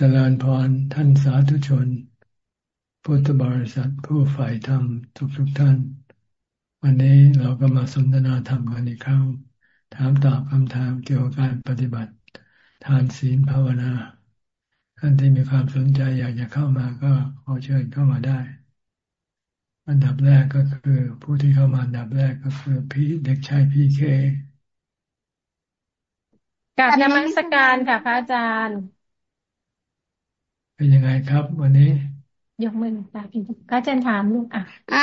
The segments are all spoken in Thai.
จริญพรท่านสาธุชน พุทธบริษัทผู้ฝ่ายธรรมทุกทุกท่าน วันนี้เราก็มาสนทนาธรรมกันอีกครั้ง ถามตอบคำถามเกี่ยวกับการปฏิบัติ ทานศีลภาวนา ท่านที่มีความสนใจอยากจะเข้ามาก็ขอเชิญเข้ามาได้ อันดับแรกก็คือผู้ที่เข้ามาอันดับแรกก็คือพี่เด็กชายพี่เคกับนมัสการค่ะพระอาจารย์ เป็นยังไงครับ วันนี้ ยกมือตาพี่พระอาจารย์ถามลูกอะอ่า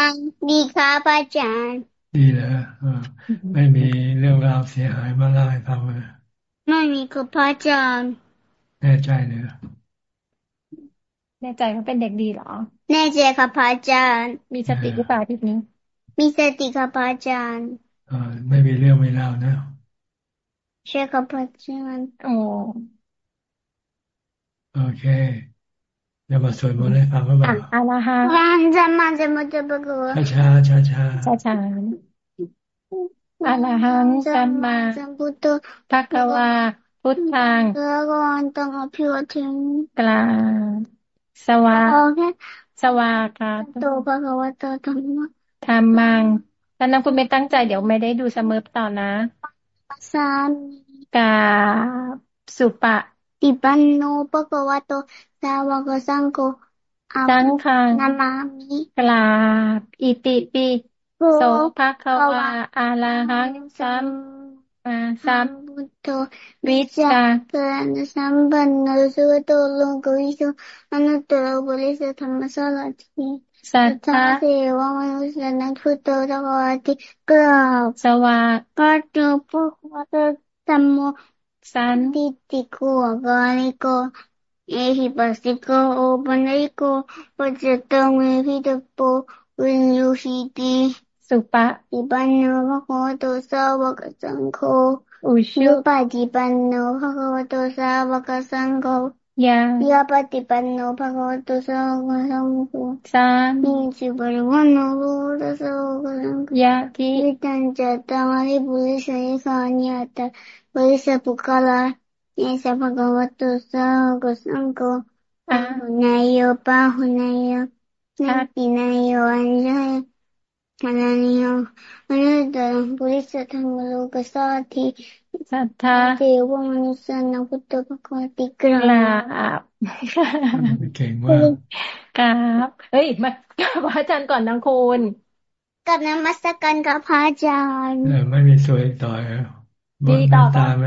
ดีครับอาจารย์ ดีเหรอไม่มีเรื่องราวเสียหายมาเล่าให้ฟังเลยไม่มีครับพระอาจารย์ แน่ใจเนยแน่ใจเขาเป็นเด็กดีเหรอ แน่ใจครับพระอาจารย์ มีสติหรือเปล่าทีนี้ มีสติครับพระอาจารย์อ่าไม่มีเรื่องไม่เล่านะใช่ครับพระอาจารย์โอ้โอเค อย่ามาสวดมนต์ให้ฟังก็แบบอะละฮะวันจะมาจะมาจะบอกว่าช้าช้าช้าช้าช้าอะละหังสัมมาสัมพุทโธภะคะวา พุทธังพระวันตังอภิวัตถิกลาสวาสวาคาโตภะคะวะโตธรรมะธรรมังถ้านักคุณไม่ตั้งใจเดี๋ยวไม่ได้ดูเสมอต่อนะสามกาสุปะ ติปันโนปะกวะโต สาวกสังโฆสังฆานามามิกลาบอิติปิโสภะคะวะอาลาหังสัมมาสัมพุทโธวิจาเกินสัมปันโนสุโตโลกวิสุอนุตตรบุริสธรรมสารทิสัทธาเทวมนุษย์นันพุทโธตวาติกราบสวากัจจุปุควัตตัมโมสันติติโกกาลิโกเอหิปัสสิโกโอปันญิโกปัจจตังเอหิตโปวิญญูชิติสุปะติปันโนภะคะวะโตสาวกสังโฆอุชุปฏิปันโนภะคะวะโตสาวกสังโฆยะยะปฏิปันโนภะคะวะโตสาวกสังโฆสามิจิปริวันโนภะคะวะโตสาวกสังโฆยะทิวิตัญจตังอริปุริสัยสานิอัตตะบริสัปุกาลาเนสภะคะวะโต สาวกสังโฆอะหุนายโยปะหุนายโยนัตตินายโยอัญญาอ นันโยมนุษย์บุริสธรรมโลกสาธิสัทธาเทวมนุษย์นพุทธภควติกราบเก่งมากกราบเฮ้ยมาพระอาจารย์ก่อนนะคุณกับนมัสการกับพระอาจารย์ไม่มีสวยต่อย ดีต่อตาไหม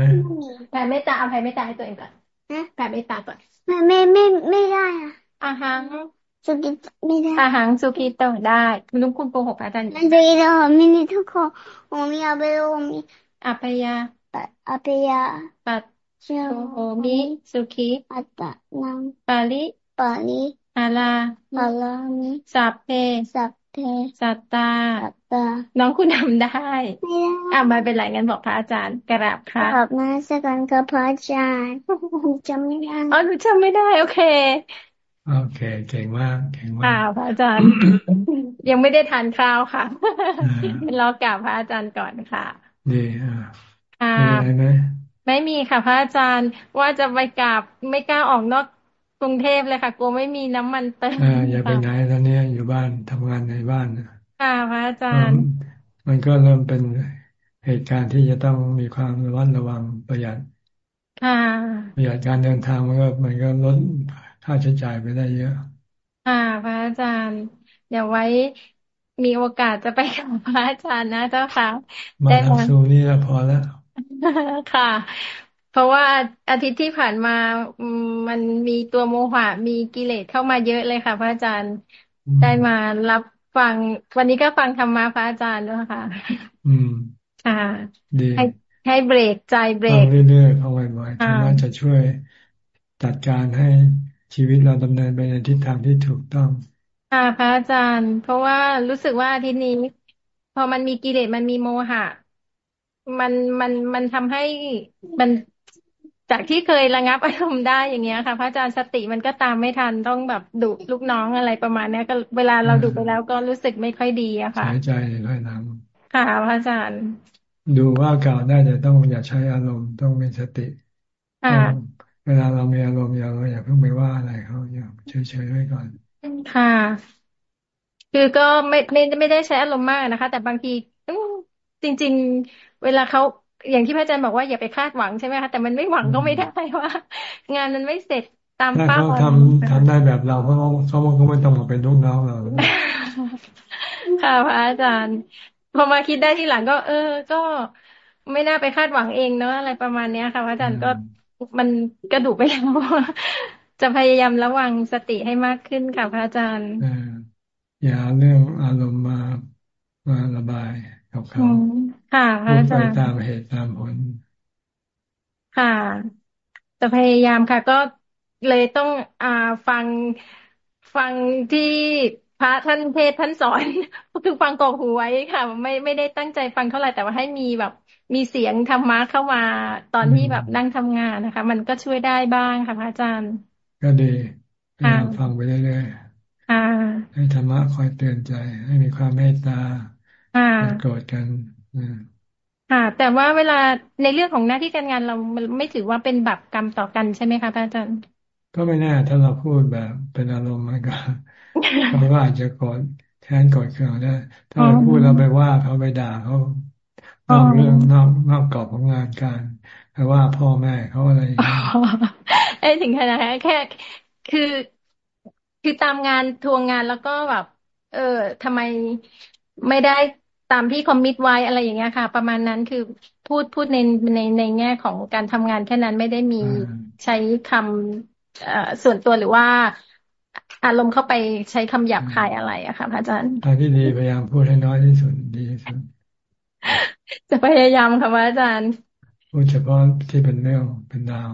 แผ่เมตตาเอาแผ่เมตตาให้ตัวเองก่อนแผ่เมตตาก่อนไม่ไม่ไม่ไม่ได้อะอาหังสุกิไม่ได้อาหังสุกิโตได้ลุงคุณโกหกอาจารย์มันจะอีโดมินิทุกคนโอมิอาเบโอมิอัปยาอัปยาปัตโชโอมิสุขีอัตตะนังปาลิปาลิอาลาอาลามิสัพเพสัพเพ สัตตาสัตตา น้องคุณทำได้ไม่ได้ อ่ามาเป็นไรงั้นบอกพระอาจารย์ กราบค่ะกราบนะสักการกับพระอาจารย์จำไม่ได้ อ๋อ หนูจำไม่ได้ โอเค โอเค เก่งมาก เก่งมากพระอาจารย์ ยังไม่ได้ทานข้าวค่ะรอกราบพระอาจารย์ก่อนค่ะดีอ่าค่ะมีไหมไม่มีค่ะ พระอาจารย์ ว่าจะไปกราบไม่กล้าออกนอก กรุงเทพเลยค่ะกลัวไม่มีน้ำมันเติมอ่าอย่าไปไหนตอนนี้อยู่บ้านทำงานในบ้านค่ะพระอาจารย์ มันก็เริ่มเป็นเหตุการณ์ที่จะต้องมีความระวัดระวังประหยัดค่ะประหยัดการเดินทางมันก็มันก็ลดค่าใช้จ่ายไปได้เยอะ ค่ะพระอาจารย์เดี๋ยวไว้มีโอกาสจะไปกับพระอาจารย์นะเจ้าค่ะ มาทำซูนี่แล้วพอแล้วค่ะ เพราะว่าอาทิตย์ที่ผ่านมามันมีตัวโมหะมีกิเลสเข้ามาเยอะเลยค่ะ พระอาจารย์ได้มารับฟัง วันนี้ก็ฟังธรรมะพระอาจารย์ด้วยค่ะ อืมค่ะดีให้ให้เบรกใจเบรกเรื่อยๆเอาไว้ๆธรรมะจะช่วยจัดการให้ชีวิตเราดำเนินไปในทิศทางที่ถูกต้องค่ะพระอาจารย์ เพราะว่ารู้สึกว่าอาทิตย์นี้ พอมันมีกิเลสมันมีโมหะ มันมันมันทำให้มัน จากที่เคยระงับอารมณ์ได้อย่างเงี้ยค่ะ พระอาจารย์สติมันก็ตามไม่ทันต้องแบบดุลูกน้องอะไรประมาณนี้ก็เวลาเราดุไปแล้วก็รู้สึกไม่ค่อยดีอะค่ะหายใจค่อยน้ำค่ะพระอาจารย์ ดูว่าก่าวได้แต่ต้องอย่าใช้อารมณ์ต้องมีสติค่ะเวเวลาเรามีอารมณ์อย่าเราอย่าเพิ่งไปว่าอะไรเขาอย่าเฉยๆไว้ก่อน ค่ะ คือก็ไม่ไม่ไม่ได้ใช้อารมณ์มากนะคะ แต่บางทีจริง ๆ เวลาเขา อย่างที่พระอาจารย์บอกว่าอย่าไปคาดหวังใช่ไหมคะแต่มันไม่หวังก็ไม่ได้ว่า งานมันไม่เสร็จตามเป้าเขาทำทำได้แบบเราเพราะเขาเขาไม่ต้องมาเป็นลูกน้องเราค่ะพระอาจารย์ พอมาคิดได้ที่หลังก็ เออ ก็ไม่น่าไปคาดหวังเองเนาะอะไรประมาณเนี้ยค่ะพระอาจารย์ก็มันกระดูกไปแล้วจะพยายามระวังสติให้มากขึ้นค่ะพระอาจารย์อย่าเรื่องอารมณ์มามาระบาย กับเขาค่ะพระอาจารย์ตามเหตุตามผล ค่ะจะพยายามค่ะ ก็เลยต้องอ่าฟังฟังที่พระท่านเทศท่านสอนคือฟังกอกหูไว้ค่ะ ไม่ไม่ได้ตั้งใจฟังเท่าไหร่แต่ว่าให้มีแบบ มีเสียงธรรมะเข้ามาตอนที่แบบนั่งทำงานนะคะ มันก็ช่วยได้บ้างค่ะพระอาจารย์ ก็ดีพยายามฟังไปเรื่อยๆให้ธรรมะคอยเตือนใจ ให้มีความเมตตาไม่ โกรธกันค่ะ แต่ว่าเวลาในเรื่องของหน้าที่การงานเราไม่ถือว่าเป็นบาปกรรมต่อกันใช่ไหมคะพระอาจารย์ก็ไม่แน่ถ้าเราพูดแบบเป็นอารมณ์มันก็เขาก็อาจจะกดแทนกดเครื่องได้ถ้าเราพูดเราไปว่าเขาไปด่าเขานอกเรื่องนอกนอกกรอบของงานการไปว่าพ่อแม่เขาอะไรอย่างเงี้ยไอ้ถึงขนาดแค่คือ คือตามงานทวงงานแล้วก็แบบ เออทำไมไม่ได้ ตามที่คอมมิตไว้อะไรอย่างเงี้ยค่ะ ประมาณนั้นคือพูดพูดในในในแง่ของการทำงานแค่นั้นไม่ได้มีใช้คำส่วนตัวหรือว่าอารมณ์เข้าไปใช้คำหยาบคายอะไรอะค่ะพระอาจารย์ทางที่ดีพยายามพูดให้น้อยที่สุดดีที่สุดจะพยายามค่ะพระอาจารย์พูดเฉพาะที่เป็นเรื่องเป็นดาว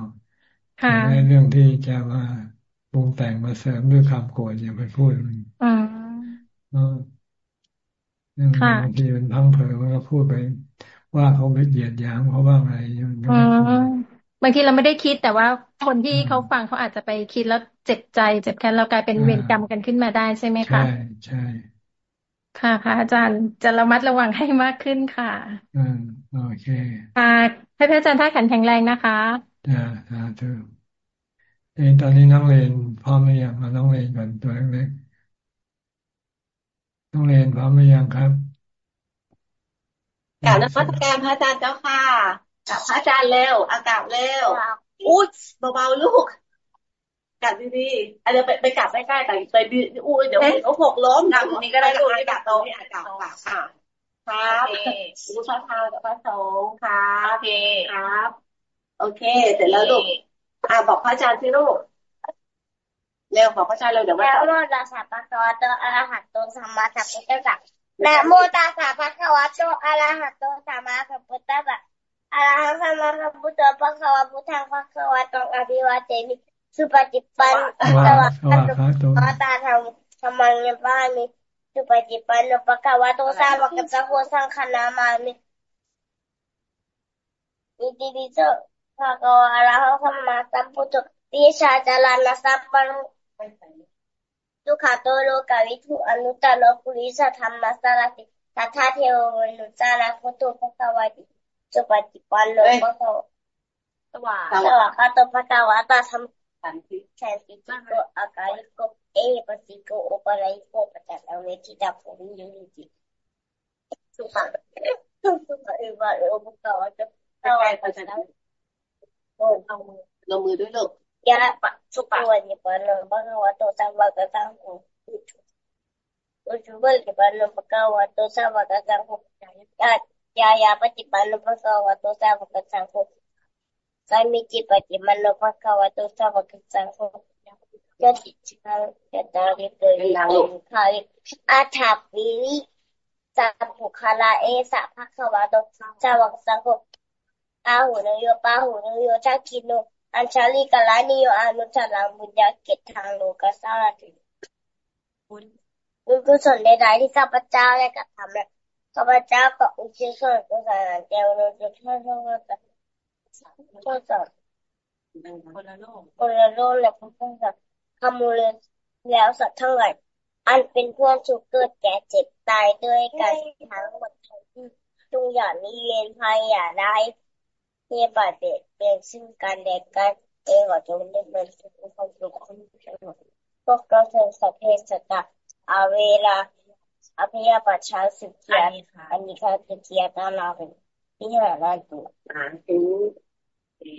ค่ะในเรื่องที่จะมาปรุงแต่งมาเสริมด้วยคำโกรธอย่าไปพูดอืมเรื่อง บางทีมันพังเผยมันก็พูดไปว่าเขาไปเหยียดหยามเขาบ้างอะไรอย่างเงี้ยบางทีเราไม่ได้คิดแต่ว่าคนที่เขาฟังเขาอาจจะไปคิดแล้วเจ็บใจ เจ็บแค้นเรากลายเป็นเวรกรรมกันขึ้นมาได้ใช่ไหมคะใช่ใช่ค่ะค่ะอาจารย์จะระมัดระวังให้มากขึ้นค่ะอืมโอเคค่ะให้พระอาจารย์ท่าขันแข็งแรงนะคะจ้าสาธุเอตอนนี้น้องเรนพร้อมหรือยังมาน้องเรนก่อนตัวเล็ก น้องเรนพร้อมหรือยังครับกล่าวนมัสการพระอาจารย์เจ้าค่ะกับพระอาจารย์เร็ว อากาศเร็วอุ้ยเบาๆลูกกลับดีๆเดี๋ยวไปไปกลับใกล้ๆแต่ไปดีอุ้ยเดี๋ยวเขาหกล้มกลับนี้ก็ได้ลูกกลับตรงนี้อากาศค่ะครับรู้ชาทางกับพระสงฆ์ครับโอเคครับ โอเค เสร็จแล้วลูกอ่าบอกพระอาจารย์สิลูก เร็วบอกพระอาจารย์เร็วเดี๋ยวว่าแล้วเราสัพพะตโตอะระหัตโตสัมมาสัมพุทธัสสะนะโมตัสสะภะคะวะโตอะระหะโตสัมมาสัมพุทธัสสะอะระหังสัมมาสัมพุทโธภะคะวะพุทธังภะคะวะโตอะภิวะเทมิสุปฏิปันสวะโตอะตาธรรมธรรมังยปามิสุปฏิปันโนภะคะวะโตสาวกสังโฆสังฆนามามิอิติปิโสภะคะวะอะระหังสัมมาสัมพุทโธติชาจารานัสสัพพัง ทุกขาโตโลกาวิทุอนุตตโลกุริสัทธรรมสารติสัทธาเทวมนุจาราพุทโธภควาติจุปฏิปันโลภะสวาสวาคาโตภควาตาสัมสันติแสนติโกอากาลิโกเอปสิโกโอปะไลโกปะจัตเวทิตาภูมิยุติสุขะสุขะเอวะเอวภควาจะใกล้ๆพระอาจารย์โอ้เอามือลงมือด้วยลูก ยะปะสุปวะนิปะโนภะคะวะโตสัมมาสัมพุทโธอุจุบลิปะโนภะคะวะโตสัมมาสัมพุทโธยายาปฏิปันโนภะคะวะโตสัมมาสัมพุทโธสามิจิปฏิปันโนภะคะวะโตสัมมาสัมพุทโธยะติจิตาจะตาริเตริคาริอาถาปิริสัพพุคาลาเอสะภะคะวะโตสัมมาสัมพุทโธอาหูนโยปาหูนโยชาคิโน อัญชลีกลานิโยอนุชาลังบุญญาเกตทางโลกสารติบุญบุญกุศลใดๆที่ข้าพเจ้าได้กระทำแล้วข้าพเจ้าก็อุทิศส่วนกุศลแก่โลกทุกท่านทุกท่านทุกท่านคนละโลกคนละโลกและพุทธศาสขมูลแล้วสัตว์ทั้งหลายอันเป็นพวกทุกเกิดแก่เจ็บตายด้วยกันทั้งหมดทั้งจงอย่ามีเวรภัยอย่าได้ ทียบาดเจ็บเป็นซึ่งกันและกันเอวจะมันได้เป็นความสุขของฉันพวกเราเธอสัพเพสัตตาอาเวลาอภิยปัชชาสุขียอันนี้ค่ะตุขียนานาเป็นที่หาได้ตัวอ่าถึง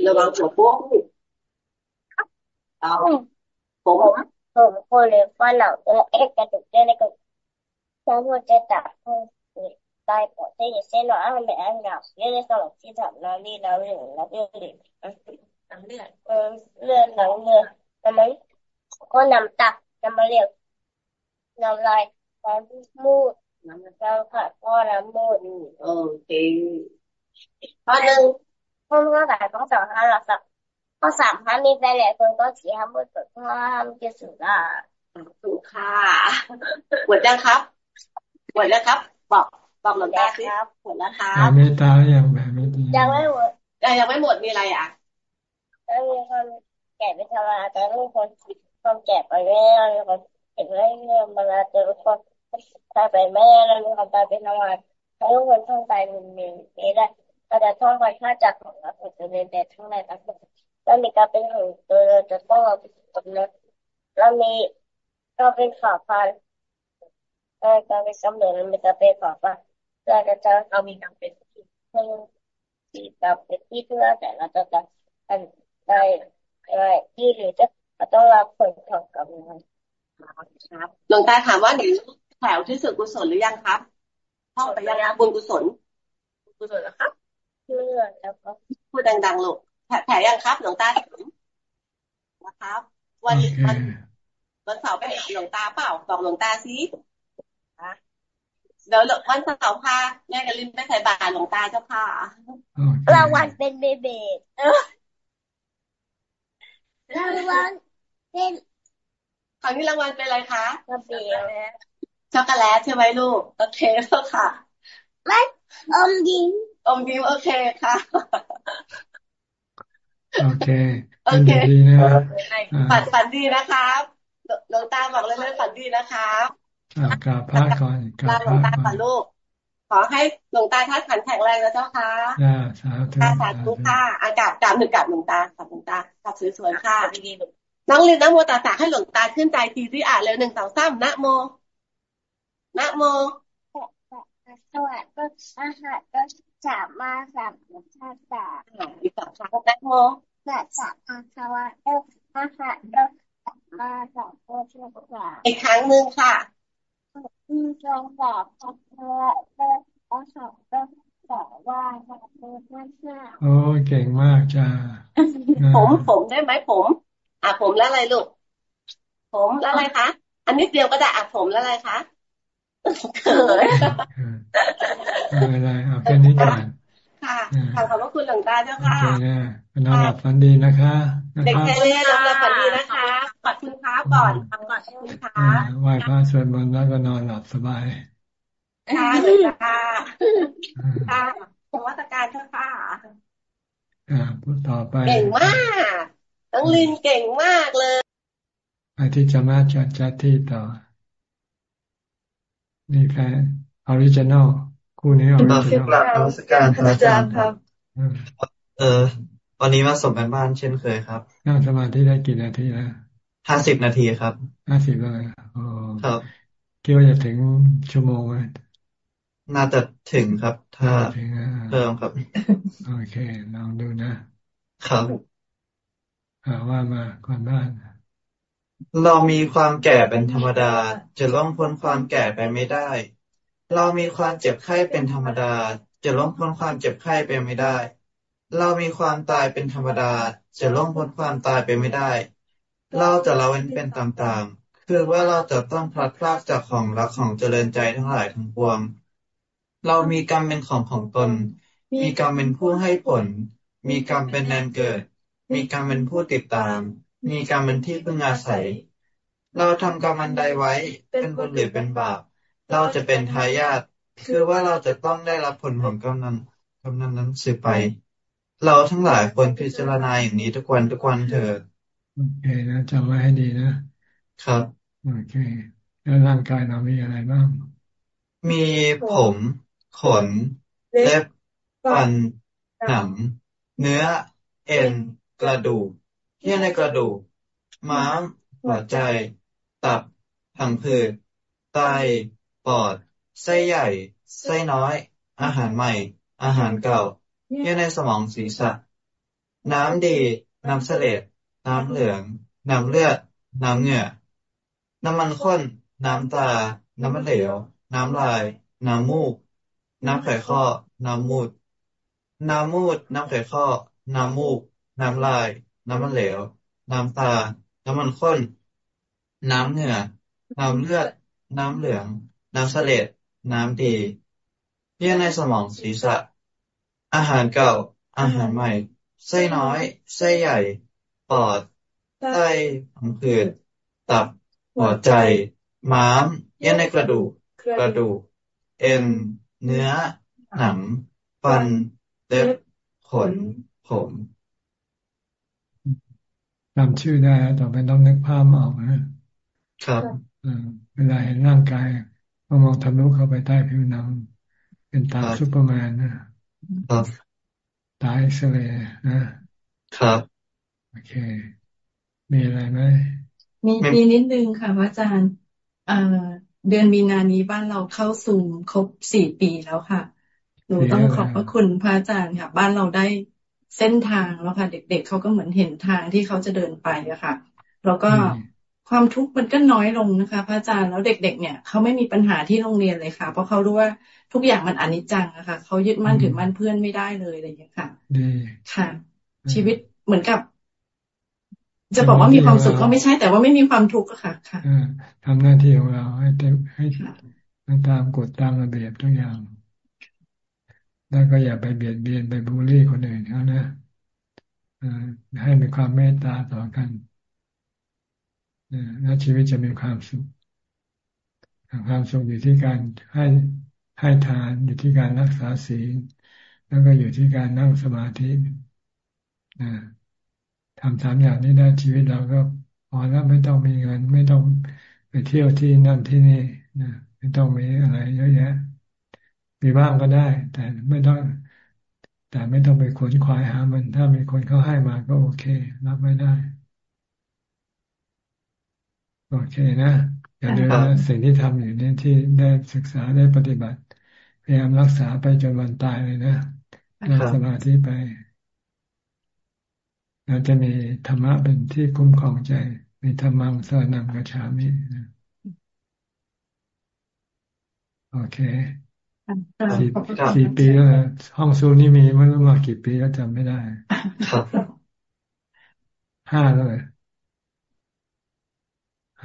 ระวังหัวโป้งเอาผมผมคนเลยว่าเราเออเอ็กกระดูกได้เลยก็ฉันว่าจะตัดตายปอดได้ยังเส้นหรออะไรอันดั บเรื่องสลับที่ทำน้ำนี่น้ำเหลืองน้ำเลือดน้ำเลือดเออเลือดหนังเลือดทำไมก็น้ำตักน้ำเลือดน้ำลายน้ำมูดน้ำเราค่ะก็น้ำมูดโอเคข้อหนึ่งข้อก็แต่ต้องสองห้าหลักสักข้อสามถ้ามีแฟนหลายคนก็เสียห้ามพูดกับพ่อห้ามจะสุดอะสุดค่ะหมดยังครับหมดแล้วครับ บอก บอกหลวงตาสิหมดแล้วค่ะแผ่เมตตาอย่างแบบเมตตายังไม่หมดยังไม่หมดมีอะไรอะแล้วมีคนแก่ไปทำงานแต่ลูกคนคนแก่ไปแม่มีคนเห็นไม่เงื่อนมาแล้วเจอคนตายไปแม่แล้วมีคนตายไปทำงานแล้วลูกคนท่องตายมีมีมีได้ก็จะท่องไปค่าจักของเราจะเรียนแต่ทั้งในทั้งหมดแล้วมีการเป็นหูตัวจะต้องเอาไปตรงนั้นแล้วมีก็เป็นฝาพันการเป็นกำเนิดมันจะเป็นฝาพัน เราจะจะเรามีการเป็นที่ที่กับเป็นที่เพื่อแต่เราจะจะได้ได้ที่หรือจะต้องรับผลของกรรมนั้นครับหลวงตาถามว่าหนูแถวที่สุดกุศลหรือยังครับท่องไปยังบุญกุศลกุศลแล้วครับเพื่อแล้วก็พูดดังๆลูกแถวยังครับหลวงตานะครับ วันวันวันเสาร์ไปหาหลวงตาเปล่าบอกหลวงตาสิ เดี๋ยววันเสาร์พาแม่กับลินไปใส่บาตรหลวงตาเจ้าค่ะรางวัลเป็นเบเบรางวัลเป็นคราวนี้รางวัลเป็นอะไรคะกระเบียช็อกโกแลตใช่ไหมลูก โอเคแล้วค่ะไม่อมยิ้มอมยิ้มโอเคค่ะ โอเคโอเคดีนะฝันฝันดีนะครับหลวงตาบอกเลยเลยฝันดีนะครับ กราบพระก่อนกราบหลวงตาก่อนลูกขอให้หลวงตาท่านขันแข็งแรงนะเจ้าค่ะสาธุสาธุค่ะ อากาศกราบหนึ่งกราบหลวงตากับหลวงตากับสวยๆค่ะดีๆน้องลินนะโมตาสาให้หลวงตาขึ้นใจทีที่อ่านเลยหนึ่งสองสามนะโมนะโมสวัสดีอาหารก็สามมาสามชาตาอีกสองครั้งนะโมสัจจะอาสวะเออาหารก็มาสามโพชฌาอีกครั้งหนึ่งค่ะ อืมจงสอบพัฒนาเลิศอาสอบก็สอบว่าจะเป็นนักศึกโอ้เก่งมากจ้าผมผมได้ไหมผม อะผมแล้วอะไรลูก ผมแล้วอะไรคะ อันนี้เดียวก็ได้อะผมแล้วอะไรคะเขินอะไรเอาแค่นี้ก่อน ค่ะขอบพระคุณหลวงตาเจ้าค่ะโอเคนะนอนหลับฝันดีนะคะเด็กแค่เล่นนอนหลับฝันดีนะคะขอบคุณค้าก่อนทำก่อนขอบคุณค้าไหว้พระสวดมนต์แล้วก็นอนหลับสบายค่ะเลยค่ะค่ะสวัสดิการเจ้าค่ะอ่าพูดต่อไปเก่งมากต้องลินเก่งมากเลยไปที่จะมาจัดจัดที่ต่อ นี่แค่ original คู่นี้ originalนมัสการพระอาจารย์ครับ เออวันนี้มาส่งการบ้านเช่นเคยครับ นั่งสมาธิได้กี่นาทีแล้วห้าสิบนาทีครับห้าสิบเลยอ๋อครับคิดว่าจะถึงชั่วโมงไหมน่าจะถึงครับ ถ้าเพิ่มครับ โอเคลองดูนะครับว่ามาก่อนบ้านเรามีความแก่เป็นธรรมดา จะล่องพ้นความแก่ไปไม่ได้ เรามีความเจ็บไข้เป็นธรรมดา จะล่องพ้นความเจ็บไข้ไปไม่ได้ เรามีความตายเป็นธรรมดา จะล่องพ้นความตายไปไม่ได้ เราจะละเว้นเป็นต่างๆ คือว่าเราจะต้องพลัดพรากจากของรักของเจริญใจทั้งหลายทั้งปวง เรามีกรรมเป็นของของตน มีกรรมเป็นผู้ให้ผล มีกรรมเป็นแดนเกิด มีกรรมเป็นผู้ติดตาม มีกรรมเป็นที่พึ่งอาศัย เราทำกรรมอันใดไว้ เป็นบุญหรือเป็นบาป เราจะเป็นทายาทคือว่าเราจะต้องได้รับผลของกรรมนั้นกรรมนั้นนั้นสืบไป เราทั้งหลายควรพิจารณาอย่างนี้ทุกวันทุกวันเถิดโอเคนะจำไว้ให้ดีนะ ครับโอเค แล้วร่างกายเรามีอะไรบ้าง มีผม ขน เล็บฟัน หนัง เนื้อ เอ็น กระดูกเยื่อในกระดูก ม้ามหัวใจ ตับ ผังผืด ไต ปอด ไส้ใหญ่ ไส้น้อย อาหารใหม่ อาหารเก่าเยื่อในสมองศีรษะ น้ำดี น้ำเสลดน้ำเหลือง น้ำเลือด น้ำเหงื่อ น้ำมันข้น น้ำตา น้ำมันเหลว น้ำลาย น้ำมูก น้ำไขข้อ น้ำมูด น้ำมูด น้ำไขข้อ น้ำมูก น้ำลาย น้ำมันเหลว น้ำตา น้ำมันข้น น้ำเหงื่อ น้ำเลือด น้ำเหลือง น้ำเสลดน้ำดีเยื่อในสมองศีรษะ อาหารเก่า อาหารใหม่ ไส้น้อย ไส้ใหญ่ ปอด ไตผังผืดตับ หัวใจ ม้าม เยื่อในกระดูก กระดูก เอ็น เนื้อ หนัง ฟัน เล็บ ขน ผมจำชื่อได้ต่อไปต้องนึกภาพออกนะครับเวลาเห็นร่างกาย ก็มองทะลุเข้าไปใต้ผิวหนัง เป็นตาซูเปอร์แมนนะครับตาเอ็กซเรย์นะครับ โอเค มีอะไรไหมมีมีนิดนึงค่ะพระอาจารย์เดือนมีนานี้บ้านเราเข้าสู่ครบสี่ปีแล้วค่ะ หนูต้องขอบพระคุณพระอาจารย์ค่ะ บ้านเราได้เส้นทางแล้วค่ะ เด็กๆเเขาก็เหมือนเห็นทางที่เขาจะเดินไปอะค่ะ แล้วก็ ความทุกข์มันก็น้อยลงนะคะ พระอาจารย์แล้วเด็ก ๆ เนี่ยเขาไม่มีปัญหาที่โรงเรียนเลยค่ะ เพราะเขารู้ว่าทุกอย่างมันอนิจจังอะค่ะเขายึดมั่นถือมั่นเพื่อนไม่ได้เลยอะไรอย่างนี้ค่ะค่ะ ชีวิตเหมือนกับ จะบอกว่ามีความสุขก็ไม่ใช่แต่ว่าไม่มีความทุกข์อะค่ะค่ะทำหน้าที่ของเราให้เต็มให้ตามกฎตามระเบียบทุกอย่างแล้วก็อย่าไปเบียดเบียนไปบูลลี่คนอื่นเขานะให้มีความเมตตาต่อกัน แล้วชีวิตจะมีความสุขความสุขอยู่ที่การให้ให้ทานอยู่ที่การรักษาศีลแล้วก็อยู่ที่การนั่งสมาธิทำสามอย่างนี้ได้ชีวิตเราก็พอแล้วไม่ต้องมีเงิน ไม่ต้องไปเที่ยวที่นั่นที่นี่นะไม่ต้องมีอะไรเยอะแยะมีบ้างก็ได้ แต่ไม่ต้อง แต่ไม่ต้องไปขวนขวายหามัน ถ้ามีคนเขาให้มาก็โอเค รับไม่ได้ โอเคนะอย่าลืมนะสิ่งที่ทำอยู่นี่ที่ได้ศึกษาได้ปฏิบัติ พยายามรักษาไปจนวันตายเลยนะนั่งสมาธิไปเราจะมีธรรมะเป็นที่คุ้มครองใจ มีธรรมังสนังกัจฉามิโอเคสี่สี่ปีแล้วห้องซูนี่มีไม่รู้มากี่ปีแล้วจำไม่ได้ห้าเลย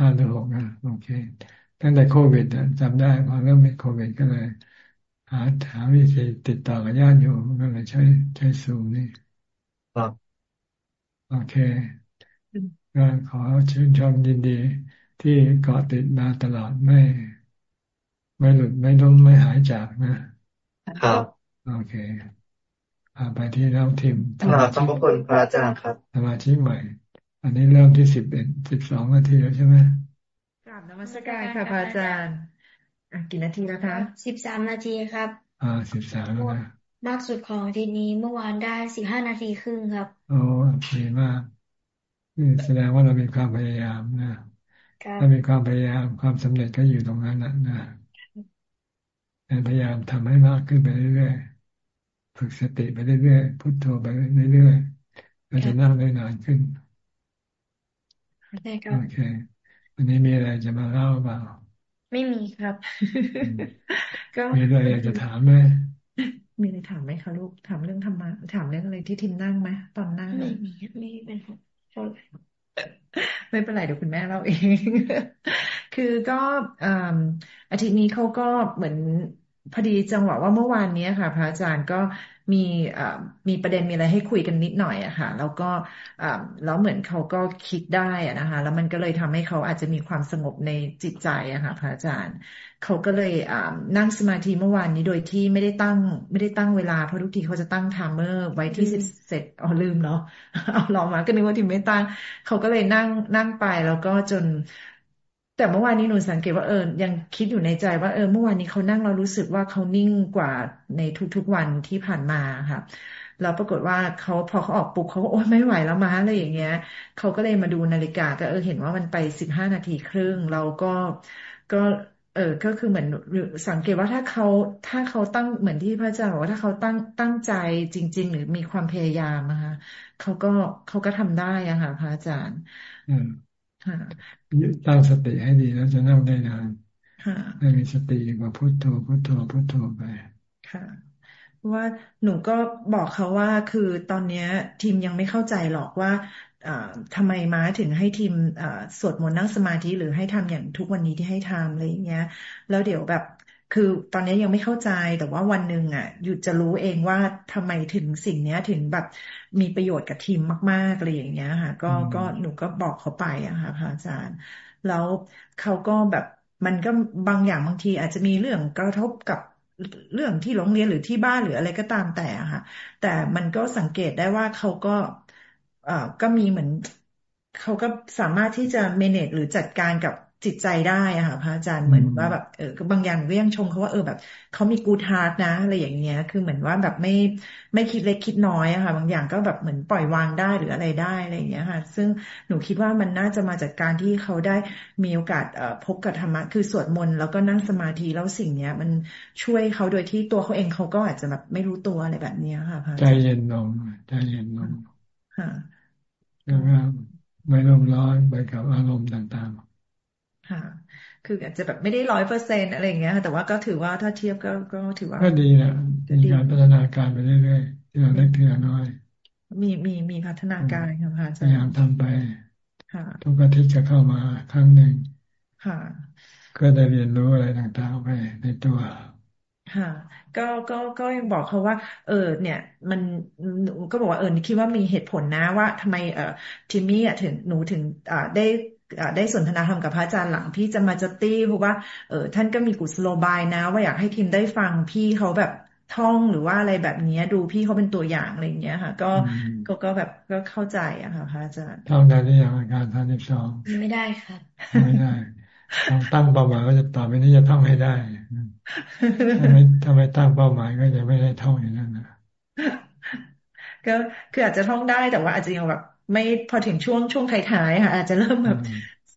ห้าหรือหกนะโอเค ตั้งแต่โควิดจำได้พอเริ่มมีโควิดก็เลย หาหาวิธีติดต่อกับญาติโยมก็เลยใช้ใช้ซูมนี่ครับโอเคก็ขอชื่นชมยินดี ที่เกาะติดมาตลอดไม่ ไม่หลุดไม่ล้มไม่หายจากนะครับ โอเคพาไปที่น้องทิมขอบคุณพระอาจารย์ครับ สมาชิกใหม่ อันนี้เริ่มที่สิบเอ็ดสิบสองนาทีแล้วใช่ไหมกราบนมัสการค่ะพระอาจารย์อะกี่นาทีแล้วคะสิบสามนาทีครับ อ่าสิบสามแล้วนะมากสุดของทีนี้เมื่อวานได้สิบห้านาทีครึ่งครับโอ้ดีมากนี่แสดงว่าเรามีความพยายามนะถ้ามีความพยายามความสำเร็จก็อยู่ตรงนั้นนะนะพยายามทำให้มากขึ้นไปเรื่อยๆฝึกสติไปเรื่อยๆพุทโธไปเรื่อยๆเราจะนั่งได้นานขึ้น โอเควันนี้มีอะไรจะมาเล่าเปล่า ไม่มีครับ ก็มีอะไรอยากจะถามไหมมีอะไรถามไหมคะลูกถามเรื่องธรรมะถามเรื่องอะไรที่ทิมนั่งไหมตอนนั่งไม่มีไม่เป็นไม่เป็นไรเดี๋ยวคุณแม่เล่าเอง คือก็อาทิตย์นี้เขาก็เหมือน พอดีจังหวะว่าเมื่อวานนี้ค่ะ พระอาจารย์ก็มีมีประเด็นมีอะไรให้คุยกันนิดหน่อยอะค่ะ แล้วก็แล้วเหมือนเขาก็คิดได้อะนะคะ แล้วมันก็เลยทำให้เขาอาจจะมีความสงบในจิตใจอะค่ะ พระอาจารย์ เขาก็เลยนั่งสมาธิเมื่อวานนี้โดยที่ไม่ได้ตั้ง ไม่ได้ตั้งเวลาเพราะทุกทีเขาจะตั้งไทม์เมอร์ไว้ที่เสร็จอ๋อลืมเนาะเอาลองมาก็นึกว่าทีไม่ตั้งเขาก็เลยนั่งนั่งไปแล้วก็จน แต่เมื่อวานนี้หนูสังเกตว่าเออยังคิดอยู่ในใจว่าเออเมื่อวานนี้เขานั่งเรารู้สึกว่าเขานิ่งกว่าในทุกๆวันที่ผ่านมาค่ะแล้วปรากฏว่าเขาพอเขาออกปุ๊บเขาก็โอ๊ยไม่ไหวแล้วมาอะไรอย่างเงี้ยเขาก็เลยมาดูนาฬิกาก็เออเห็นว่ามันไปสิบห้านาทีครึ่งเราก็ก็เออ ก็คือเหมือนสังเกตว่าถ้าเขาถ้าเขาตั้งเหมือนที่พระอาจารย์บอกว่าถ้าเขาตั้งตั้งใจจริง ๆ หรือมีความพยายามนะคะเขาก็เขาก็ทำได้อะค่ะพระอาจารย์ค่ะ ตั้งสติให้ดีแล้วจะนั่งได้นานให้มีสติกว่าพุทโธพุทโธพุทโธไปค่ะว่าหนูก็บอกเขาว่าคือตอนนี้ทีมยังไม่เข้าใจหรอกว่าทำไมม้าถึงให้ทีมสวดมนต์นั่งสมาธิหรือให้ทำอย่างทุกวันนี้ที่ให้ทำอะไรอย่างเงี้ย แล้วเดี๋ยวแบบ คือตอนนี้ยังไม่เข้าใจแต่ว่าวันหนึ่งอะหยุดจะรู้เองว่าทำไมถึงสิ่งเนี้ยถึงแบบมีประโยชน์กับทีมมากๆอะไรอย่างเงี้ยค่ะ ก็ก็หนูก็บอกเขาไปอะค่ะพระอาจารย์ แล้วเขาก็แบบมันก็บางอย่างบางทีอาจจะมีเรื่องกระทบกับเรื่องที่โรงเรียนหรือที่บ้านหรืออะไรก็ตามแต่ค่ะ แต่มันก็สังเกตได้ว่าเขาก็เอ่อก็มีเหมือนเขาก็สามารถที่จะ manage หรือจัดการกับ จิตใจได้อะค่ะพระอาจารย์เหมือนว่าแบบเออบางอย่างก็ยังชมเขาว่าเออแบบเขามีกูทาร์ดนะอะไรอย่างเงี้ย คือเหมือนว่าแบบไม่ไม่คิดเล็กคิดน้อยอะค่ะ บางอย่างก็แบบเหมือนปล่อยวางได้หรืออะไรได้อะไรอย่างเงี้ยค่ะ ซึ่งหนูคิดว่ามันน่าจะมาจากการที่เขาได้มีโอกาสพบกับธรรมะคือสวดมนต์แล้วก็นั่งสมาธิแล้วสิ่งเนี้ย มันช่วยเขาโดยที่ตัวเขาเองเขาก็อาจจะแบบไม่รู้ตัวอะไรแบบนี้ค่ะพระใจเย็นลงใจเย็นลงค่ะแล้วก็ไม่รุ่มร้อนไปกับอารมณ์ต่างๆ ค่ะ คืออาจจะแบบไม่ได้ร้อยเปอร์เซ็นอะไรอย่างเงี้ยแต่ว่าก็ถือว่าถ้าเทียบก็ก็ถือว่า ก็ดีนะมีการพัฒนาการไปเรื่อยๆทีละเล็กทีละน้อย มีมีมีพัฒนาการค่ะพยายามทำไปทุกอาทิตย์จะเข้ามาครั้งหนึ่งค่ะ ก็ได้เรียนรู้อะไรต่างๆไปในตัวค่ะก็ก็ก็ยังบอกเขาว่า เออ เนี่ย มันก็บอกว่าเออคิดว่ามีเหตุผลนะว่าทำไมเออทิมมี่อะถึงหนูถึงอ่าได้ ได้สนทนาธรรมกับพระอาจารย์หลังพี่จะมาจตี้เพราะว่าเออท่านก็มีกุศโลบายนะ ว่าอยากให้ทีมได้ฟังพี่เขาแบบท่องหรือว่าอะไรแบบนี้ดูพี่เขาเป็นตัวอย่างอะไรอย่างเงี้ยค่ะ ก็ก็ก็แบบก็เข้าใจอะค่ะพระอาจารย์ท่องได้หรือยังการท่านที่สองไม่ได้ค่ะไม่ได้ต้องตั้งเป้าหมายว่าจะต่อไปนี้จะท่องให้ได้ถ้าไม่ถ้าไม่ตั้งเป้าหมายก็จะไม่ได้ท่องอย่างนั้นนะก็คืออาจจะท่องได้แต่ว่าอาจจะยังแบบ ไม่พอถึงช่วงช่วงท้ายๆค่ะอาจจะเริ่มแบบ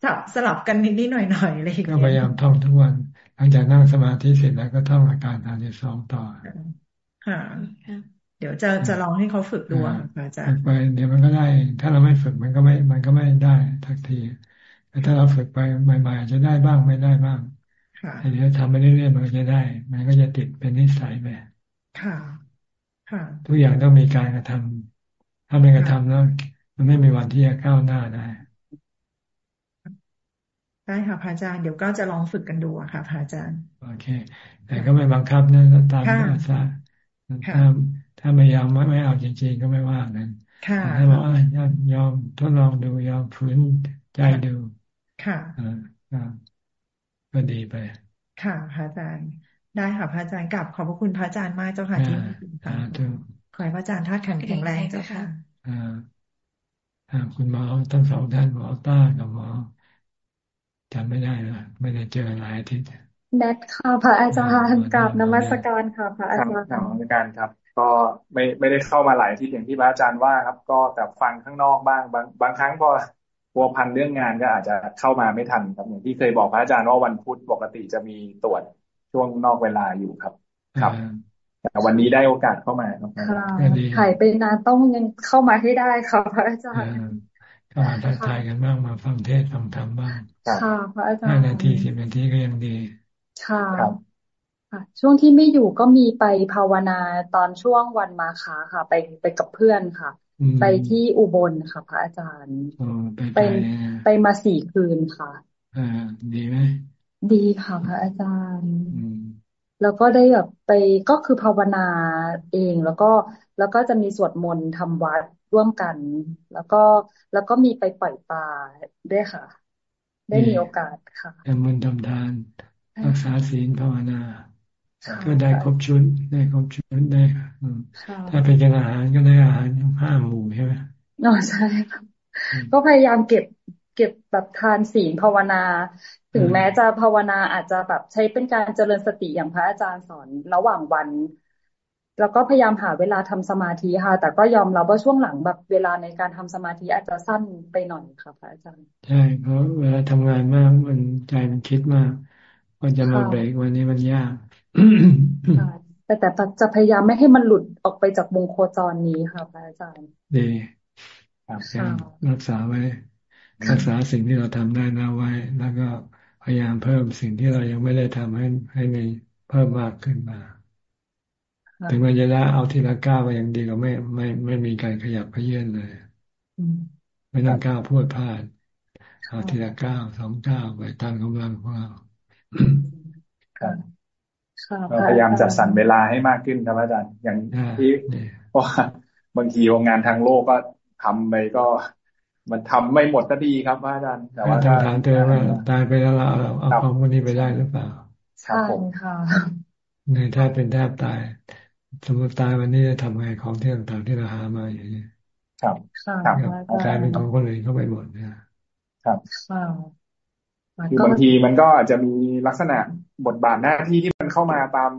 สลับสลับกันนิดๆหน่อยๆอะไรอย่างเงี้ยก็พยายามท่องทุกวัน หลังจากนั่งสมาธิเสร็จแล้วก็ท่องอาการทางที่สองต่อค่ะเดี๋ยวจะจะลองให้เขาฝึกดูอาจารย์ไปเดี๋ยวมันก็ได้ ถ้าเราไม่ฝึกมันก็ไม่ มันก็ไม่ได้ทักทีแต่ถ้าเราฝึกไปใหม่ๆอาจจะได้บ้างไม่ได้บ้างแต่เดี๋ยวทำไปเรื่อยๆมันก็จะได้ มันก็จะติดเป็นนิสัยไปค่ะ ค่ะ ทุกอย่างต้องมีการกระทำถ้าไม่กระทำแล้ว มันไม่มีวันที่จะก้าวหน้าได้ได้ค่ะพระอาจารย์เดี๋ยวก็จะลองฝึกกันดูค่ะพระอาจารย์โอเค แต่ก็ไม่บังคับนะตามอาสาถ้าถ้าไม่ยอมไม่ไม่เอาจริง ๆ ก็ไม่ว่านั้นถ้าบอกว่ายอมยอมทดลองดูยอมฝืนใจดูค่ะอ่าก็ดีไป ค่ะพระอาจารย์ได้ค่ะพระอาจารย์กลับขอบพระคุณพระอาจารย์มากเจ้าค่ะที่ขอให้พระอาจารย์ท่าแข็งแข็งแรงเจ้าค่ะ คุณหมอทั้งสองท่านหมอต้ากับหมอจำไม่ได้ละไม่ได้เจอหลายอาทิตย์แดดค่ะพระอาจารย์กราบนมัสการค่ะพระอาจารย์นมัสการครับ ก็ไม่ไม่ได้เข้ามาหลายที่อย่างที่พระอาจารย์ว่าครับ ก็แต่ฟังข้างนอกบ้าง บางบางครั้งพอพัวพันเรื่องงานก็อาจจะเข้ามาไม่ทันครับอย่างที่เคยบอกพระอาจารย์ว่าวันพุธปกติจะมีตรวจช่วงนอกเวลาอยู่ครับ ครับ แต่วันนี้ได้โอกาสเข้ามาครับหายไปนานต้องยังเข้ามาให้ได้ค่ะพระอาจารย์ก็มาทักทายกันบ้างมาฟังเทศฟังธรรมบ้างค่ะพระอาจารย์ห้านาทีสิบนาทีก็ยังดี ค่ะค่ะช่วงที่ไม่อยู่ก็มีไปภาวนาตอนช่วงวันมาคาค่ะ ไปไปกับเพื่อนค่ะ ไปที่อุบลค่ะ พระอาจารย์ไปไปมาสี่คืนค่ะอ่าดีไหมดีค่ะพระอาจารย์ แล้วก็ได้แบบไปก็คือภาวนาเอง แล้วก็แล้วก็จะมีสวดมนต์ทำวัดร่วมกัน แล้วก็แล้วก็มีไปปล่อยปลาด้วยค่ะ ได้มีโอกาสค่ะทำบุญทำทาน รักษาศีลภาวนา ก็ได้ครบชุดได้ครบชุดได้ถ้าเป็นกินอาหารก็ได้อาหารห้าหมู่ใช่ไหมอ๋อใช่ครับก็พยายามเก็บเก็บแบบทานศีลภาวนา ถึงแม้จะภาวนาอาจจะแบบใช้เป็นการเจริญสติอย่างพระอาจารย์สอนระหว่างวัน แล้วก็พยายามหาเวลาทำสมาธิค่ะ แต่ก็ยอมรับว่าช่วงหลังแบบเวลาในการทำสมาธิอาจจะสั้นไปหน่อยค่ะพระอาจารย์ ใช่เพราะเวลาทำงานมากมันใจมันคิดมากมันจะมาเบรกวันนี้มันยากแต่แต่จะพยายามไม่ให้มันหลุดออกไปจากวงโคจรนี้ค่ะพระอาจารย์ดีรักษาไว้ รักษาสิ่งที่เราทำได้นะไว้ แล้วก็ พยายามเพิ่มสิ่งที่เรายังไม่ได้ทำให้ให้มีเพิ่มมากขึ้นมาถึงมันจะได้เอาทีละก้าวก็ยังดีกว่าไม่ไม่ไม่มีการขยับขยื่นเลยไม่ต้องก้าวพูดพลาดเอาทีละก้าวสองก้าวไปตามกำลังของเราเราพยายามจัดสรรเวลาให้มากขึ้นครับอาจารย์อย่างที่เพราะบางทีงานทางโลกก็ทำไปก็ มันทำไม่หมดก็ดีครับอาจารย์แต่ว่าถามเธอว่าตายไปแล้วเราเอาความวันนี้ไปได้หรือเปล่าใช่ค่ะในแทบเป็นแทบตาย สมมติตายวันนี้จะทำไงของที่ต่างๆที่เราหามาอย่างนี้ครับกลายเป็นของคนอื่นเข้าไปหมดเนี่ยครับคือบางทีมันก็อาจจะมีลักษณะบทบาทหน้าที่ที่มันเข้ามาตาม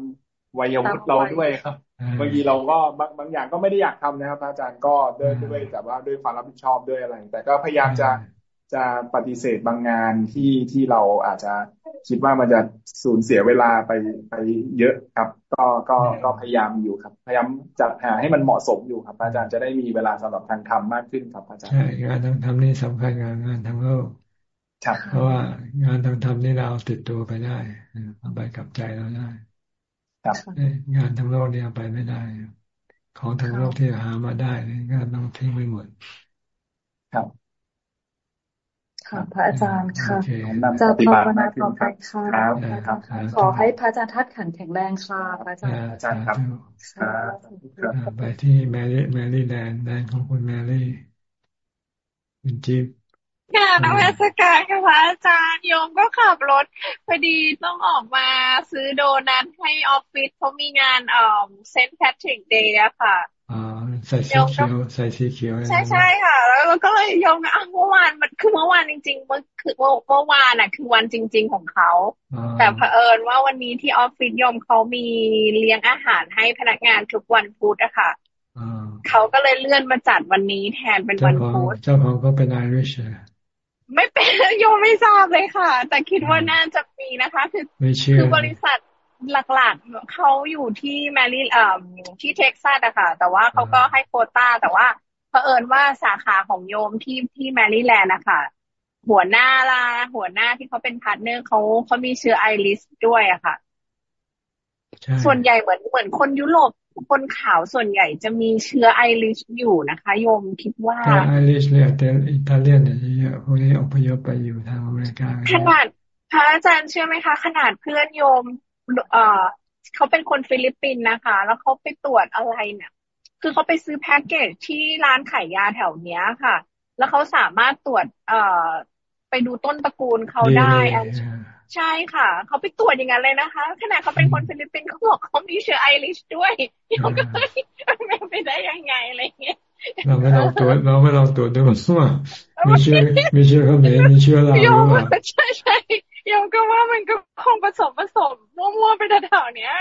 วัยวุฒิเราด้วยครับ บางทีเราก็บางบางอย่างก็ไม่ได้อยากทำนะครับ อาจารย์ก็ด้วยด้วยแต่ว่าด้วยความรับผิดชอบด้วยอะไร แต่ก็พยายามจะจะปฏิเสธบางงานที่ที่เราอาจจะคิดว่ามันจะสูญเสียเวลาไปไปเยอะครับ ก็ก็ก็พยายามอยู่ครับ พยายามจัดหาให้มันเหมาะสมอยู่ครับ อาจารย์จะได้มีเวลาสำหรับทางธรรมมากขึ้นครับ อาจารย์ใช่งานทางธรรมนี่สำคัญงานงานทางโลกเพราะว่างานทางธรรมนี่เราติดตัวไปได้เอาไปกับใจเราได้ งานทางโลกนี่เอาไปไม่ได้ ของทางโลกที่หามาได้นี่ก็ต้องทิ้งไปหมดครับค่ะพระอาจารย์ค่ะจะภาวนาต่อไปค่ะขอให้พระอาจารย์ธาตุขันธ์แข็งแรงค่ะพระอาจารย์อาจารย์ครับไปที่แมรี่แมรี่แลนด์แลนด์ของคุณแมรี่คุณจิ๊บ ค่ะนมัสการค่ะพระอาจารย์โยมก็ขับรถพอดีต้องออกมาซื้อโดนัทให้ออฟฟิศเขามีงานเอ่อ Saint Patrick's Day อะค่ะอ๋อใส่สีเขียวใส่สีเขียวใช่ใช่ค่ะ แล้วก็เลยยงอะเมื่อวานมันคือเมื่อวานจริงๆเมื่อคือเมื่อวานอะ คือวันจริง ๆของเขา แต่เผอิญว่าวันนี้ที่ออฟฟิศยมเขามีเลี้ยงอาหารให้พนักงานทุกวันพุธอะค่ะเขาก็เลยเลื่อนมาจัดวันนี้แทนเป็นวันพุธเจ้าของก็เป็นไอริช ไม่เป็นโยไม่ทราบเลยค่ะ แต่คิดว่าน่าจะมีนะคะ คือคือบริษัทหลักๆเขาอยู่ที่แมรี่เอ่อที่เท็กซัสอะค่ะ แต่ว่าเขาก็ให้โคต้า แต่ว่าเผอิญว่าสาขาของโยมที่ที่แมรี่แลนด์นะคะหัวหน้าละหัวหน้าที่เขาเป็น partner เขาเขามีเชื้อไอริชด้วยอะค่ะ ส่วนใหญ่เหมือนเหมือนคนยุโรป คนขาวส่วนใหญ่จะมีเชื้อไอริชอยู่นะคะ โยมคิดว่าไอริชเนี่ยแต่อิตาเลียนเนี่ยเยอะพวกนี้อพยพไปอยู่ทางอเมริกาขนาดพระอาจารย์เชื่อไหมคะ ขนาดเพื่อนโยม เอ่อเขาเป็นคนฟิลิปปินส์นะคะ แล้วเขาไปตรวจอะไรเนี่ยคือเขาไปซื้อแพ็กเกจที่ร้านขายยาแถวเนี้ยค่ะ แล้วเขาสามารถตรวจเอ่อ ไปดูต้นตระกูลเขาได้ใช่ค่ะเขาไปตรวจอย่างนั้นเลยนะคะขณะเขาเป็นคนฟิลิปปินส์เขาบอกเขามีเชื้อไอริชด้วยเขาก็เลยไม่ไปได้ยังไงอะไรเงี้ยเราไม่ลองตรวจเราไม่ลองตรวจดูว่ามีเชื้อมีเชื้อเขาเหมมีเชื้อเราหรือเปล่าใช่ใช่ยมก็ว่ามันก็คงผสมผสมมั่วๆไปแถวๆเนี้ย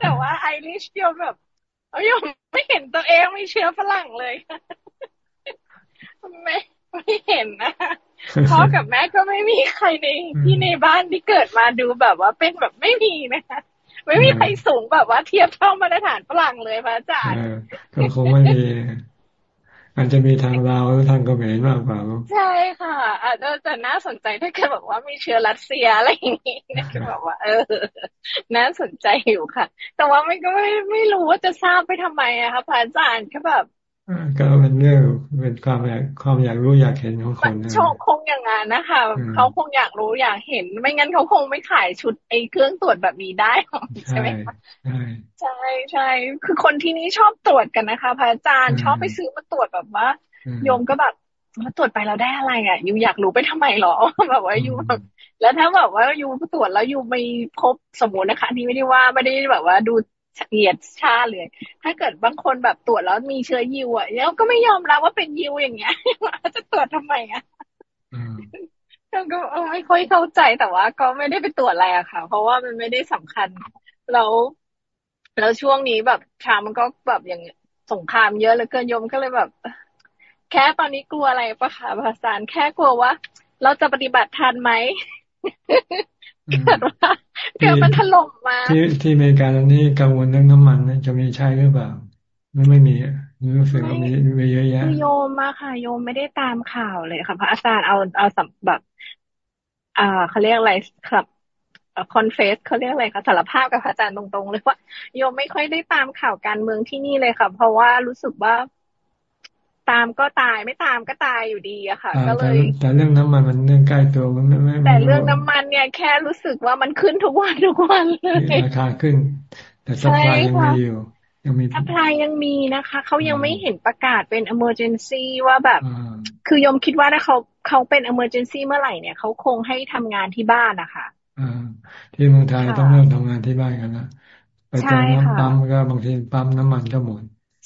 แต่ว่าไอริชยมแบบยมไม่เห็นตัวเองมีเชื้อฝรั่งเลยไม่ไม่เห็นนะ พ่อกับแม่ก็ไม่มีใครในที่ในบ้านที่เกิดมาดูแบบว่าเป็นแบบไม่มีนะคะไม่มีใครสูงแบบว่าเทียบเท่ามาตรฐานฝรั่งเลยพระอาจารย์ก็คงไม่มีอาจจะมีทางลาวหรือทางเขมรมากกว่าใช่ค่ะอาจจะจะน่าสนใจถ้าเกิดบอกว่ามีเชื้อรัสเซียอะไรอย่างนี้นะแบบว่า เออ น่าสนใจอยู่ค่ะ แต่ว่าไม่ก็ไม่ไม่รู้ว่าจะทราบไปทำไมอะค่ะพระอาจารย์แค่แบบ ก็เป็นเรื่องเป็นความอยากความอยากรู้อยากเห็นของคนนะคงอย่างนั้นนะคะเขาคงอยากรู้อยากเห็น ไม่งั้นเขาคงไม่ขายชุดไอ้เครื่องตรวจแบบนี้ได้ใช่ไหมคะใช่ใช่คือคนที่นี้ชอบตรวจกันนะคะพระอาจารย์ชอบไปซื้อมาตรวจแบบว่า โยมก็แบบมาตรวจไปเราได้อะไรอะยูอยากรู้ไปทำไมหรอแบบว่ายูแล้วถ้าแบบว่ายูตรวจแล้วยูไม่พบสมมตินะคะนี่ไม่ได้ว่าไม่ได้แบบว่าดู เกียดชาเลย ถ้าเกิดบางคนแบบตรวจแล้วมีเชื้อยิวอะแล้วก็ไม่ยอมรับว่าเป็นยิวอย่างเงี้ยจะตรวจทำไมอะก็ไม่ค่อยเข้าใจแต่ว่า ก็ไม่ได้ไปตรวจอะไรอะค่ะ เพราะว่ามันไม่ได้สำคัญแล้วแล้วช่วงนี้แบบทรัมป์ก็แบบอย่างสงครามเยอะเหลือเกินโยมก็เลยแบบ แค่ตอนนี้กลัวอะไรปะคะภาษาแค่กลัวว่า เราจะปฏิบัติทันไหม เกิดว่าเกิดมันถล่มมา ที่ที่อเมริกาตอนนี้กังวลเรื่องน้ำมันจะมีใช่หรือเปล่าไม่ไม่มีรู้สึกว่ามีมีเยอะแยะคือโยมมาค่ะ โยมไม่ได้ตามข่าวเลยค่ะพระอาจารย์เอาเอาสัมแบบ อ่าเขาเรียกอะไรครับคอนเฟสเขาเรียกอะไรคะสารภาพกับพระอาจารย์ตรงๆเลยว่าโยมไม่ค่อยได้ตามข่าวการเมืองที่นี่เลยค่ะ เพราะว่ารู้สึกว่า ตามก็ตายไม่ตามก็ตายอยู่ดีอะค่ะ ก็เลย แต่เรื่องน้ำมันมันเรื่องใกล้ตัวมันไม่แต่เรื่องน้ำมันเนี่ยแค่รู้สึกว่ามันขึ้นทุกวันทุกวันเลยราคาขึ้น แต่ supply ยังมีอยู่ยังมี supply ยังมีนะคะ เขายังไม่เห็นประกาศเป็น emergency ว่าแบบ คือโยมคิดว่าถ้าเขาเขาเป็น emergency เมื่อไหร่เนี่ยเขาคงให้ทำงานที่บ้านนะคะที่เมืองไทยต้องเริ่มทำงานที่บ้านกันนะไปเติมน้ำปั๊มก็บางทีปั๊มน้ำมันก็หมด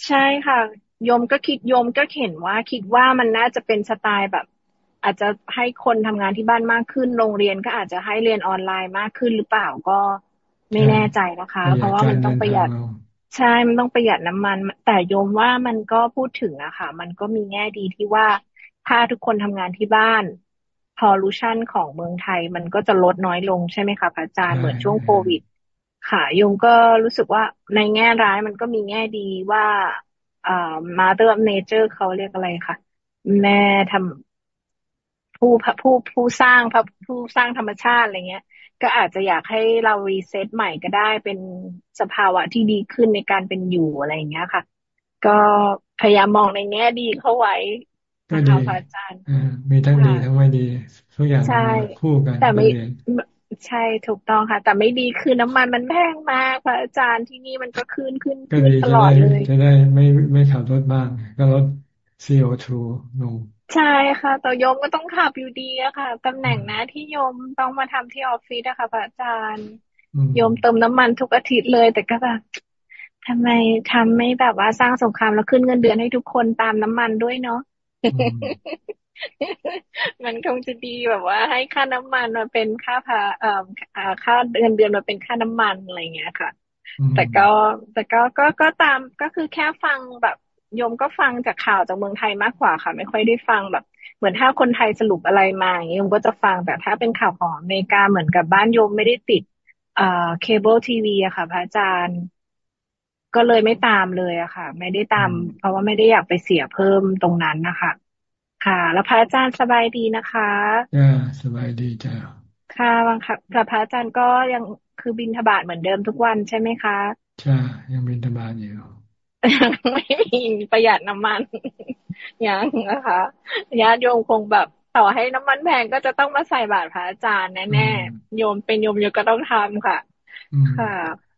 ใช่ค่ะ โยมก็คิดโยมก็เห็นว่า คิดว่ามันน่าจะเป็นสไตล์แบบ อาจจะให้คนทำงานที่บ้านมากขึ้น โรงเรียนก็อาจจะให้เรียนออนไลน์มากขึ้นหรือเปล่าก็ไม่แน่ใจนะคะ เพราะว่ามันต้องประหยัดใช่ มันต้องประหยัดน้ำมัน แต่โยมว่ามันก็พูดถึงอะค่ะ มันก็มีแง่ดีที่ว่าถ้าทุกคนทำงานที่บ้าน พอลูชันของเมืองไทยมันก็จะลดน้อยลงใช่ไหมคะพระอาจารย์เหมือนช่วงโควิด ค่ะโยมก็รู้สึกว่าในแง่ร้ายมันก็มีแง่ดีว่า อ่า mother of nature เขาเรียกอะไรคะแม่ทำผู้ผู้ผู้สร้างผู้สร้างธรรมชาติอะไรเงี้ย ก็อาจจะอยากให้เรารีเซ็ตใหม่ก็ได้เป็นสภาวะที่ดีขึ้นในการเป็นอยู่อะไรเงี้ยค่ะ ก็พยายามมองในแง่ดีเข้าไว้ก็ดีอาจารย์มีทั้งดีทั้งไม่ดีทุกอย่างคู่กันแต่ไม่ ใช่ถูกต้องค่ะ แต่ไม่ดีคือน้ำมันมันแพงมาก พระอาจารย์ที่นี่มันก็ขึ้นขึ้นตลอดเลยจะได้ไม่ไม่ขับรถบ้างก็ลด CO2 ลงใช่ค่ะต่อโยมก็ต้องขับอยู่ดีอะค่ะตำแหน่งนะที่โยมต้องมาทำที่ออฟฟิศอะค่ะพระอาจารย์โยมเติมน้ำมันทุกอาทิตย์เลย แต่ก็แบบทำไมทำไม่แบบว่าสร้างสงครามแล้วขึ้นเงินเดือนให้ทุกคนตามน้ำมันด้วยเนาะ มันคงจะดีแบบว่า ให้ค่าน้ำมันมาเป็นค่าพาเอ่อค่าเดือนเดือนมาเป็นค่าน้ำมันอะไรเงี้ยค่ะ แต่ก็แต่ก็ก็ก็ตามก็คือแค่ฟังแบบโยมก็ฟังจากข่าวจากเมืองไทยมากกว่าค่ะ ไม่ค่อยได้ฟังแบบเหมือนถ้าคนไทยสรุปอะไรมาอย่างนี้โยมก็จะฟังแต่ถ้าเป็นข่าวของอเมริกาเหมือนกับบ้านโยมไม่ได้ติด เอ่อเคเบิลทีวีอะค่ะ พระอาจารย์ก็เลยไม่ตามเลยอะค่ะ ไม่ได้ตาม เพราะว่าไม่ได้อยากไปเสียเพิ่มตรงนั้นนะคะ ค่ะ แล้วพระอาจารย์สบายดีนะคะจ้าสบายดีจ้าค่ะบางค่ะพระอาจารย์ก็ยังคือบินทบาทเหมือนเดิมทุกวันใช่ไหมคะใช่ยังบินทบาทอยู่ไม่มีประหยัดน้ำมันยังนะคะญาติโยมคงแบบต่อให้น้ำมันแพงก็จะต้องมาใส่บาตรพระอาจารย์แน่ๆโยมเป็นโยมโยมก็ต้องทำค่ะ ค่ะ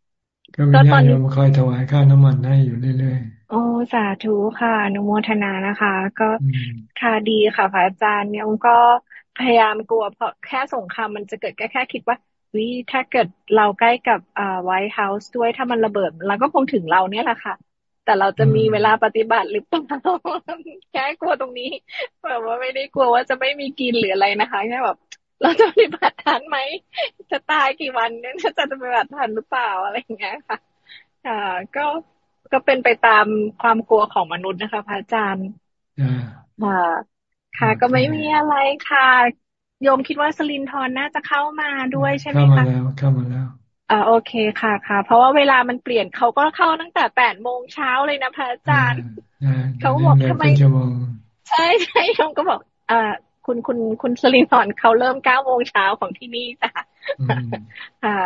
ก็มีญาติโยมคอยถวายค่าน้ำมันให้อยู่เรื่อยๆ โอ้สาธุค่ะนุโมทนานะคะ ก็ค่ะดีค่ะพระอาจารย์เนี่ยก็พยายามกลัวเพราะแค่สงครามมันจะเกิดแค่แค่คิดว่าวิถ้าเกิดเราใกล้กับอ่าไวท์เฮาส์ด้วยถ้ามันระเบิดเราก็คงถึงเราเนี่ยแหละค่ะ แต่เราจะมีเวลาปฏิบัติหรือเปล่าแค่กลัวตรงนี้แบบว่าไม่ได้กลัวว่าจะไม่มีกินหรืออะไรนะคะแค่แบบ เราจะปฏิบัติทันไหม จะตายกี่วันเนี่ยจะจะปฏิบัติทันหรือเปล่าอะไรอย่างเงี้ยค่ะค่ะก็ก็เป็นไปตามความกลัวของมนุษย์นะคะพระอาจารย์ค่ะค่ะ ก็ไม่มีอะไรค่ะโยมคิดว่าสลินทอนน่าจะเข้ามาด้วยใช่ไหมคะเข้ามาแล้วเข้ามาแล้วอ่าโอเคค่ะค่ะ เพราะว่าเวลามันเปลี่ยนเขาก็เข้าตั้งแต่แปดโมงเช้าเลยนะพระอาจารย์เขาบอกทำไมใช่ใช่โยมก็บอกอ่า คุณคุณคุณสลินทอนเขาเริ่มเก้าโมงเช้าของที่นี่จ้ะค่ะ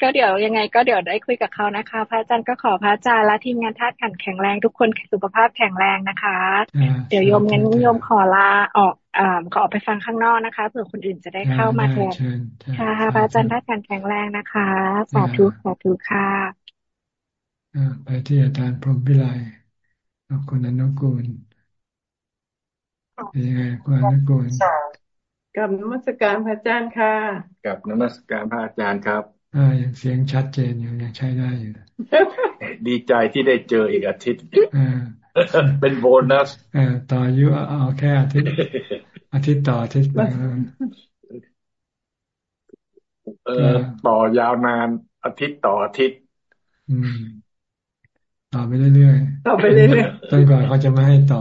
ก็เดี๋ยวยังไงก็เดี๋ยวได้คุยกับเขานะคะ พระอาจารย์ก็ขอพระอาจารย์และทีมงานท่ากันแข็งแรงทุกคนสุขภาพแข็งแรงนะคะ เดี๋ยวโยมงั้นโยมขอลาออกอ่าขอไปฟังข้างนอกนะคะเผื่อคนอื่นจะได้เข้ามาแทนค่ะพระอาจารย์ท่ากันแข็งแรงนะคะสาธุสาธุค่ะไปที่อาจารย์พรหมพิไลขอบคุณอนุกูล เป็นยังไงคุณอนุกูลกับนมัสการพระอาจารย์ค่ะ กับนมัสการพระอาจารย์ครับอ่ายังเสียงชัดเจนอยู่ยังใช้ได้อยู่ ดีใจที่ได้เจออีกอาทิตย์เป็นโบนัสต่ออายุเอาแค่อาทิตย์อาทิตย์ต่ออาทิตย์ไปเออต่อยาวนานอาทิตย์ต่ออาทิตย์ต่อไปเรื่อยๆต่อไปเรื่อยๆจนกว่าเขาจะไม่ให้ต่อ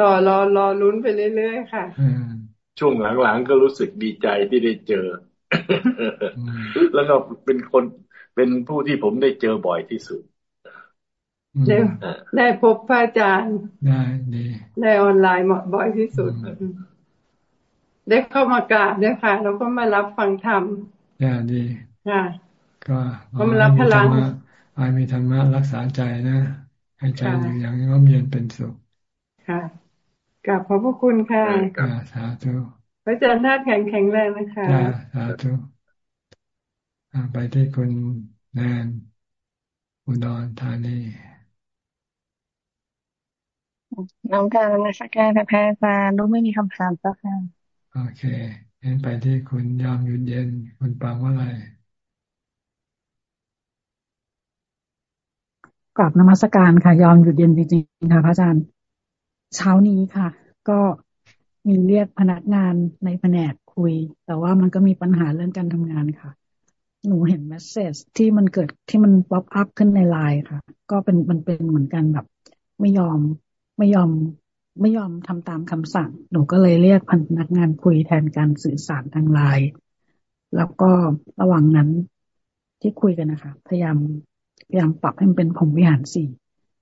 ต่อรอรอลุ้นไปเรื่อยๆค่ะช่วงหลังๆก็รู้สึกดีใจที่ได้เจอ แล้วก็เป็นคนเป็นผู้ที่ผมได้เจอบ่อยที่สุดได้ได้พบพระอาจารย์ได้ดีได้ออนไลน์บ่อยที่สุด ได้เข้ามากราบด้วยค่ะ แล้วก็มารับฟังธรรมได้ดีค่ะก็มารับพลังให้มีธรรมะรักษาใจนะให้ใจอยู่อย่างร่มเย็นเป็นสุข ค่ะกราบขอบพระคุณค่ะสาธุพระอาจารย์ท่าแข็งแข็งแรงนะคะสาธุไปที่คุณแนนอุดรธานีน้องการมาสักการพระอาจารย์รู้ไม่มีคำถามสักค่ะโอเคเห็นไปที่คุณยามยุนเย็น คุณปังว่าอะไรกลับนมัสการค่ะยอมหยุดเย็นจริงๆค่ะพระอาจารย์ เช้านี้ค่ะ ก็มีเรียกพนักงานในแผนกคุย แต่ว่ามันก็มีปัญหาเรื่องการทำงานค่ะ หนูเห็น message ที่มันเกิดที่มัน pop up ขึ้นในไลน์ค่ะ ก็เป็นมันเป็นเหมือนกันแบบ ไม่ยอมไม่ยอมไม่ยอมทำตามคำสั่ง หนูก็เลยเรียกพนักงานคุยแทนการสื่อสารทางไลน์แล้วก็ระหว่างนั้นที่คุยกันนะคะ พยายามพยายามปรับให้มันเป็นพรหมวิหารสี่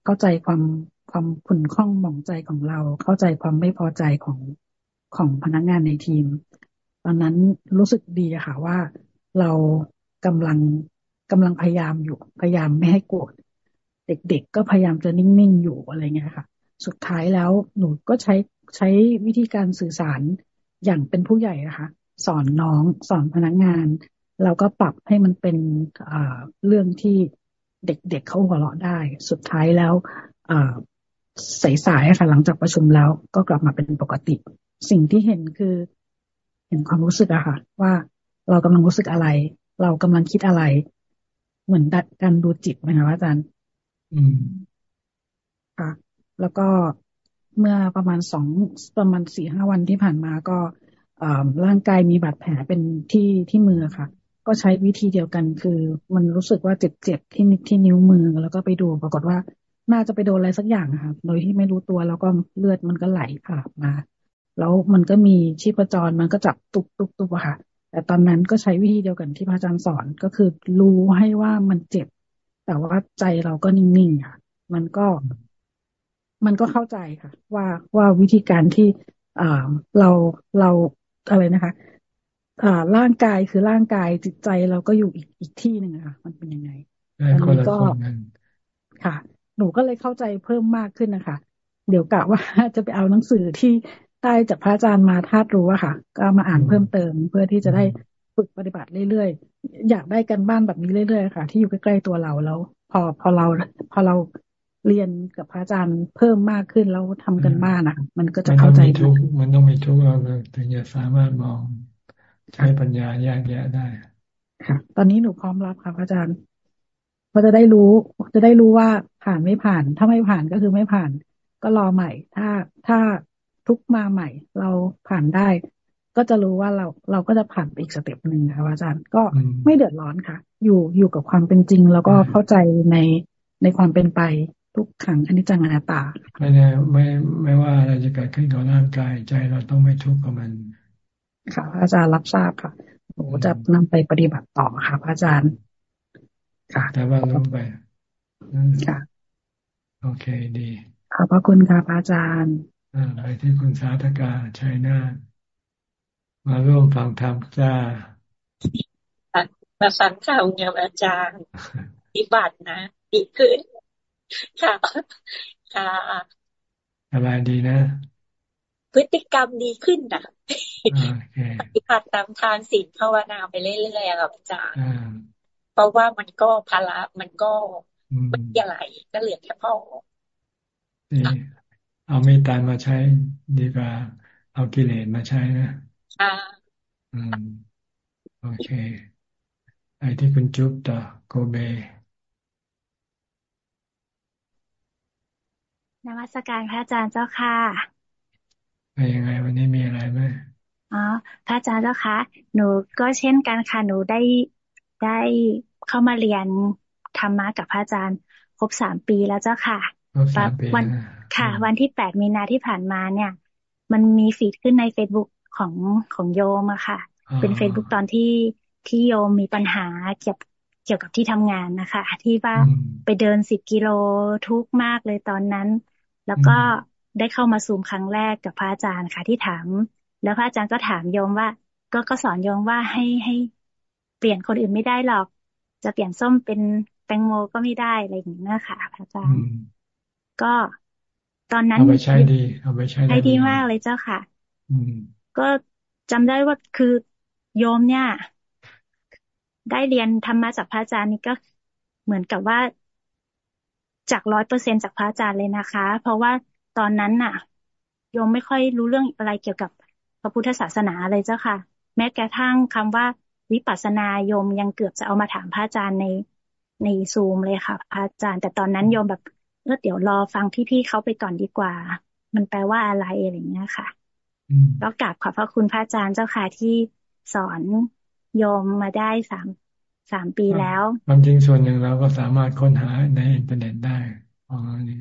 เข้าใจความ ความขุ่นข้องหมองใจของเรา เข้าใจความไม่พอใจของของพนักงานในทีม ตอนนั้นรู้สึกดีค่ะว่าเรากำลังกำลังพยายามอยู่ พยายามไม่ให้โกรธเด็กๆก็พยายามจะนิ่งๆอยู่อะไรเงี้ยค่ะ สุดท้ายแล้วหนูก็ใช้ใช้วิธีการสื่อสารอย่างเป็นผู้ใหญ่นะคะสอนน้องสอนพนักงาน เราก็ปรับให้มันเป็นเรื่องที่เด็กๆเเขาหัวเราะได้ สุดท้ายแล้ว สายๆค่ะหลังจากประชุมแล้วก็กลับมาเป็นปกติ สิ่งที่เห็นคือ เห็นความรู้สึกอะค่ะ ว่าเรากำลังรู้สึกอะไร เรากำลังคิดอะไร เหมือนดัดการดูจิตไหมคะอาจารย์ อืมค่ะ แล้วก็เมื่อประมาณสองประมาณสี่ห้าวันที่ผ่านมาก็ร่างกายมีบาดแผลเป็นที่ที่มือค่ะ ก็ใช้วิธีเดียวกันคือ มันรู้สึกว่าเจ็บๆที่ที่นิ้วมือแล้วก็ไปดูปรากฏว่า น่าจะไปโดนอะไรสักอย่างค่ะโดยที่ไม่รู้ตัวแล้วก็เลือดมันก็ไหลผ่านมา แล้วมันก็มีชีพจรมันก็จับตุบตุบตุบอะค่ะ แต่ตอนนั้นก็ใช้วิธีเดียวกันที่พระอาจารย์สอนก็คือรู้ให้ว่ามันเจ็บ แต่ว่าใจเราก็นิ่งๆค่ะ มันก็ มันก็เข้าใจค่ะ ว่าว่าวิธีการที่อ่าเราเราอะไรนะคะอ่าร่างกายคือร่างกายจิตใจเราก็อยู่อีกอีกที่หนึ่งค่ะ มันเป็นยังไงอันนี้ก็ค่ะ หนูก็เลยเข้าใจเพิ่มมากขึ้นนะคะ เดี๋ยวกะว่าจะไปเอาหนังสือที่ได้จากพระอาจารย์มาธาตุรู้อะค่ะ ก็มาอ่านเพิ่มเติมเพื่อที่จะได้ฝึกปฏิบัติเรื่อยๆ อยากได้กันบ้านแบบนี้เรื่อยๆค่ะ ที่อยู่ใกล้ๆตัวเราแล้ว พอพอเราพอเราเรียนกับพระอาจารย์เพิ่มมากขึ้นแล้วทำกันบ้านอะมันก็จะเข้าใจทุกมันต้องมีทุกเราถึงจะสามารถมองใช้ปัญญาแยกแยะได้ค่ะตอนนี้หนูพร้อมรับค่ะอาจารย์ เราจะได้รู้ จะได้รู้ว่าผ่านไม่ผ่าน ถ้าไม่ผ่านก็คือไม่ผ่าน ก็รอใหม่ ถ้าถ้าทุกข์มาใหม่ เราผ่านได้ ก็จะรู้ว่าเราเราก็จะผ่านไปอีก step หนึ่งค่ะอาจารย์ก็ไม่เดือดร้อนค่ะ อยู่อยู่กับความเป็นจริง แล้วก็เข้าใจในในความเป็นไปทุกขังอนิจจังอนัตตาไม่แน่ไม่ไม่ว่าอะไรจะเกิดขึ้นกับร่างกายใจเราต้องไม่ทุกข์กับมัน ค่ะพระอาจารย์รับทราบค่ะหนูจะนำไปปฏิบัติต่อค่ะพระอาจารย์ ค่ะแต่ว่ารู้ไปค่ะ โอเคดี ขอบพระคุณค่ะพระอาจารย์ไปที่คุณสาธกาชัยนามาร่วมฟังธรรมจ้ามาฟังข่าวเนี่ยอาจารย์อิบัตินะดีขึ้นค่ะค่ะอะไรดีนะ พฤติกรรมดีขึ้นนะปฏิบัติตามทานศีลภาวนาไปเรื่อยๆครับอาจารย์เพ ราะว่ามันก็ภาระมันก็ไม่ใหญ่ก็เหลือแค่พ่อเอาเมตตามาใช้ดีกว่าเอากิเลสมาใช้นะอ่าอืมโอเคไอ้ที่คุณจุ๊บต่อโกเบนมัสการพระอาจารย์เจ้าค่ะเป็นยังไงวันนี้มีอะไรไหมอ๋อพระอาจารย์เจ้าคะหนูก็เช่นกันค่ะหนูได้ได้ เข้ามาเรียนธรรมะกับพระอาจารย์ ครบสามปีแล้วเจ้าค่ะวันค่ะ วันที่แปดมีนาที่ผ่านมาเนี่ย มันมี feed ขึ้นในเฟซบุ๊กของของโยมอะค่ะ เป็นเฟซบุ๊กตอนที่ที่โยมมีปัญหาเกี่ยวเกี่ยวกับที่ทำงานนะคะ ที่ว่าไปเดินสิบกิโลทุกมากเลยตอนนั้น แล้วก็ได้เข้ามาซูมครั้งแรกกับพระอาจารย์ค่ะที่ถาม แล้วพระอาจารย์ก็ถามโยมว่า ก็ก็สอนโยมว่าให้ให้เปลี่ยนคนอื่นไม่ได้หรอก จะเปลี่ยนส้มเป็นแตงโมก็ไม่ได้อะไรอย่างนี้นะคะพระอาจารย์ก็ตอนนั้นเอาไปใช้ดีเอาไปใช้ใช้ดีมากเลยเจ้าค่ะ อืมก็จำได้ว่าคือโยมเนี่ย ได้เรียนธรรมะจากพระอาจารย์นี่ก็เหมือนกับว่าจากร้อยเปอร์เซ็นจากพระอาจารย์เลยนะคะ เพราะว่าตอนนั้นน่ะ โยมไม่ค่อยรู้เรื่องอะไรเกี่ยวกับพระพุทธศาสนาเลยเจ้าค่ะ แม้กระทั่งคำว่า วิปัสสนาโยมยังเกือบจะเอามาถามพระอาจารย์ในในซูมเลยค่ะพระอาจารย์ แต่ตอนนั้นโยมแบบเออเดี๋ยวรอฟังพี่ๆเขาไปก่อนดีกว่า มันแปลว่าอะไรอะไรเงี้ยค่ะแล้วกราบขอบพระคุณพระอาจารย์เจ้าค่ะที่สอนโยมมาได้สามสามปีแล้วความจริงส่วนหนึ่งเราก็สามารถค้นหาในอินเทอร์เน็ตได้อ๋อนี่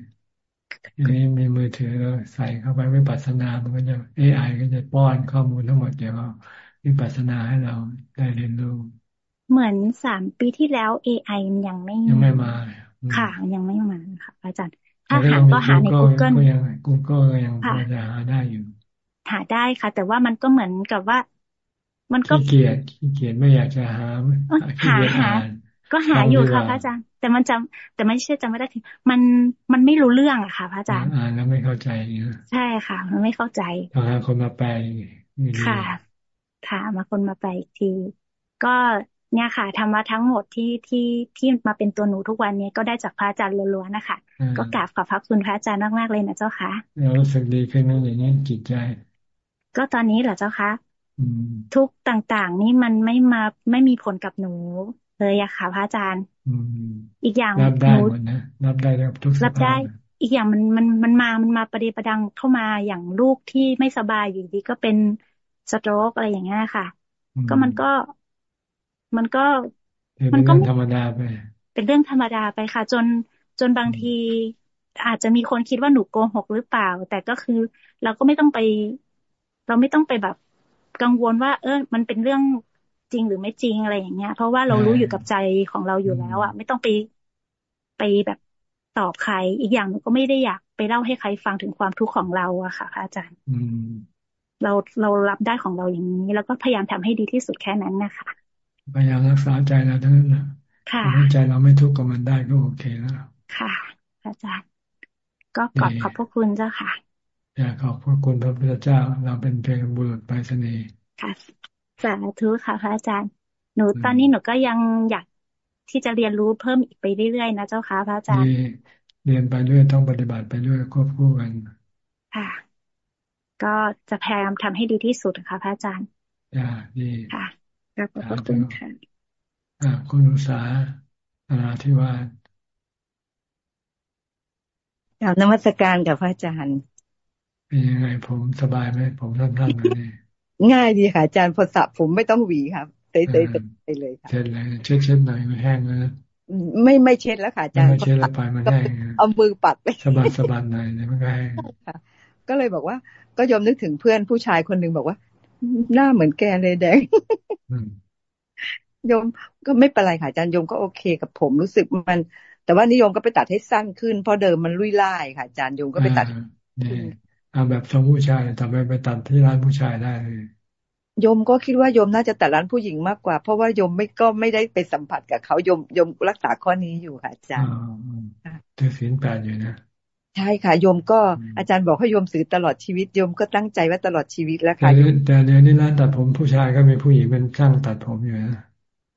ทีนี้มีมือถือเราใส่เข้าไปวิปัสสนา มันก็จะ AI ก็จะป้อนข้อมูลทั้งหมดเกี่ยวกับ วิปัสสนาให้เราได้เรียนรู้เหมือนสามปีที่แล้ว AI มันยังไม่ยังไม่มาค่ะยังไม่มาค่ะ อาจารย์ถ้าหาก็หาใน Google ก็ยัง Google ก็ยังพอจะหาได้อยู่ หาได้ค่ะ แต่ว่ามันก็เหมือนกับว่า มันก็ขี้เกียจขี้เกียจไม่อยากจะหาหาหาก็หาอยู่ค่ะพระอาจารย์แต่มันจำแต่ไม่ใช่จำไม่ได้ทีมันมันไม่รู้เรื่องอะค่ะพระอาจารย์อ่านแล้วไม่เข้าใจใช่ค่ะ มันไม่เข้าใจต้องหาคนมาแปลค่ะ ค่ะ มาคนมาแปลอีกที ก็เนี่ยค่ะธรรมะทั้งหมดที่ที่ที่มาเป็นตัวหนูทุกวันนี้ก็ได้จากพระอาจารย์ล้วนๆนะคะก็กราบขอบพระคุณพระอาจารย์มากๆเลยนะเจ้าค่ะเรารู้สึกดีขึ้นนั่นอย่างนี้จิตใจ ก็ตอนนี้เหรอเจ้าคะทุกต่างๆ นี่มันไม่มาไม่มีผลกับหนู เลยอะค่ะพระอาจารย์อีกอย่างรับได้หมดนะรับได้ทุกรับได้ อีกอย่างมันมันมันมามันมาประเดประดังเข้ามาอย่างลูกที่ไม่สบายอยู่ดีก็เป็น สโตรกอะไรอย่างเงี้ยค่ะ ก็มันก็ มันก็ มันก็ธรรมดาไป เป็นเรื่องธรรมดาไปค่ะ จนจนบางทีอาจจะมีคนคิดว่าหนูโกหกหรือเปล่า แต่ก็คือเราก็ไม่ต้องไป เราไม่ต้องไปแบบกังวลว่า เออ มันเป็นเรื่องจริงหรือไม่จริงอะไรอย่างเงี้ย เพราะว่าเรารู้อยู่กับใจของเราอยู่แล้วอะ ไม่ต้องไปไปแบบตอบใคร อีกอย่างหนูก็ไม่ได้อยากไปเล่าให้ใครฟังถึงความทุกข์ของเราอะค่ะพระอาจารย์ เราเรารับได้ของเราอย่างนี้ แล้วก็พยายามทำให้ดีที่สุดแค่นั้นนะคะพยายามรักษาใจเราทั้งนั้นนะค่ะใจเราไม่ทุกข์กับมันได้ก็โอเคแล้วค่ะ อาจารย์ ก็ขอบขอบพระคุณเจ้าค่ะอยากขอบพระคุณพระพุทธเจ้า เราเป็นเพียงบุรุษไปเสน่ห์ค่ะสาธุค่ะพระอาจารย์ หนูตอนนี้หนูก็ยังอยากที่จะเรียนรู้เพิ่มอีกไปเรื่อยๆนะเจ้าค่ะพระอาจารย์เรียนไปเรื่อยต้องปฏิบัติไปเรื่อยควบคู่กันค่ะ ก็จะพยายามทำให้ดีที่สุดค่ะพระอาจารย์อ่าดีค่ะขอบพระคุณค่ะอ่าคุณอุษาอาที่ว่ากล่าวนมัสการกับพระอาจารย์ เป็นยังไงผมสบายไหมผมสั้นๆเลยง่ายดีค่ะอาจารย์พอสระผมไม่ต้องหวีครับเตะๆไปเลยค่ะเช็ดเลยเช็ดเช็ดหน่อยมันแห้งแล้วไม่ไม่เช็ดแล้วค่ะอาจารย์ไม่เช็ดแล้วไปมันแห้งเอามือปัดไปสบายสบายหน่อยเลยมันก็แห้ง ก็เลยบอกว่า ก็ยอมนึกถึงเพื่อนผู้ชายคนหนึ่งบอกว่า หน้าเหมือนแกเลยแดงโยมก็ไม่เป็นไรค่ะอาจารย์โยมก็โอเคกับผมรู้สึกมัน แต่ว่านิยมก็ไปตัดให้สั้นขึ้น เพราะเดิมมันลุยไล่ค่ะอาจารย์โยมก็ไปตัดเอาแบบทรงผู้ชายทำไมไปตัดที่ร้านผู้ชายได้เลยโยมก็คิดว่าโยมน่าจะตัดร้านผู้หญิงมากกว่า เพราะว่าโยมไม่ก็ไม่ได้ไปสัมผัสกับเขาโยมโยมรักษาข้อนี้อยู่ค่ะอาจารย์ถือศีลแปดอยู่นะ ใช่ค่ะโยมก็อาจารย์บอกให้โยมสื่อตลอดชีวิตโยมก็ตั้งใจว่าตลอดชีวิตแล้วค่ะแต่เดี๋ยวนี้ร้านตัดผมผู้ชายก็มีผู้หญิงเป็นช่างตัดผมอยู่นะ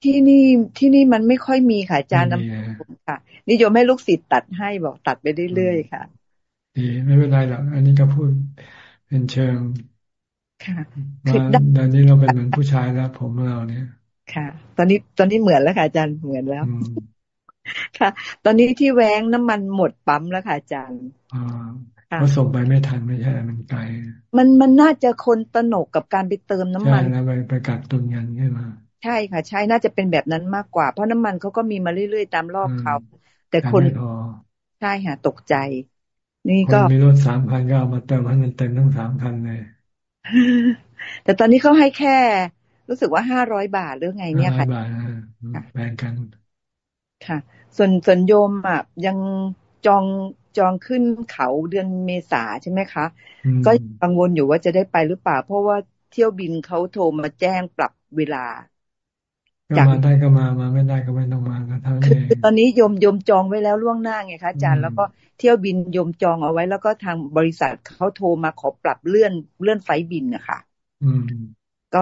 ที่นี่ที่นี่มันไม่ค่อยมีค่ะอาจารย์น้ำค่ะนิยมให้ลูกศิษย์ตัดให้บอกตัดไปเรื่อยๆค่ะดีไม่เป็นไรหรอกอันนี้ก็พูดเป็นเชิงค่ะว่าตอนนี้เราเป็นเหมือนผู้ชายแล้วผมเราเนี่ย ค่ะ ตอนนี้ตอนนี้เหมือนแล้วค่ะอาจารย์เหมือนแล้ว ค่ะ ตอนนี้ที่แว้งน้ำมันหมดปั๊มแล้วค่ะอาจารย์อ่าก็ส่งไปไม่ทันไม่ใช่มันไกล มันมันน่าจะคนตนกกับการไปเติมน้ำมันใช่แล้วไปไปกักตุนกันขึ้นมาใช่ค่ะ ใช่น่าจะเป็นแบบนั้นมากกว่า เพราะน้ำมันเขาก็มีมาเรื่อยๆตามรอบเขาแต่คนใช่ค่ะตกใจ นี่ก็มีรถสามพันก็เอามาเติมให้มันเต็มทั้งสามพันเลย แต่ตอนนี้เขาให้แค่ รู้สึกว่าห้าร้อยบาทหรือไงเนี่ยค่ะบาทแบ่งกัน ค่ะ ส่วนส่วนโยมอะยังจองจองขึ้นเขาเดือนเมษาใช่ไหมคะ ก็กังวลอยู่ว่าจะได้ไปหรือเปล่า เพราะว่าเที่ยวบินเขาโทรมาแจ้งปรับเวลาก็มาได้ก็มามาไม่ได้ก็ไม่ต้องมาก็เท่านี้คือตอนนี้โยมโยมจองไว้แล้วล่วงหน้าไงคะอาจารย์แล้วก็เที่ยวบินโยมจองเอาไว้ แล้วก็ทางบริษัทเขาโทรมาขอปรับเลื่อนเลื่อนไฟบินนะคะอืมก็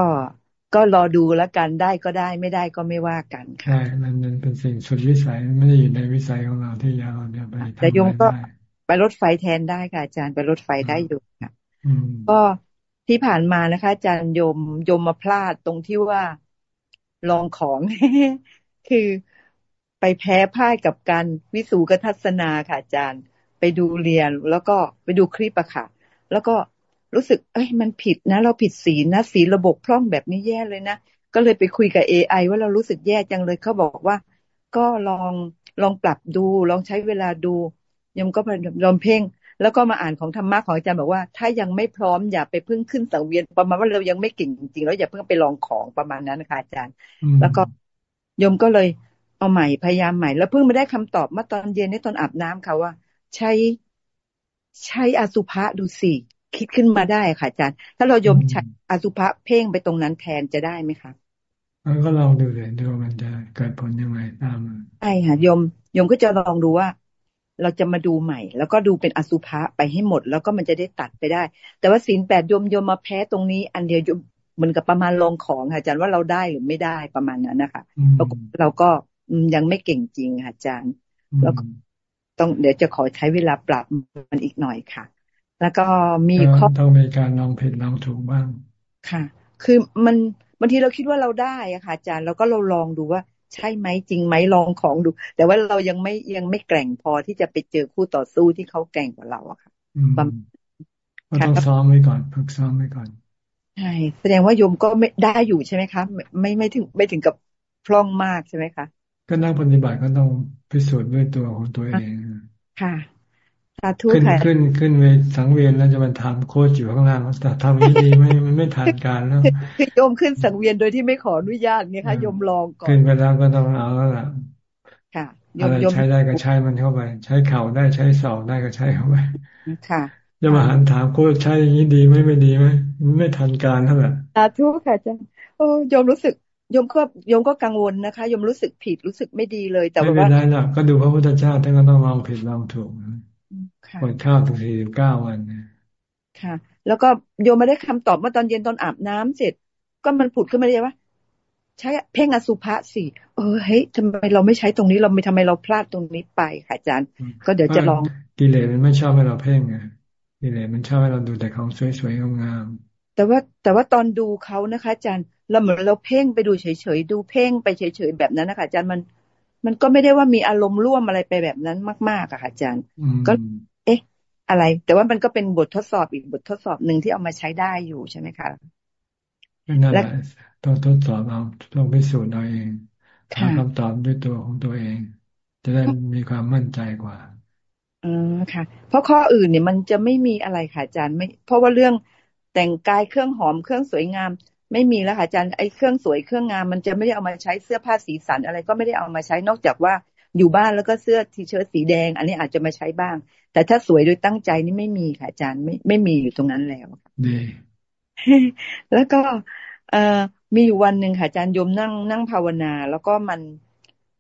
ก็รอดูแล้วกันได้ก็ได้ไม่ได้ก็ไม่ว่ากันค่ะใช่มันมันเป็นสิ่งสุดวิสัยไม่ได้อยู่ในวิสัยของเราที่ยาวเนี่ยไปแต่โยมก็ไปรถไฟแทนได้ค่ะอาจารย์ไปรถไฟได้อยู่ค่ะก็ที่ผ่านมานะคะอาจารย์โยมโยมมาพลาดตรงที่ว่าลองของคือไปแพ้พ่ายกับการวิสูกทัศนาค่ะอาจารย์ ไปดูเรียนแล้วก็ไปดูคลิปอะค่ะ แล้วก็ รู้สึก เอ้ยมันผิดนะ เราผิดศีลนะศีลระบบพร่องแบบนี้แย่เลยนะ ก็เลยไปคุยกับเอไอว่าเรารู้สึกแย่จังเลยเขาบอกว่า ก็ลองลองปรับดู ลองใช้เวลาดูยมก็ไปลองเพ่งแล้วก็มาอ่านของธรรมะของอาจารย์บอกว่า ถ้ายังไม่พร้อมอย่าไปพึ่งขึ้นสังเวียนประมาณว่าเรายังไม่เก่งจริงๆแล้วอย่าเพิ่งไปลองของประมาณนั้นนะคะอาจารย์ แล้วก็ยมก็เลยเอาใหม่พยายามใหม่ แล้วเพิ่งมาได้คำตอบเมื่อตอนเย็นในตอนอาบน้ำค่ะว่า ใช้ใช้อสุภะดูสิ คิดขึ้นมาได้ค่ะอาจารย์ ถ้าเรายมใช้อสุภะเพ่งไปตรงนั้นแทนจะได้ไหมคะมันก็ลองดูเลยดูมันจะเกิดผลยังไงตามใช่ค่ะยมยมก็จะลองดูว่า เราจะมาดูใหม่ แล้วก็ดูเป็นอสุภะไปให้หมด แล้วก็มันจะได้ตัดไปได้ แต่ว่าศีลแปดยมยมมาแพ้ตรงนี้ อันเดียวยมเหมือนกับประมาณลองของอาจารย์ว่าเราได้หรือไม่ได้ประมาณนั้นนะคะเราเราก็ยังไม่เก่งจริงอาจารย์ แล้วต้องเดี๋ยวจะขอใช้เวลาปรับมันอีกหน่อยค่ะ แล้วก็มีข้อต้องมีการลองผิดลองถูกบ้าง ค่ะ คือมันบางทีเราคิดว่าเราได้อะค่ะอาจารย์แล้วก็เราลองดูว่าใช่ไหมจริงไหมลองของดู แต่ว่าเรายังไม่ยังไม่แกร่งพอที่จะไปเจอคู่ต่อสู้ที่เขาแกร่งกว่าเราอะค่ะต้องซ้อมไว้ก่อนฝึกซ้อมไว้ก่อนใช่แสดงว่าโยมก็ไม่ได้อยู่ใช่ไหมคะไม่ไม่ถึงไม่ถึงกับพร่องมากใช่ไหมคะก็นั่งปฏิบัติก็ต้องพิสูจน์ด้วยตัวของตัวเอง ค่ะ สาธุขึ้นขึ้นขึ้นเวสังเวียนแล้วจะมันทำโคตรอยู่ข้างล่างแต่ทำนี้ดีไม่มันไม่ทานการแล้วโยมขึ้นสังเวียนโดยที่ไม่ขออนุญาตเนี่ยค่ะโยมลองก่อนขึ้นไปแล้วก็ต้องเอาแล้วล่ะค่ะอะไรใช้ได้ก็ใช้มันเข้าไป ใช้เข่าได้ใช้ศอกได้ก็ใช้เข้าไปค่ะจะมาหันถามโคตรใช้อย่างนี้ดีไหมไม่ดีไหมไม่ทันการเท่าไหร่สาธุค่ะจ้าโอ้โยมรู้สึกโยมก็โยมก็กังวลนะคะโยมรู้สึกผิดรู้สึกไม่ดีเลย แต่ว่าไม่เป็นไรนะก็ดูพระพุทธเจ้าท่านก็ต้องลองผิดลองถูก อดข้าวถึงสี่สิบเก้าวันค่ะ แล้วก็โยมมาได้คำตอบเมื่อตอนเย็นตอนอาบน้ำเสร็จ ก็มันผุดขึ้นมาเลยว่าใช้เพ่งอสุภะสิเออเฮ้ยทำไมเราไม่ใช้ตรงนี้เราไม่ทำไมเราพลาดตรงนี้ไปค่ะอาจารย์ ก็เดี๋ยวจะลองกิเลสมันไม่ชอบให้เราเพ่งไงกิเลสมันชอบให้เราดูแต่ของสวยๆงามๆแต่ว่าแต่ว่าตอนดูเขานะคะอาจารย์เราเหมือนเราเพ่งไปดูเฉยๆดูเพ่งไปเฉยๆแบบนั้นนะคะอาจารย์มัน มันก็ไม่ได้ว่ามีอารมณ์ร่วมอะไรไปแบบนั้นมากๆอะค่ะอาจารย์ ก็เอ๊ะอะไร แต่ว่ามันก็เป็นบททดสอบอีกบททดสอบหนึ่งที่เอามาใช้ได้อยู่ใช่ไหมคะนั่นแหละต้องทดสอบเอาต้องพิสูจน์เอาเองหาคำตอบด้วยตัวของตัวเอง จะได้มีความมั่นใจกว่าอืมค่ะ เพราะข้ออื่นเนี่ยมันจะไม่มีอะไรค่ะอาจารย์ไม่ เพราะว่าเรื่องแต่งกายเครื่องหอมเครื่องสวยงาม ไม่มีแล้วค่ะอาจารย์ไอ้เครื่องสวยเครื่องงามมันจะไม่ได้เอามาใช้เสื้อผ้าสีสันอะไรก็ไม่ได้เอามาใช้นอกจากว่า อยู่บ้านแล้วก็เสื้อทีเชิ้ตสีแดง อันนี้อาจจะมาใช้บ้าง แต่ถ้าสวยโดยตั้งใจนี่ไม่มีค่ะอาจารย์ไม่ไม่มีอยู่ตรงนั้นแล้วดีแล้วก็ เอ่อมีอยู่วันหนึ่งค่ะอาจารย์โยมนั่งนั่งภาวนา แล้วก็มัน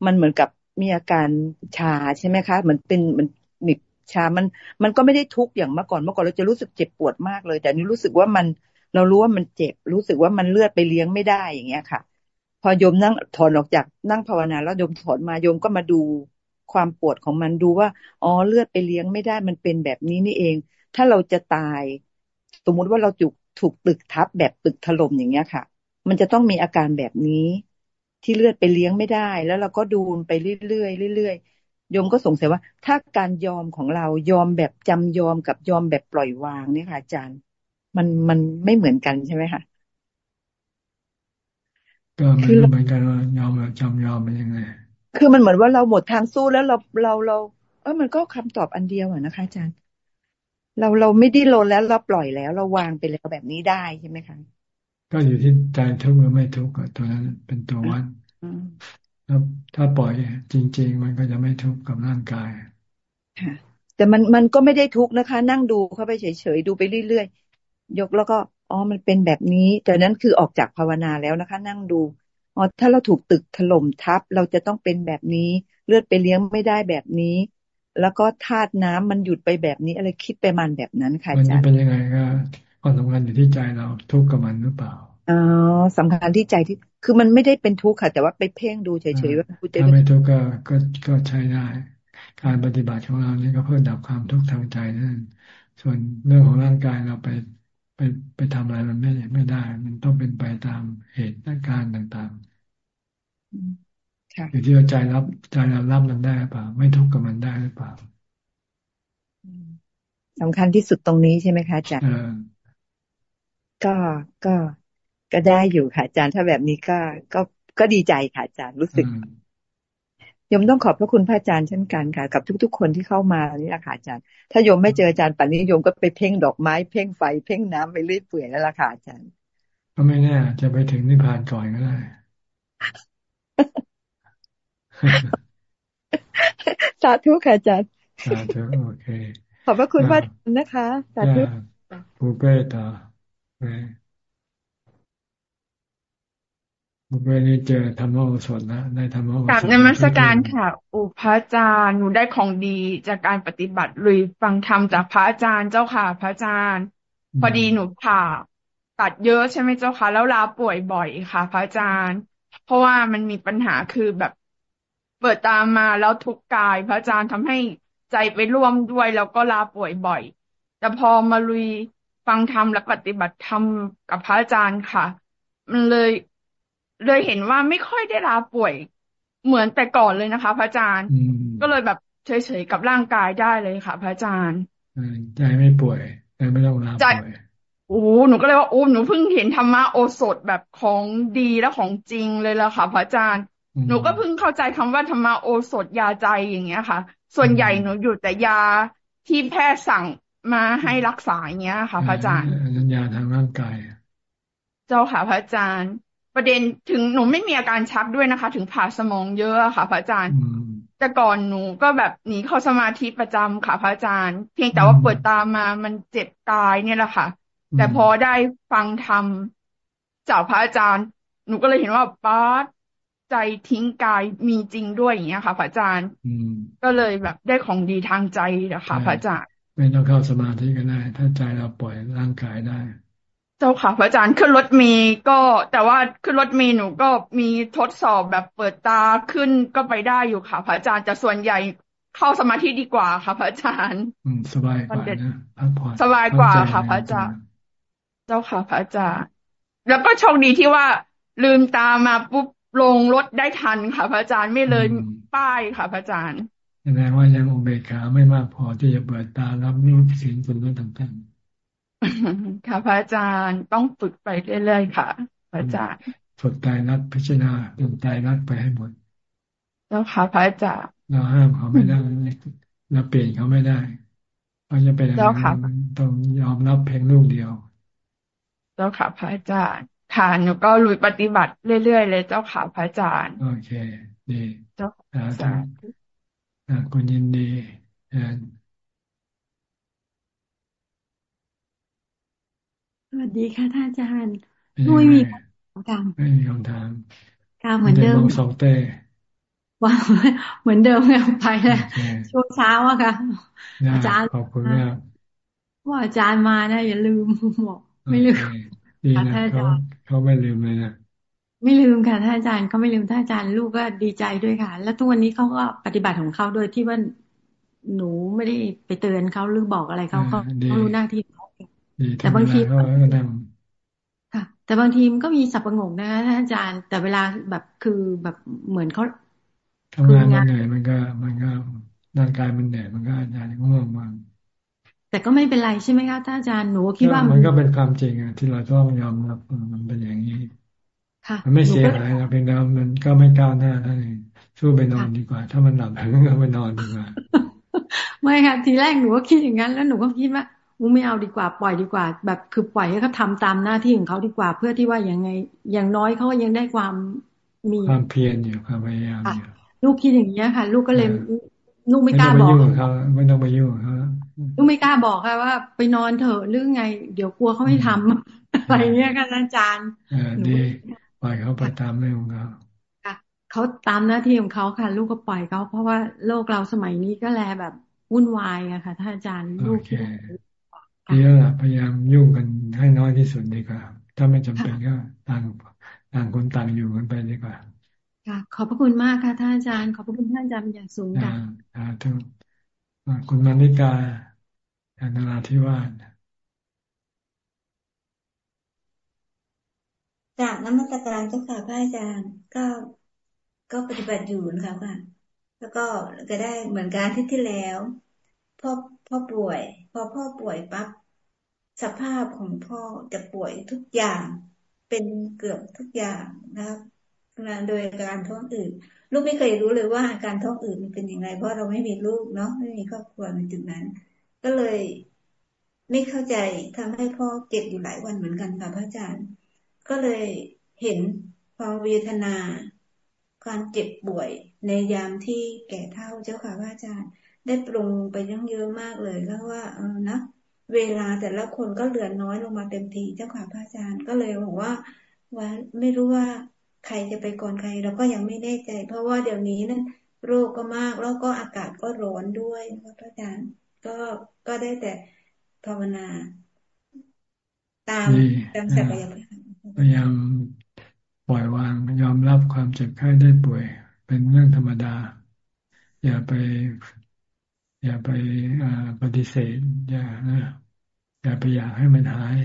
มันเหมือนกับมีอาการชาใช่ไหมคะเหมือนเป็นมันหนิบชา มันมันก็ไม่ได้ทุกข์อย่างเมื่อก่อนเมื่อก่อนเราจะรู้สึกเจ็บปวดมากเลย แต่นี้รู้สึกว่ามันเรารู้ว่ามันเจ็บ รู้สึกว่ามันเลือดไปเลี้ยงไม่ได้อย่างเงี้ยค่ะ พอโยมนั่งถอนออกจากนั่งภาวนาแล้วโยมถอนมาโยมก็มาดูความปวดของมันดูว่า อ๋อเลือดไปเลี้ยงไม่ได้มันเป็นแบบนี้นี่เอง ถ้าเราจะตาย สมมุติว่าเราถูกถูกตึกทับแบบตึกถล่มอย่างเงี้ยค่ะ มันจะต้องมีอาการแบบนี้ ที่เลือดไปเลี้ยงไม่ได้ แล้วเราก็ดูไปเรื่อยๆเรื่อยๆโยมก็สงสัยว่า ถ้าการยอมของเรายอมแบบจำยอมกับยอมแบบปล่อยวางเนี่ยค่ะอาจารย์ มันมันไม่เหมือนกันใช่ไหมคะ ก็ไม่รู้เหมือนกันว่ายอมจำยอมเป็นยังไง คือมันเหมือนว่าเราหมดทางสู้แล้วเราเราเราเออมันก็คำตอบอันเดียวอะนะคะอาจารย์ เราเราไม่ดิ้นรนแล้วเราปล่อยแล้ว เราวางไปแล้วแบบนี้ได้ใช่ไหมคะก็อยู่ที่ใจทุกข์หรือไม่ทุกข์ตัวนั้นเป็นตัววัดแล้วถ้าปล่อยจริง ๆ มันก็จะไม่ทุกข์กับร่างกายค่ะแต่มันมันก็ไม่ได้ทุกข์นะคะ นั่งดูเข้าไปเฉยๆดูไปเรื่อยๆยกแล้วก็ อ๋อมันเป็นแบบนี้ แต่นั้นคือออกจากภาวนาแล้วนะคะ นั่งดูอ๋อถ้าเราถูกตึกถล่มทับ เราจะต้องเป็นแบบนี้ เลือดไปเลี้ยงไม่ได้แบบนี้ แล้วก็ธาตุน้ำมันหยุดไปแบบนี้ อะไรคิดไปมันแบบนั้นค่ะอาจารย์มันเป็นยังไงก็ความสำคัญอยู่ที่ใจเราทุกข์กับมันหรือเปล่าอ๋อสำคัญที่ใจที่คือมันไม่ได้เป็นทุกข์ค่ะ แต่ว่าไปเพ่งดูเฉยๆว่าคุณจะไม่ทุกข์ก็ก็ก็ใช้ได้ การปฏิบัติของเรานี่ก็เพื่อดับความทุกข์ทางใจนั่นส่วนเรื่องของร่างกายเราไป ไปไปทำอะไรมันไม่ไม่ได้ มันต้องเป็นไปตามเหตุการณ์ต่างๆอยู่ที่เราใจรับใจเรารับมันได้หรือเปล่า ไม่ทุกข์กับมันได้หรือเปล่าสำคัญที่สุดตรงนี้ใช่ไหมคะอาจารย์ก็ก็ก็ได้อยู่ค่ะอาจารย์ ถ้าแบบนี้ก็ก็ก็ดีใจค่ะอาจารย์รู้สึก ยมต้องขอบพระคุณพระอาจารย์เช่นกันค่ะ กับทุก ๆ คนที่เข้ามานี่แหละค่ะอาจารย์ ถ้าโยมไม่เจออาจารย์ป่านนี้โยมก็ไปเพ่งดอกไม้เพ่งไฟเพ่งน้ำไปเรื่อยเปื่อยแล้วล่ะค่ะอาจารย์ ก็ไม่แน่จะไปถึงนิพพานก่อนก็ได้สาธุค่ะอาจารย์สาธุโอเค ขอบพระคุณพระอาจารย์นะคะ สาธุปูเปตา บุเรนี้เจอธรรมโอสถนะได้ธรรมโอสถกับในมัสการค่ะ อุพระอาจารย์หนูได้ของดีจากการปฏิบัติลุยฟังธรรมจากพระอาจารย์เจ้าค่ะ พระอาจารย์ พอดีหนูผ่าตัดเยอะใช่ไหมเจ้าค่ะ แล้วลาป่วยบ่อยค่ะ พระอาจารย์ เพราะว่ามันมีปัญหาคือแบบ เปิดตามมาแล้วทุกกาย พระอาจารย์ทำให้ใจไปร่วมด้วย แล้วก็ลาป่วยบ่อย แต่พอมาลุยฟังธรรมและปฏิบัติธรรมกับพระอาจารย์ค่ะ มันเลย เลยเห็นว่าไม่ค่อยได้ลาป่วย เหมือนแต่ก่อนเลยนะคะ พระอาจารย์ ก็เลยแบบเฉยๆกับร่างกายได้เลยค่ะ พระอาจารย์ใจไม่ป่วยใจไม่ต้องลาป่วยโอ้หนูก็เลยว่าโอ้หนูเพิ่งเห็นธรรมะโอสถแบบของดีและของจริงเลยละค่ะ พระอาจารย์ หนูก็เพิ่งเข้าใจคำว่าธรรมะโอสถยาใจอย่างเงี้ยค่ะ ส่วนใหญ่หนูอยู่แต่ยาที่แพทย์สั่งมาให้รักษาอย่างเงี้ยค่ะ พระอาจารย์ยาทางร่างกาย เจ้าค่ะพระอาจารย์ ประเด็นถึงหนูไม่มีอาการชักด้วยนะคะ ถึงผ่าสมองเยอะค่ะ พระอาจารย์แต่ก่อนหนูก็แบบหนีเข้าสมาธิประจำค่ะพระอาจารย์ เพียงแต่ว่าเปิดตามมามันเจ็บกายเนี่ยแหละค่ะ แต่พอได้ฟังธรรมจากพระอาจารย์ หนูก็เลยเห็นว่าป้าใจทิ้งกายมีจริงด้วยอย่างเงี้ยค่ะพระอาจารย์ก็เลยแบบได้ของดีทางใจนะคะพระอาจารย์ไม่ต้องเข้าสมาธิก็ได้ ถ้าใจเราปล่อยร่างกายได้ เจ้าค่ะพระอาจารย์ขึ้นรถมีก็แต่ว่าขึ้นรถมีหนูก็มีทดสอบแบบเปิดตาขึ้นก็ไปได้อยู่ค่ะพระอาจารย์แต่ส่วนใหญ่เข้าสมาธิดีกว่าค่ะพระอาจารย์อืมสบายกว่านะพักผ่อนสบายกว่าค่ะพระอาจารย์ เจ้าค่ะพระอาจารย์ แล้วก็โชคดีที่ว่า ลืมตามาปุ๊บลงรถได้ทันค่ะ พระอาจารย์ไม่เลยป้ายค่ะ พระอาจารย์แสดงว่ายังอุเบกขาไม่มากพอที่จะเปิดตารับรูปสิ่งผลต่างๆ ค่ะพระอาจารย์ต้องฝึกไปเรื่อยๆค่ะ พระอาจารย์ฝึกใจรักพิจารณาเป็นใจรักไปให้หมดเจ้าค่ะพระอาจารย์เราห้ามเขาไม่ได้เราเปลี่ยนเขาไม่ได้เขาจะเป็นอะไรต้องยอมรับเพียงลูกเดียว เจ้าค่ะพระอาจารย์ค่ะหนูก็ลุยปฏิบัติเรื่อยๆเลยเจ้าค่ะพระอาจารย์ โอเค ดี เจ้าค่ะคุณยินดี สวัสดีค่ะท่านอาจารย์ไม่มีคำถามไม่มีคำถามค่ะเหมือนเดิมสองเต้ว่าเหมือนเดิมไงไปแล้วช่วงเช้าอะค่ะอาจารย์ขอบคุณมากว่าอาจารย์มานะอย่าลืมบอกไม่ลืมดีนะเขาเขาไม่ลืมเลยนะไม่ลืมค่ะท่านอาจารย์เขาไม่ลืมท่านอาจารย์ลูกก็ดีใจด้วยค่ะ แล้วทุกวันนี้เขาก็ปฏิบัติของเขาโดยที่ว่าหนูไม่ได้ไปเตือนเขาหรือบอกอะไรเขาเขารู้หน้าที่เขา แต่บางทีค่ะ แต่บางทีมันก็มีสับประงกนะคะท่านอาจารย์ แต่เวลาแบบคือแบบเหมือนเขาทำงานมันเหนื่อยมันก็ มันก็ร่างกายมันเหนื่อยมันก็อาจารย์ง่วงมากแต่ก็ไม่เป็นไรใช่ไหมคะท่านอาจารย์หนูคิดว่ามันก็เป็นความจริงอะที่เราต้องยอมรับมันเป็นอย่างนี้มันไม่เสียหายเราเป็นแล้วมันก็ไม่ก้าวหน้าท่านเองสู้ไปนอนดีกว่า ถ้ามันหลับแล้วก็ไปนอนดีกว่า ไม่ค่ะทีแรกหนูก็คิดอย่างนั้น แล้วหนูก็คิดว่า อูไม่เอาดีกว่าปล่อยดีกว่า แบบคือปล่อยให้เขาทาตามหน้าที่ของเขาดีกว่า เพื่อที่ว่าอย่างไง อย่างน้อยเขาก็ยังได้ความมีความเพียรอยู่ความพยายามอยู่ลูกคิดอย่างนี้ค่ะ ลูกก็เลยลูกไม่กล้าบอกเขาไม่ต้องไปยุ่งเขาลูกไม่กล้าบอกค่ะว่า ไปนอนเถอะหรือไง เดี๋ยวกลัวเขาไม่ทำอะไรเงี้ยค่ะอาจารย์ดีปล่อยเขาไปตามเรื่องของเขาเขาตามหน้าที่ของเขาค่ะ ลูกก็ปล่อยเขาเพราะว่าโลกเราสมัยนี้ก็แลแบบวุ่นวายอะค่ะท่านอาจารย์ลูก ดีแล้วล่ะพยายามยุ่งกันให้น้อยที่สุดดีกว่า ถ้าไม่จำเป็นก็ต่างต่างคนต่างอยู่กันไปดีกว่าค่ะขอบพระคุณมากค่ะท่านอาจารย์ขอบพระคุณท่านอาจารย์อย่างสูงค่ะอ่าทุกคุณมานิกาอนาราธิวาสจากน้ำมัตการเจ้าค่ะพระอาจารย์ก็ก็ปฏิบัติอยู่นะคะค่ะ แล้วก็ก็ได้เหมือนการที่ที่แล้ว พ่อพ่อป่วย พอพ่อป่วยปั๊บสภาพของพ่อจะป่วยทุกอย่างเป็นเกือบทุกอย่างนะครับโดยการท้องอืดลูกไม่เคยรู้เลยว่าอาการท้องอืดมันเป็นอย่างไรเพราะเราไม่มีลูกเนาะไม่มีครอบครัวในจุดนั้น ก็เลยไม่เข้าใจทำให้พ่อเจ็บอยู่หลายวันเหมือนกันค่ะพระอาจารย์ ก็เลยเห็นความเวทนา ความเจ็บป่วยในยามที่แก่เท่าเจ้าค่ะพระอาจารย์ ได้ปรุงไปเยอะเยอะมากเลยแล้วว่าเออนะเวลาแต่ละคนก็เหลือน้อยลงมาเต็มทีเจ้าค่ะพระอาจารย์ก็เลยบอกว่าว่าไม่รู้ว่าใครจะไปก่อนใครเราก็ยังไม่แน่ใจ เพราะว่าเดี๋ยวนี้นั้นโรคก็มากแล้วก็อากาศก็ร้อนด้วยพระอาจารย์ก็ก็ได้แต่ภาวนา ตามตามศักยภาพพยายามปล่อยวางยอมรับความเจ็บไข้ได้ป่วย เป็นเรื่องธรรมดา อย่าไป อย่าไปปฏิเสธอย่าอย่าไปอยากให้มันหาย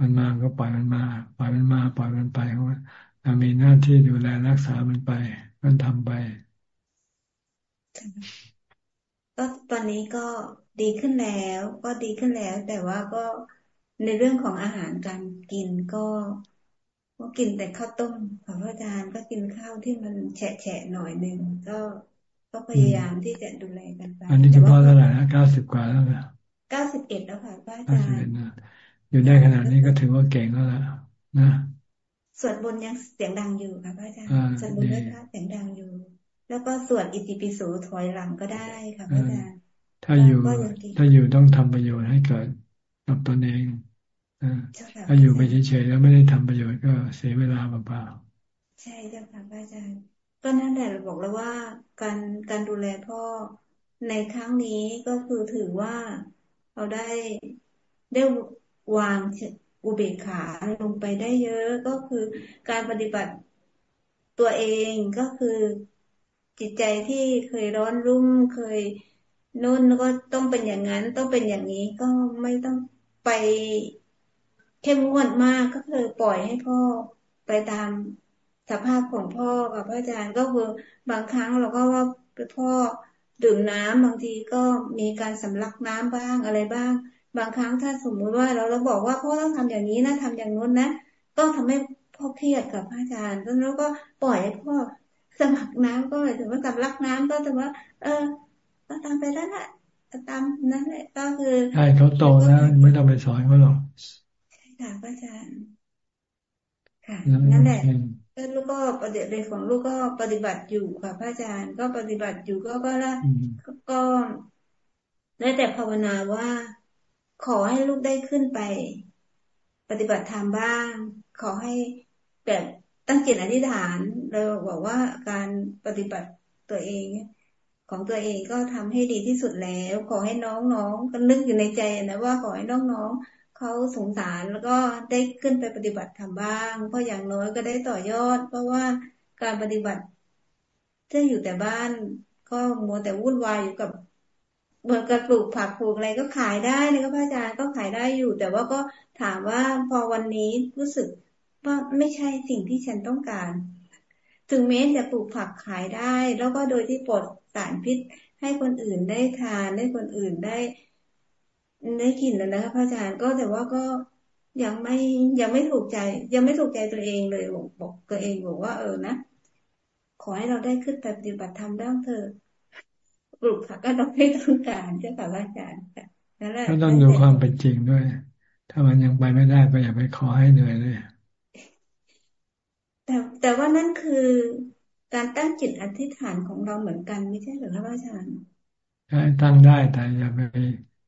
มันมาก็ปล่อยมันมา ปล่อยมันมา ปล่อยมันไปเพราะว่าเรามีหน้าที่ดูแลรักษามันไป มันทำไปก็ตอนนี้ก็ดีขึ้นแล้ว ก็ดีขึ้นแล้ว แต่ว่าก็ในเรื่องของอาหารการกินก็ก็กินแต่ข้าวต้มของพระอาจารย์ก็กินข้าวที่มันแฉะแฉะหน่อยหนึ่งก็ ก็พยายามที่จะดูแลกันไปอันนี้คุณพ่อเท่าไหร่นะเก้าสิบกว่าแล้วนะเก้าสิบเอ็ดแล้วค่ะพระอาจารย์อยู่ได้ขนาดนี้ก็ถือว่าเก่งแล้วล่ะนะสวดบนยังเสียงดังอยู่ค่ะพระอาจารย์สวดบนด้วยพระเสียงดังอยู่ แล้วก็สวดอิติปิโสถอยหลังก็ได้ค่ะพระอาจารย์ถ้าอยู่ ถ้าอยู่ต้องทำประโยชน์ให้เกิดกับตนเองถ้าอยู่ไปเฉยๆแล้วไม่ได้ทำประโยชน์ก็เสียเวลาเปล่าๆใช่เจ้าค่ะอาจารย์ ก็นั่นแหละเราบอกแล้วว่าการการดูแลพ่อในครั้งนี้ก็คือถือว่าเราได้ได้วางอุเบกขาลงไปได้เยอะก็คือการปฏิบัติตัวเองก็คือจิตใจที่เคยร้อนรุ่มเคยนุ่นก็ต้องเป็นอย่างนั้นต้องเป็นอย่างนี้ก็ไม่ต้องไปเข้มงวดมากก็คือปล่อยให้พ่อไปตาม สภาพของพ่อกับพระอาจารย์ก็คือบางครั้งเราก็ว่าพ่อดื่มน้ำบางทีก็มีการสำลักน้ำบ้างอะไรบ้าง บางครั้งถ้าสมมุติว่าเราเราบอกว่าพ่อต้องทำอย่างนี้นะทำอย่างนู้นนะก็ทำให้พ่อเครียดกับพระอาจารย์แล้วก็ปล่อยให้พ่อสมัครน้ำก็หมายถึงว่าสำลักน้ำก็ถือว่า เออก็ตามไปแล้วแหละตามนั้นแหละก็คือใช่เขาโตแล้วไม่ต้องไปสอนเขาหรอกค่ะพระอาจารย์ค่ะนั่นแหละ ลูกก็ปฏิบัติของลูกก็ปฏิบัติอยู่ค่ะพระอาจารย์ก็ปฏิบัติอยู่ก็ก็ละก็ได้แต่ภาวนาว่า ขอให้ลูกได้ขึ้นไป ปฏิบัติธรรมบ้าง ขอให้แบบตั้งจิตอธิษฐานเราบอกว่าการปฏิบัติตัวเอง ของตัวเองก็ทำให้ดีที่สุดแล้ว ขอให้น้องๆก็นึกอยู่ในใจนะว่าขอให้น้องๆ เขาสงสารแล้วก็ได้ขึ้นไปปฏิบัติทำบ้าง เพราะอย่างน้อยก็ได้ต่อยอด เพราะว่าการปฏิบัติถ้าอยู่แต่บ้าน ก็มัวแต่วุ่นวายอยู่กับเหมือนกับปลูกผักปลูกอะไรก็ขายได้นะครับอาจารย์ก็ขายได้อยู่ แต่ว่าก็ถามว่าพอวันนี้รู้สึกว่าไม่ใช่สิ่งที่ฉันต้องการ ถึงแม้จะปลูกผักขายได้ แล้วก็โดยที่ปลดสารพิษให้คนอื่นได้ทานให้คนอื่นได้ ได้กินแล้วนะคะพระอาจารย์ก็แต่ว่าก็ยังไม่ยังไม่ถูกใจ ยังไม่ถูกใจตัวเองเลยบอกบอกตัวเองบอกว่าเออนะขอให้เราได้ขึ้นปฏิบัติธรรมบ้างเถอะปลุกค่ะก็ต้องไม่ต้องการเจ้าค่ะอาจารย์นั่นแหละก็ต้องดูความเป็นจริงด้วย ถ้ามันยังไปไม่ได้ก็อย่าไปขอให้เหนื่อยเลย แต่แต่ว่านั่นคือการตั้งจิตอธิษฐานของเราเหมือนกันไม่ใช่หรือครับอาจารย์ใช่ตั้งได้แต่อย่าไป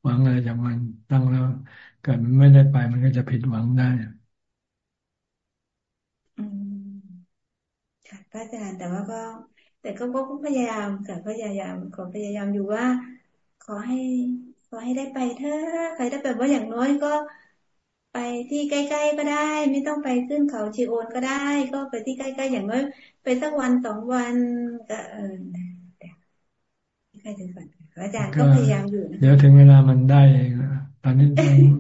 หวังอะไรจากมันตั้งแล้วเกิดมันไม่ได้ไปมันก็จะผิดหวังได้อืมค่ะอาจารย์แต่ว่าก็ แต่ก็ก็พยายามค่ะพยายามขอพยายามอยู่ว่า ขอให้ขอให้ได้ไปเถอะใครได้แบบว่าอย่างน้อยก็ไปที่ใกล้ๆก็ได้ ไม่ต้องไปขึ้นเขาชีโอนก็ได้ ก็ไปที่ใกล้ๆอย่างน้อย ไปสักวันสองวันก็เออใกล้ถึงฝัน อาจารย์ก็พยายามอยู่เดี๋ยวถึงเวลามันได้เองตอนนี้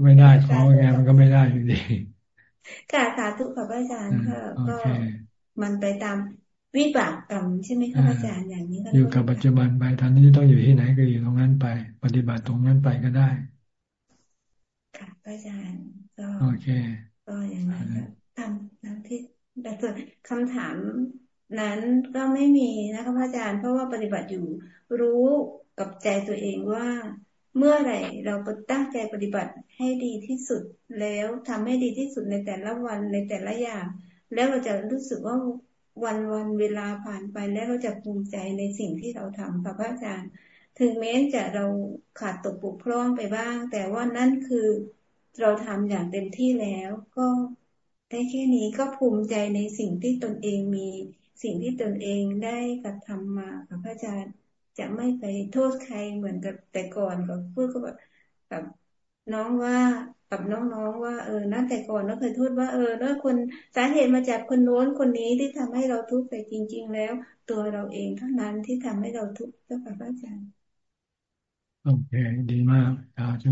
ไม่ได้ขอไงมันก็ไม่ได้อยู่ดีค่ะสาธุค่ะอาจารย์ก็มันไปตามวิบากกรรมใช่ไหมคะอาจารย์อย่างนี้อยู่กับปัจจุบันไปตอนนี้ต้องอยู่ที่ไหนก็อยู่ตรงนั้นไป ปฏิบัติตรงนั้นไปก็ได้ ค่ะอาจารย์ก็โอเค ก็อย่างนั้นทำน้ำที่แต่ส่วนคำถามนั้นก็ไม่มีนะคะพระอาจารย์ เพราะว่าปฏิบัติอยู่รู้ กับใจตัวเองว่า เมื่อไหร่เราตั้งใจปฏิบัติให้ดีที่สุดแล้วทำให้ดีที่สุดในแต่ละวันในแต่ละอย่าง แล้วเราจะรู้สึกว่าวันวันเวลาผ่านไปแล้วเราจะภูมิใจในสิ่งที่เราทำค่ะพระอาจารย์ ถึงแม้จะเราขาดตกปุกพร่องไปบ้าง แต่ว่านั่นคือเราทำอย่างเต็มที่แล้วก็ได้แค่นี้ก็ภูมิใจในสิ่งที่ตนเองมี สิ่งที่ตนเองได้กระทำมาค่ะพระอาจารย์ จะไม่ไปโทษใครเหมือนกับแต่ก่อนก็พูดก็แบบกับน้องว่ากับน้องๆว่าเออนั่นแต่ก่อนเราเคยโทษว่าเออแล้วคนสาเหตุมาจากคนโน้นคนนี้ที่ทำให้เราทุกข์แต่จริง ๆ แล้ว ตัวเราเองเท่านั้นที่ทำให้เราทุกข์เจ้าค่ะพระอาจารย์โอเคดีมากสาธุ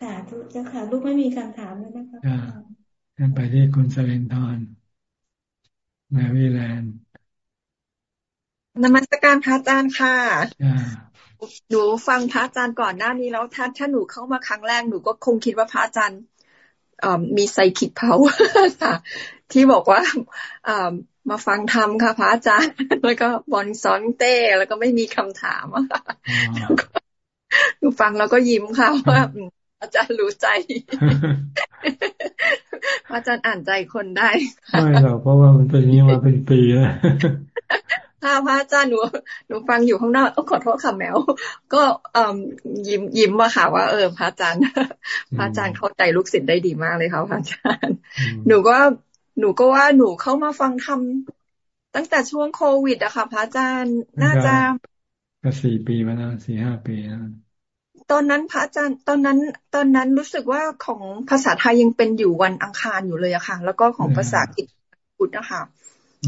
สาธุเจ้าค่ะลูกไม่มีคำถามแล้วนะคะงั้นไปที่คุณสเลนทอนแมรี่แลนด์ นมัสการพระอาจารย์ค่ะหนูฟังพระอาจารย์ก่อนหน้านี้แล้วถ้าถ้าหนูเข้ามาครั้งแรกหนูก็คงคิดว่าพระอาจารย์มีไซคิดเผาค่ะ ที่บอกว่ามาฟังธรรมค่ะ พระอาจารย์ แล้วก็บอลซอนเต้แล้วก็ไม่มีคำถามหนูฟังแล้วก็ยิ้มค่ะว่าอาจารย์รู้ใจ อาจารย์อ่านใจคนได้ไม่หรอกเพราะว่ามันเป็นนี้มาเป็นปีแล้ว ค่ะพระอาจารย์หนูหนูฟังอยู่ข้างนอกขอโทษค่ะแมว ก็ยิ้มยิ้มมาค่ะว่าเออพระอาจารย์พระอาจารย์เข้าใจลูกศิษย์ได้ดีมากเลยค่ะพระอาจารย์ หนูก็หนูก็ว่าหนูเข้ามาฟังทำตั้งแต่ช่วงโควิดอะค่ะพระอาจารย์น่าจะก็สี่ปีมาแล้วสี่ห้าปีแล้วตอนนั้นพระอาจารย์ตอนนั้น ตอนนั้นรู้สึกว่าของภาษาไทยยังเป็นอยู่วันอังคารอยู่เลยอะค่ะ แล้วก็ของภาษาอังกฤษพุทธนะคะ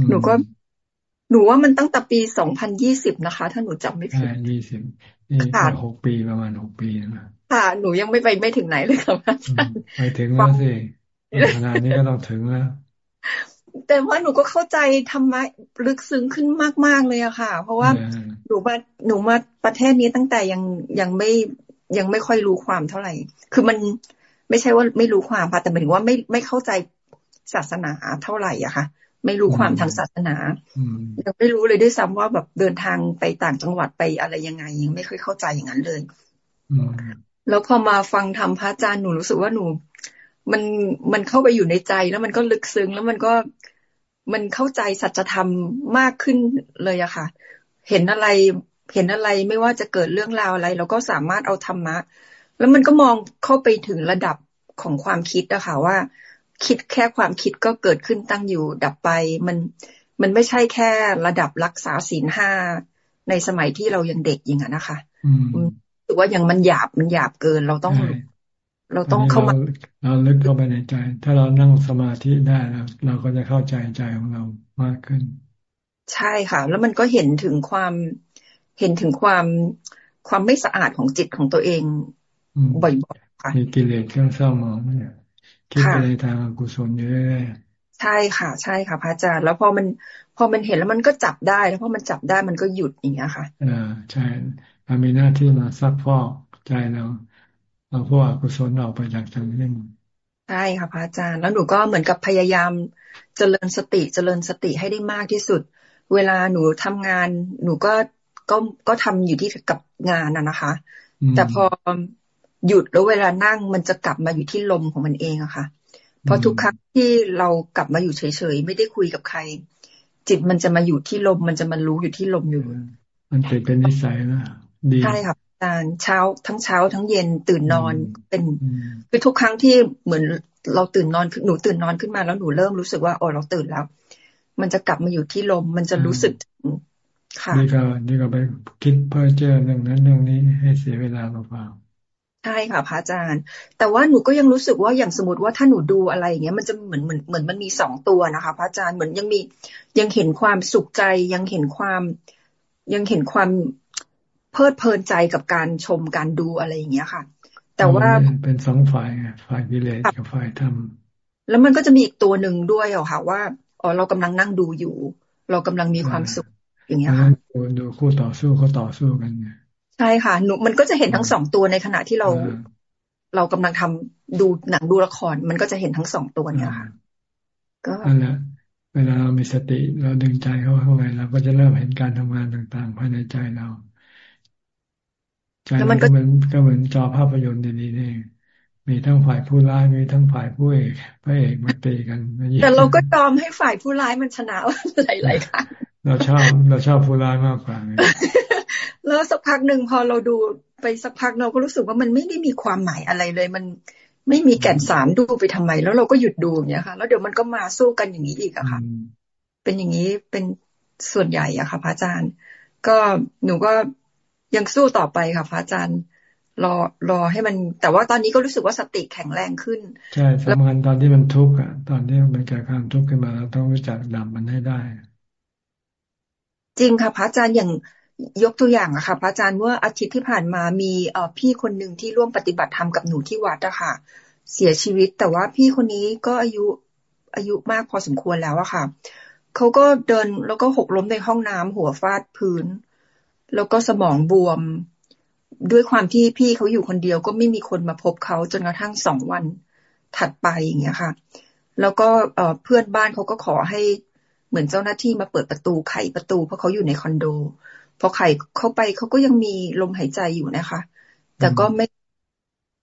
หนูก็ หนูว่ามันตั้งแต่ปีสองพันยี่สิบนะคะ ถ้าหนูจำไม่ผิดยี่สิบนี่หกปีประมาณหกปีนะค่ะ หนูยังไม่ไปไม่ถึงไหนเลยค่ะอาจารย์ไปถึงแล้วสิขนาดนี้ก็ต้องถึงแล้วแต่ว่าหนูก็เข้าใจธรรมะลึกซึ้งขึ้นมาก ๆ เลยอะค่ะ เพราะว่าหนูมาหนูมาประเทศนี้ตั้งแต่ยังยังไม่ยังไม่ค่อยรู้ความเท่าไหร่ คือมันไม่ใช่ว่าไม่รู้ความค่ะแต่หมายถึงว่าไม่ไม่เข้าใจศาสนาเท่าไหร่อะค่ะ ไม่รู้ความทางศาสนายังไม่รู้เลยด้วยซ้ำว่าแบบเดินทางไปต่างจังหวัดไปอะไรยังไง ยังไม่ค่อยเข้าใจอย่างนั้นเลยแล้วพอมาฟังธรรมพระอาจารย์หนูรู้สึกว่าหนู มันมันเข้าไปอยู่ในใจแล้วมันก็ลึกซึ้งแล้วมันก็มันเข้าใจสัจธรรมมากขึ้นเลยอะค่ะ เห็นอะไรเห็นอะไรไม่ว่าจะเกิดเรื่องราวอะไรเราก็สามารถเอาธรรมะ แล้วมันก็มองเข้าไปถึงระดับของความคิดอะค่ะว่า คิดแค่ความคิดก็เกิดขึ้นตั้งอยู่ดับไป มันมันไม่ใช่แค่ระดับรักษาศีลห้าในสมัยที่เรายังเด็กอย่างนั้นนะคะถือว่ายังมันหยาบมันหยาบเกินเราต้อง เราต้องเข้ามาเราลึกเข้าไปในใจ ถ้าเรานั่งสมาธิได้แล้วเราก็จะเข้าใจใจของเรามากขึ้น ใช่ค่ะ แล้วมันก็เห็นถึงความเห็นถึงความความไม่สะอาดของจิตของตัวเอง บ่อยๆค่ะมีกิเลสเครื่องเศร้าหมองเนี่ย คิดไปในทางกุศลเยอะใช่ค่ะ ใช่ค่ะพระอาจารย์ แล้วพอมันพอมันเห็นแล้วมันก็จับได้ แล้วพอมันจับได้มันก็หยุดอย่างเงี้ยค่ะอ่าใช่มันมีหน้าที่มาซักฟอกใจเราเอาพวกอกุศลออกไปจากใจเรื่องใช่ช่ค่ะพระอาจารย์ แล้วหนูก็เหมือนกับพยายามเจริญสติเจริญสติให้ได้มากที่สุด เวลาหนูทำงาน หนูก็ก็ก็ทำอยู่ที่กับงานน่ะนะคะ แต่พอ หยุดแล้วเวลานั่งมันจะกลับมาอยู่ที่ลมของมันเองอะค่ะ เพราะทุกครั้งที่เรากลับมาอยู่เฉยๆไม่ได้คุยกับใคร จิตมันจะมาอยู่ที่ลม มันจะมารู้อยู่ที่ลมอยู่ มันติดเป็นนิสัยแล้วดีใช่ค่ะอาจารย์เช้าทั้งเช้าทั้งเย็นตื่นนอนเป็นคือทุกครั้งที่เหมือนเราตื่นนอนหนูตื่นนอนขึ้นมาแล้วหนูเริ่มรู้สึกว่าโอ้เราตื่นแล้ว มันจะกลับมาอยู่ที่ลม มันจะรู้สึกค่ะนี่ก็นี่ก็ไปคิดเพ้อเจ้อเรื่องนั้นเรื่องนี้ให้เสียเวลาเปล่า ใช่ค่ะพระอาจารย์ แต่ว่าหนูก็ยังรู้สึกว่าอย่างสมมติว่าถ้าหนูดูอะไรอย่างเงี้ยมันจะเหมือนเหมือนเหมือนมันมีสองตัวนะคะ พระอาจารย์เหมือนยังมียังเห็นความสุขใจยังเห็นความ ยังเห็นความเพลิดเพลินใจกับการชมการดูอะไรอย่างเงี้ยค่ะ แต่ว่าเป็นสองฝ่ายฝ่ายกิเลสกับฝ่ายธรรมแล้วมันก็จะมีอีกตัวหนึ่งด้วยอะค่ะว่าอ๋อเรากำลังนั่งดูอยู่ เรากำลังมีความสุขอย่างเงี้ยค่ะดูคู่ต่อสู้เขาต่อสู้กันไงใช่ค่ะหนูมันก็จะเห็นทั้งสองตัวในขณะที่เรา เรากำลังทำดูหนังดูละคร มันก็จะเห็นทั้งสองตัวเนี่ยค่ะ ก็นั่นแหละเวลาเรามีสติเราดึงใจเข้าเข้าไปเราก็จะเริ่มเห็นการทำงานต่างๆภายในใจเราใจมันก็เหมือนก็เหมือนจอภาพยนตร์ดีๆนี่มีทั้งฝ่ายผู้ร้ายมีทั้งฝ่ายผู้เอกพระเอกมาตีกันแต่เราก็ยอมให้ฝ่ายผู้ร้ายมันชนะหลายๆครั้งเราชอบเราชอบผู้ร้ายมากกว่า แล้วสักพักหนึ่งพอเราดูไปสักพักเราก็รู้สึกว่ามันไม่ได้มีความหมายอะไรเลย มันไม่มีแก่นสารดูไปทำไม แล้วเราก็หยุดดูอย่างเงี้ยค่ะ แล้วเดี๋ยวมันก็มาสู้กันอย่างนี้อีกอะค่ะ เป็นอย่างนี้เป็นส่วนใหญ่อะค่ะ พระอาจารย์ ก็หนูก็ยังสู้ต่อไปค่ะ พระอาจารย์รอรอให้มัน แต่ว่าตอนนี้ก็รู้สึกว่าสติแข็งแรงขึ้น ใช่สำคัญตอนที่มันทุกข์อะตอนที่มันเกิดความทุกข์ขึ้นมาเราต้องรู้จักดับมันให้ได้ จริงค่ะพระอาจารย์อย่าง ยกตัวอย่างอะค่ะพระอาจารย์เมื่ออาทิตย์ที่ผ่านมามีเอ่อพี่คนหนึ่งที่ร่วมปฏิบัติธรรมกับหนูที่วัดอะค่ะ เสียชีวิตแต่ว่าพี่คนนี้ก็อายุอายุมากพอสมควรแล้วอะค่ะเขาก็เดินแล้วก็หกล้มในห้องน้ำหัวฟาดพื้น แล้วก็สมองบวม ด้วยความที่พี่เขาอยู่คนเดียวก็ไม่มีคนมาพบเขาจนกระทั่งสองวันถัดไปอย่างเงี้ยค่ะ แล้วก็เพื่อนบ้านเขาก็ขอให้เหมือนเจ้าหน้าที่มาเปิดประตูไขประตูเพราะเขาอยู่ในคอนโด พอไข่เข้าไปเขาก็ยังมีลมหายใจอยู่นะคะ แต่ก็ไม่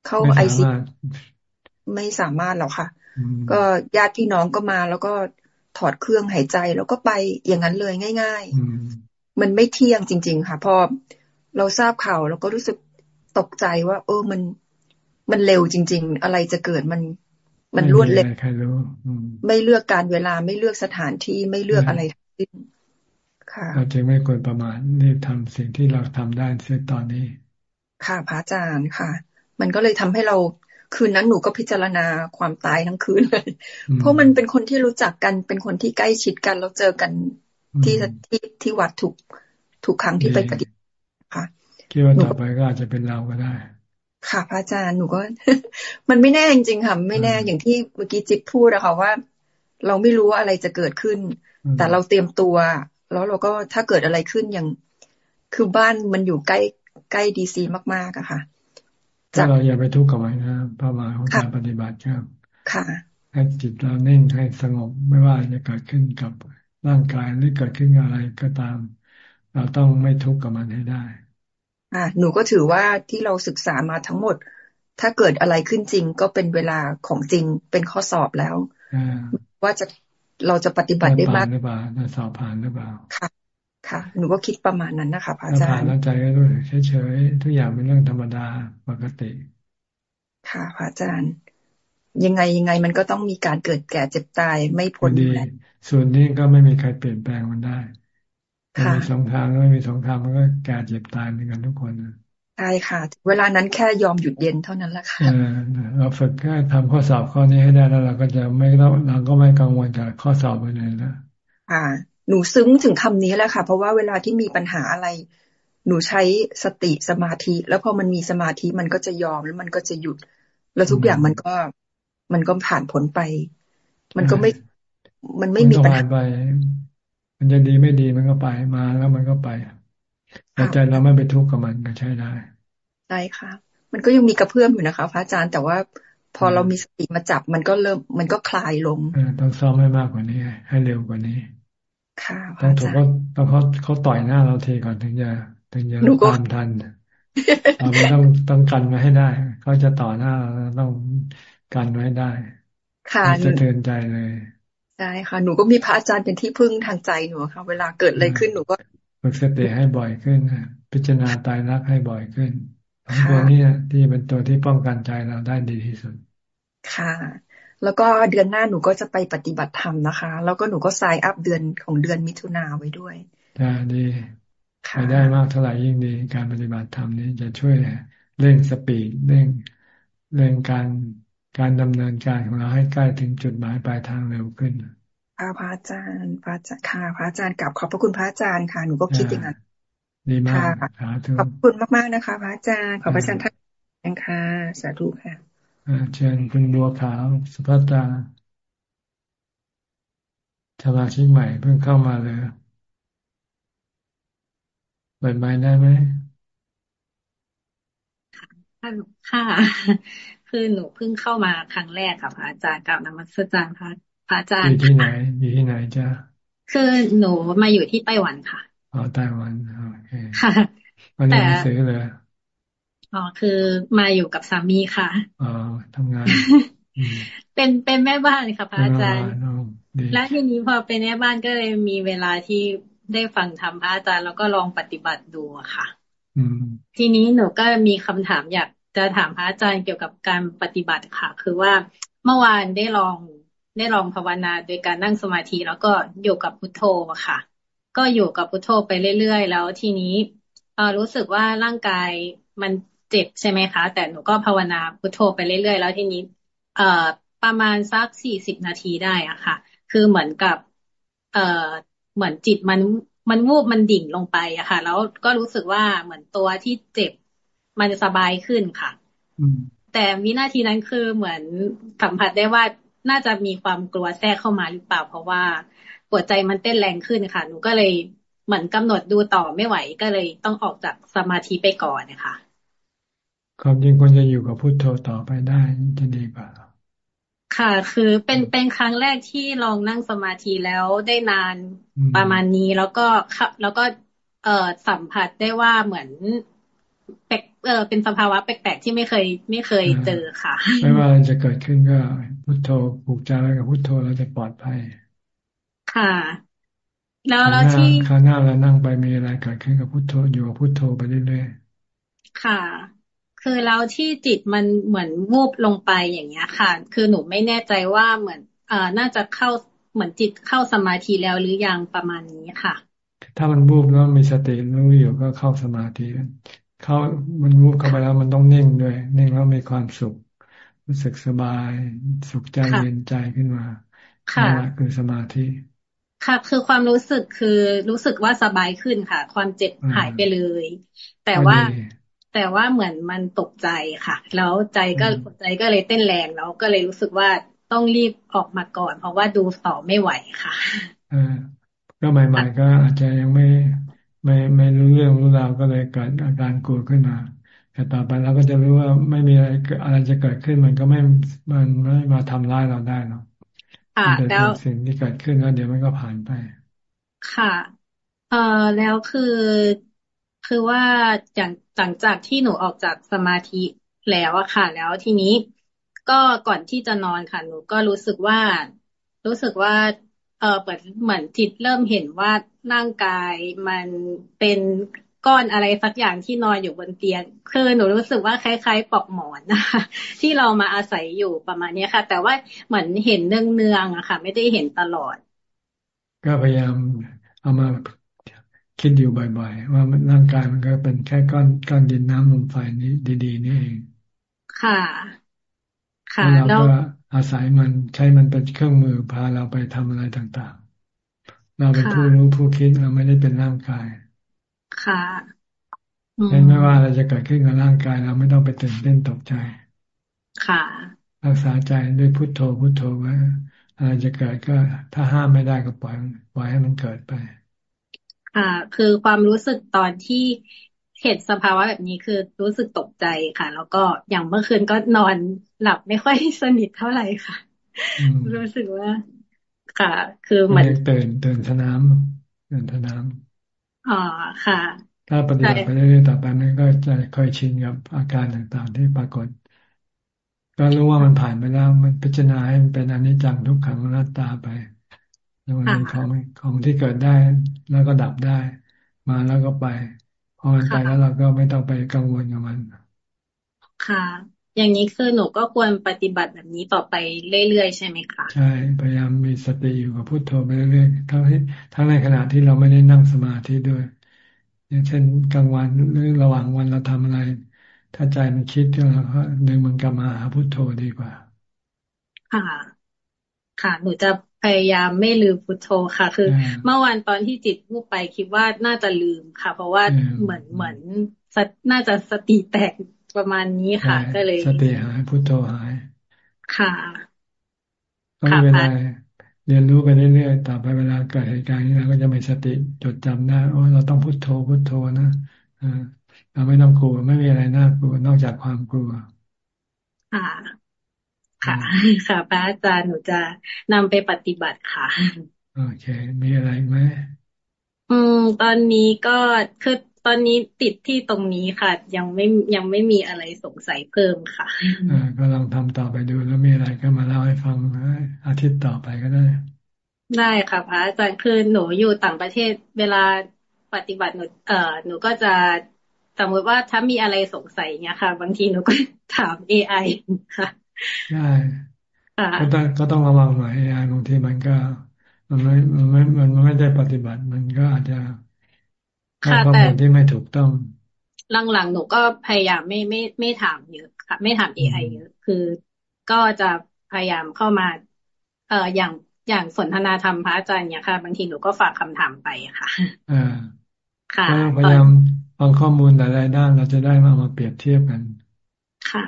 เข้าไอซีไม่สามารถหรอกค่ะ ก็ญาติพี่น้องก็มาแล้วก็ถอดเครื่องหายใจแล้วก็ไปอย่างนั้นเลยง่าย ๆ มันไม่เที่ยงจริง ๆ ค่ะ พอเราทราบข่าวเราก็รู้สึกตกใจว่า เออมันมันเร็วจริง ๆ อะไรจะเกิดมันมันรวดเร็วไม่เลือกการเวลาไม่เลือกสถานที่ไม่เลือกอะไรทั้งสิ้น เราจึงไม่ควรประมาทรีบทำสิ่งที่เราทำได้เสียตอนนี้ ค่ะพระอาจารย์ค่ะ มันก็เลยทำให้เราคืนนั้นหนูก็พิจารณาความตายทั้งคืนเลย เพราะมันเป็นคนที่รู้จักกันเป็นคนที่ใกล้ชิดกันเราเจอกันที่ที่ที่วัดถูกถูกครั้งที่ไปปฏิบัติค่ะคิดว่าต่อไปก็อาจจะเป็นเราก็ได้ ค่ะพระอาจารย์หนูก็ มันไม่แน่จริงๆค่ะไม่แน่อย่างที่เมื่อกี้จิตพูดอะค่ะว่า เราไม่รู้ว่าอะไรจะเกิดขึ้น แต่เราเตรียมตัว แล้วเราก็ถ้าเกิดอะไรขึ้นอย่างคือบ้านมันอยู่ใกล้ใกล้ดีซีมากๆอะค่ะถ้าเราอย่าไปทุกข์กับมันนะพระมาของการปฏิบัติครับค่ะให้จิตเราเน่งให้สงบไม่ว่าจะเกิดขึ้นกับร่างกายหรือเกิดขึ้นอะไรก็ตาม เราต้องไม่ทุกข์กับมันให้ได้ อ่าหนูก็ถือว่าที่เราศึกษามาทั้งหมด ถ้าเกิดอะไรขึ้นจริงก็เป็นเวลาของจริงเป็นข้อสอบแล้วว่าจะ เราจะปฏิบัติได้มากหรือเปล่าสอบผ่านหรือเปล่าค่ะ ค่ะ หนูก็คิดประมาณนั้นนะคะพระอาจารย์ผ่านแล้วใจก็รู้เฉยๆทุกอย่างเป็นเรื่องธรรมดาปกติ ค่ะพระอาจารย์ ยังไงยังไงมันก็ต้องมีการเกิดแก่เจ็บตายไม่พ้นดีส่วนนี้ก็ไม่มีใครเปลี่ยนแปลงมันได้มีสองทางไม่มีสองทางมันก็แก่เจ็บตายเหมือนกันทุกคนนะ ใช่ค่ะ เวลานั้นแค่ยอมหยุดเย็นเท่านั้นแหละค่ะเราฝึกแค่ทำข้อสอบข้อนี้ให้ได้แล้วเราก็จะไม่ต้องเราก็ไม่กังวลกับข้อสอบไปเลยนะอ่า หนูซึ้งถึงคำนี้แหละค่ะ เพราะว่าเวลาที่มีปัญหาอะไร หนูใช้สติสมาธิ แล้วพอมันมีสมาธิมันก็จะยอมแล้วมันก็จะหยุด แล้วทุกอย่างมันก็มันก็ผ่านผลไป มันก็ไม่ มันไม่มีปัญหาไป มันจะดีไม่ดีมันก็ไปมาแล้วมันก็ไป แต่ใจเราไม่ไปทุกข์กับมันก็ใช้ได้ใช่ค่ะ มันก็ยังมีกระเพื่อมอยู่นะคะพระอาจารย์แต่ว่าพอเรามีสติมาจับมันก็เริ่มมันก็คลายลงต้องซ้อมให้มากกว่านี้ ให้เร็วกว่านี้ ค่ะต้องถูกเขาต้องเขาเขาต่อยหน้าเราทีก่อนถึงจะถึงจะตามทันเราต้องต้องกันไว้ให้ได้เขาจะต่อหน้าเราต้องกันไว้ได้ ค่ะสะเทือนใจเลยใช่ค่ะ หนูก็มีพระอาจารย์เป็นที่พึ่งทางใจหนูค่ะ เวลาเกิดอะไรขึ้นหนูก็ ฝึกสติให้บ่อยขึ้นพิจารณาตายรักให้บ่อยขึ้นตัวนี้ที่เป็นตัวที่ป้องกันใจเราได้ดีที่สุด ค่ะ แล้วก็เดือนหน้าหนูก็จะไปปฏิบัติธรรมนะคะ แล้วก็หนูก็สายอัพเดือนของเดือนมิถุนาไว้ด้วยจ้าดีไปได้มากเท่าไหร่ยิ่งดีการปฏิบัติธรรมนี้จะช่วยเร่งสปีดเร่งเร่งการการดำเนินการของเราให้ใกล้ถึงจุดหมายปลายทางเร็วขึ้น ค่ะพระอาจารย์พระอาจารย์ค่ะพระอาจารย์กลับขอบพระคุณพระอาจารย์ค่ะหนูก็คิดอย่างนั้นดีมากขอบคุณมากๆนะคะ พระอาจารย์ขอบพระอาจารย์ท่านค่ะสาธุค่ะเชิญคุณบัวขาวสุภัตาสมาชิกใหม่เพิ่งเข้ามาเลยเปิดไมค์ได้ไหมค่ะ คือหนูเพิ่งเข้ามาครั้งแรกค่ะพระอาจารย์กับนมัสการพระพระ อาจารย์อยู่ที่ไหน อยู่ที่ไหนจ้าคือหนูมาอยู่ที่ไต้หวันค่ะอ๋อไต้หวันโอเคค่ะแต่หนังสือเลยอ๋อคือมาอยู่กับสามีค่ะอ๋อทำงาน เป็นเป็นแม่บ้านค่ะพระอาจารย์ แล้วทีนี้พอเป็นแม่บ้านก็เลยมีเวลาที่ได้ฟังธรรมพระอาจารย์แล้วก็ลองปฏิบัติดูค่ะทีนี้หนูก็มีคำถามอยากจะถามพระอาจารย์เกี่ยวกับการปฏิบัติค่ะ คือว่าเมื่อวานได้ลอง ได้ลองภาวนาโดยการนั่งสมาธิแล้วก็อยู่กับพุทโธค่ะ ก็อยู่กับพุทโธไปเรื่อยๆ แล้วทีนี้เอรู้สึกว่าร่างกายมันเจ็บใช่ไหมคะ แต่หนูก็ภาวนาพุทโธไปเรื่อยๆ แล้วทีนี้เอ่อประมาณสักสี่สิบนาทีได้อะค่ะ คือเหมือนกับ เอ่อเหมือนจิตมันมันวูบมันดิ่งลงไปอะค่ะ แล้วก็รู้สึกว่าเหมือนตัวที่เจ็บมันจะสบายขึ้นค่ะแต่วินาทีนั้นคือเหมือนสัมผัสได้ว่า น่าจะมีความกลัวแทรกเข้ามาหรือเปล่า เพราะว่าหัวใจมันเต้นแรงขึ้นค่ะ หนูก็เลยเหมือนกำหนดดูต่อไม่ไหวก็เลยต้องออกจากสมาธิไปก่อนนะคะความจริงควรจะอยู่กับพุทโธต่อไปได้จะดีกว่าค่ะ คือเป็นเป็นครั้งแรกที่ลองนั่งสมาธิแล้วได้นานประมาณนี้แล้วก็แล้วก็เอ่อสัมผัสได้ว่าเหมือน แปลกเออเป็นสภาวะแปลกๆที่ไม่เคย ไม่เคยเจอค่ะ ไม่ว่าจะเกิดขึ้นก็พุทโธผูกใจไว้กับพุทโธเราจะปลอดภัย ค่ะ แล้วแล้วที่ข้างหน้าเรานั่งไปมีอะไรเกิดขึ้นกับพุทโธอยู่กับพุทโธไปเรื่อยๆค่ะ คือแล้วที่จิตมันเหมือนวูบลงไปอย่างเงี้ยค่ะ คือหนูไม่แน่ใจว่าเหมือนเอ่อน่าจะเข้าเหมือนจิตเข้าสมาธิแล้วหรือยังประมาณนี้ค่ะถ้ามันวูบแล้วมีสติรู้อยู่ก็เข้าสมาธิ เขามันวูบเข้าไปแล้วมันต้องนิ่งด้วย นิ่งแล้วมีความสุข รู้สึกสบาย สุขใจเย็นใจขึ้นมาค่ะคือสมาธิค่ะ คือความรู้สึกคือรู้สึกว่าสบายขึ้นค่ะ ความเจ็บหายไปเลย แต่ว่าแต่ว่าเหมือนมันตกใจค่ะ แล้วใจก็ใจก็เลยเต้นแรงแล้วก็เลยรู้สึกว่าต้องรีบออกมาก่อน เพราะว่าดูต่อไม่ไหวค่ะอ่าก็ใหม่ๆก็อาจจะยังไม่ ไม่ไม่รู้เรื่องรู้ราวก็เลยเกิดอาการกลัวขึ้นมา แต่ต่อไปเราก็จะรู้ว่าไม่มีอะไรอะไรจะเกิดขึ้นมันก็ไม่มันไม่มาทำร้ายเราได้หรอกแล้วสิ่งที่เกิดขึ้นแล้วเดี๋ยวมันก็ผ่านไป ค่ะ เอ่อแล้วคือคือว่าอย่างหลังจากที่หนูออกจากสมาธิแล้วอะค่ะ แล้วทีนี้ก็ก่อนที่จะนอนค่ะหนูก็รู้สึกว่า รู้สึกว่า เออเปิดเหมือนจิตเริ่มเห็นว่าร่างกายมันเป็นก้อนอะไรสักอย่างที่นอนอยู่บนเตียง คือหนูรู้สึกว่าคล้ายๆปอกหมอนนะคะที่เรามาอาศัยอยู่ประมาณนี้ค่ะ แต่ว่าเหมือนเห็นเนืองๆอะค่ะ ไม่ได้เห็นตลอด ก็พยายามเอามาคิดอยู่บ่อยๆ ว่าร่างกายมันก็เป็นแค่ก้อนก้อนดินน้ำลมไฟนี้ดีๆนี่เอง ค่ะ ค่ะแล้วก็อาศัยมันใช้มันเป็นเครื่องมือพาเราไปทำอะไรต่างๆ เราเป็นผู้รู้ผู้คิดเราไม่ได้เป็นร่างกาย ค่ะไม่ว่าอะไรจะเกิดขึ้นกับร่างกาย เราไม่ต้องไปตื่นเต้นตกใจ ค่ะ รักษาใจด้วยพุทโธพุทโธไว้อะไรจะเกิดก็ถ้าห้ามไม่ได้ก็ปล่อยปล่อยให้มันเกิดไป ค่ะ คือความรู้สึกตอนที่เหตุสภาวะแบบนี้คือรู้สึกตกใจค่ะ แล้วก็อย่างเมื่อคืนก็นอนหลับไม่ค่อยสนิทเท่าไหร่ค่ะ รู้สึกว่า ค่ะ คือเหมือนตื่นตื่นสนามตื่นสนามอ๋อค่ะ ถ้าปฏิบัติไปเรื่อยๆต่อไปมันก็จะเคยชินกับอาการต่างๆ ที่ปรากฏ ก็รู้ว่ามันผ่านไปแล้ว มันพิจารณาให้มันเป็นอนิจจังทุกขังอนัตตาไปแล้วมันเป็นของของที่เกิดได้แล้วก็ดับได้ มาแล้วก็ไปพอมันไปแล้วเราก็ไม่ต้องไปกังวลกับมัน ค่ะ อย่างนี้คือหนูก็ควรปฏิบัติแบบนี้ต่อไปเรื่อยๆใช่ไหมคะใช่พยายามมีสติอยู่กับพุทโธไปเรื่อยๆทั้งที่ทั้งในขณะที่เราไม่ได้นั่งสมาธิด้วย อย่างเช่นกลางวันหรือระหว่างวันเราทำอะไร ถ้าใจมันคิดเราก็ดึงมันกลับมาหาพุทโธดีกว่า ค่ะ ค่ะ หนูจะพยายามไม่ลืมพุทโธค่ะ คือ เมื่อวานตอนที่จิตวูบไปคิดว่าน่าจะลืมค่ะ เพราะว่าเหมือนเหมือนน่าจะสติแตก ประมาณนี้ค่ะ ก็เลย สติหายพุทโธหาย ค่ะก็ไม่เป็นไรเรียนรู้ไปเรื่อยๆต่อไปเวลาเกิดเหตุการณ์นี้เราก็จะมีสติจดจำได้โอ้เราต้องพุทโธพุทโธนะเราไม่ต้องกลัวไม่มีอะไรน่ากลัวนอกจากความกลัว ค่ะ ค่ะ ค่ะพระอาจารย์หนูจะนำไปปฏิบัติค่ะ โอเค มีอะไรไหมอืม ตอนนี้ก็คือต อนนี้ติดที่ตรงนี้ค่ะ ยังไม่ยังไม่มีอะไรสงสัยเพิ่มค่ะอ่าก็ลองทำต่อไปดูแล้วมีอะไรก็มาเล่าให้ฟังอาทิตย์ต่อไปก็ได้ ได้ค่ะพระอาจารย์คือหนูอยู่ต่างประเทศเวลาปฏิบัติหนูเอ่อหนูก็จะสมมติว่าถ้ามีอะไรสงสัยเนี้ยค่ะ บางทีหนูก็ถามเอไอค่ะใช่ก็ต้องก็ต้องระวังหน่อยเอไอบางทีมันก็ มันไม่มันไม่มันไม่ได้ปฏิบัติมันก็อาจจะ ให้ข้อมูลที่ไม่ถูกต้อง หลังๆหนูก็พยายามไม่ไม่ไม่ถามเยอะค่ะ ไม่ถามเอไอเยอะ คือก็จะพยายามเข้ามา เอ่ออย่างอย่างสนทนาธรรมพระอาจารย์เนี่ยค่ะ บางทีหนูก็ฝากคำถามไปค่ะอ่าค่ะพยายามฟังข้อมูลหลายๆด้านเราจะได้มามาเปรียบเทียบกัน ค่ะ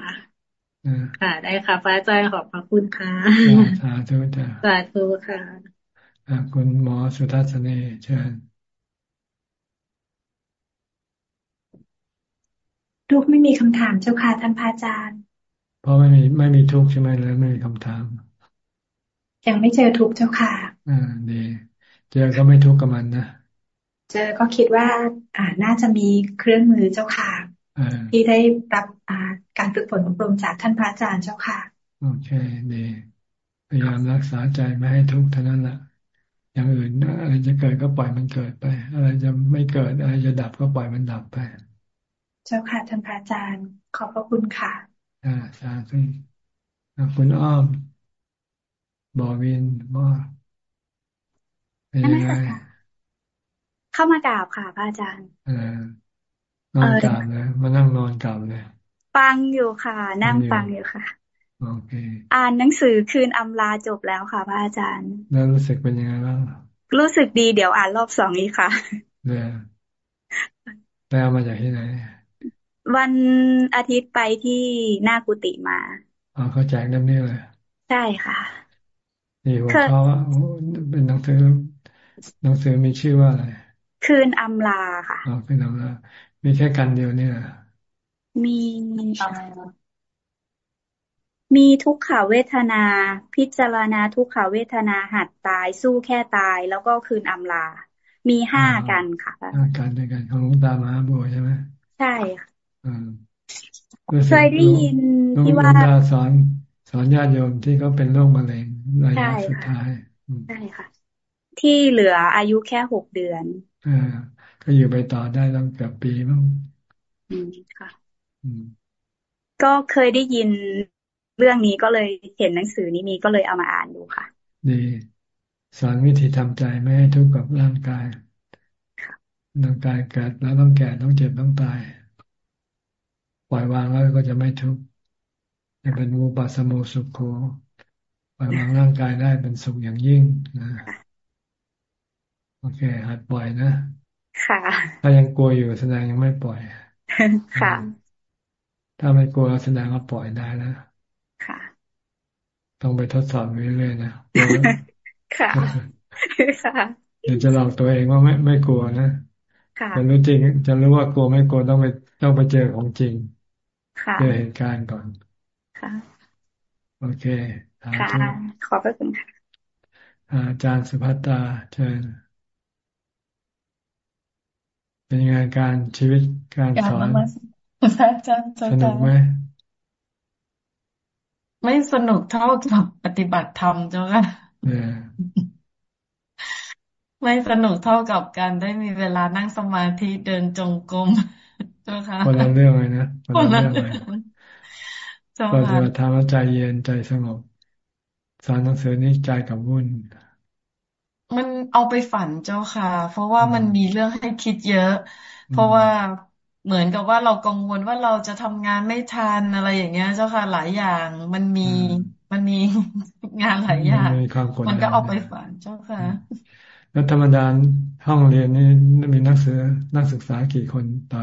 ค่ะได้ค่ะพระอาจารย์ขอบพระคุณค่ะสาธุจ้าสาธุค่ะคุณหมอสุทัศนีเชิญ ทุกไม่มีคำถามเจ้าค่ะท่านพระอาจารย์ เพราะไม่มีไม่มีทุกใช่ไหมเลยไม่มีคำถาม ยังไม่เจอทุกเจ้าค่ะ อ่าดีเจอก็ไม่ทุกกับมันนะเจอก็คิดว่า อ่าน่าจะมีเครื่องมือเจ้าค่ะที่ได้รับอ่าการฝึกฝนอบรมจากท่านพระอาจารย์เจ้าค่ะ โอเคดีพยายามรักษาใจไม่ให้ทุกข์เท่านั้นแหละอย่างอื่นอะไรจะเกิดก็ปล่อยมันเกิดไป อะไรจะไม่เกิดอะไรจะดับก็ปล่อยมันดับไป เจ้าค่ะท่านพระอาจารย์ ขอบพระคุณค่ะอ่าสาธุคุณอ้อมบอวินบอเป็นยังไงเข้ามากราบค่ะพระอาจารย์เออนอนกราบเลยมานั่งนอนกราบเลยฟังอยู่ค่ะ นั่งฟังอยู่ค่ะโอเคอ่านหนังสือคืนอำลาจบแล้วค่ะ พระอาจารย์ แล้วรู้สึกเป็นยังไงบ้างรู้สึกดีเดี๋ยวอ่านรอบสองอีกค่ะเนี่ยได้เอามาจากที่ไหน วันอาทิตย์ไปที่หน้ากุฏิมาอ๋อเขาแจกนั่นนี่เลย ใช่ค่ะนี่หัวเขาเป็นหนังสือหนังสือมีชื่อว่าอะไร คืนอำลาค่ะอ๋อคืนอำลา มีแค่กันเดียวนี่แหละมีมีทุกขเวทนา พิจารณาทุกขเวทนาหัดตายสู้แค่ตาย แล้วก็คืนอำลา มีห้ากันค่ะห้ากันด้วยกันของหลวงตามหาบัวใช่ไหมใช่ค่ะ เคยได้ยินที่ว่าสอนสอนญาติโยมที่เขาเป็นโรคมะเร็งระยะสุดท้ายใช่ค่ะ ที่เหลืออายุแค่หกเดือนอ่าก็อยู่ไปต่อได้ตั้งเกือบปีมั้งอืมค่ะก็เคยได้ยินเรื่องนี้ก็เลยเห็นหนังสือนี้มีก็เลยเอามาอ่านดูค่ะ ดี สอนวิธีทำใจไม่ให้ทุกข์กับร่างกายร่างกายเกิดแล้วต้องแก่ต้องเจ็บต้องตาย ปล่อยวางแล้วก็จะไม่ทุกข์จะเป็นวูปัสโมสุขโขปล่อยวางร่างกายได้เป็นสุขอย่างยิ่งนะโอเค หัดปล่อยนะค่ะ ถ้ายังกลัวอยู่แสดงยังไม่ปล่อย ค่ะ ถ้าไม่กลัวแสดงว่าปล่อยได้แล้วค่ะ ต้องไปทดสอบเรื่อยๆนะค่ะค่ะเดี๋ยวจะลองตัวเองว่าไม่ไม่กลัวนะจะรู้จริง จะรู้ว่ากลัวไม่กลัวต้องไปต้องไปเจอของจริง เจอเหตุการณ์ก่อน ค่ะ โอเคค่ะขอบพระคุณค่ะ อาจารย์สุภัตตาเชิญเป็นยังไงการชีวิตการสอนอาจารย์สนุกไหมไม่สนุกเท่ากับปฏิบัติธรรมเจ้าค่ะไม่สนุกเท่ากับการได้มีเวลานั่งสมาธิเดินจงกรมเจ้า ค่ะคนละเรื่องเลยนะคนละเรื่องเลยปฏิบัติธรรมใจเย็นใจสงบสอนหนังสือนี่ใจกับวุ่น มันเอาไปฝันเจ้าค่ะ เพราะว่ามันมีเรื่องให้คิดเยอะ เพราะว่าเหมือนกับว่าเรากังวลว่าเราจะทำงานไม่ทันอะไรอย่างเงี้ย เจ้าค่ะหลายอย่างมันมีมันมีงานหลายอย่างมันก็เอาไปฝันเจ้าค่ะแล้วธรรมดาห้องเรียนนี่มีนักศึกษานักศึกษากี่คนต่อ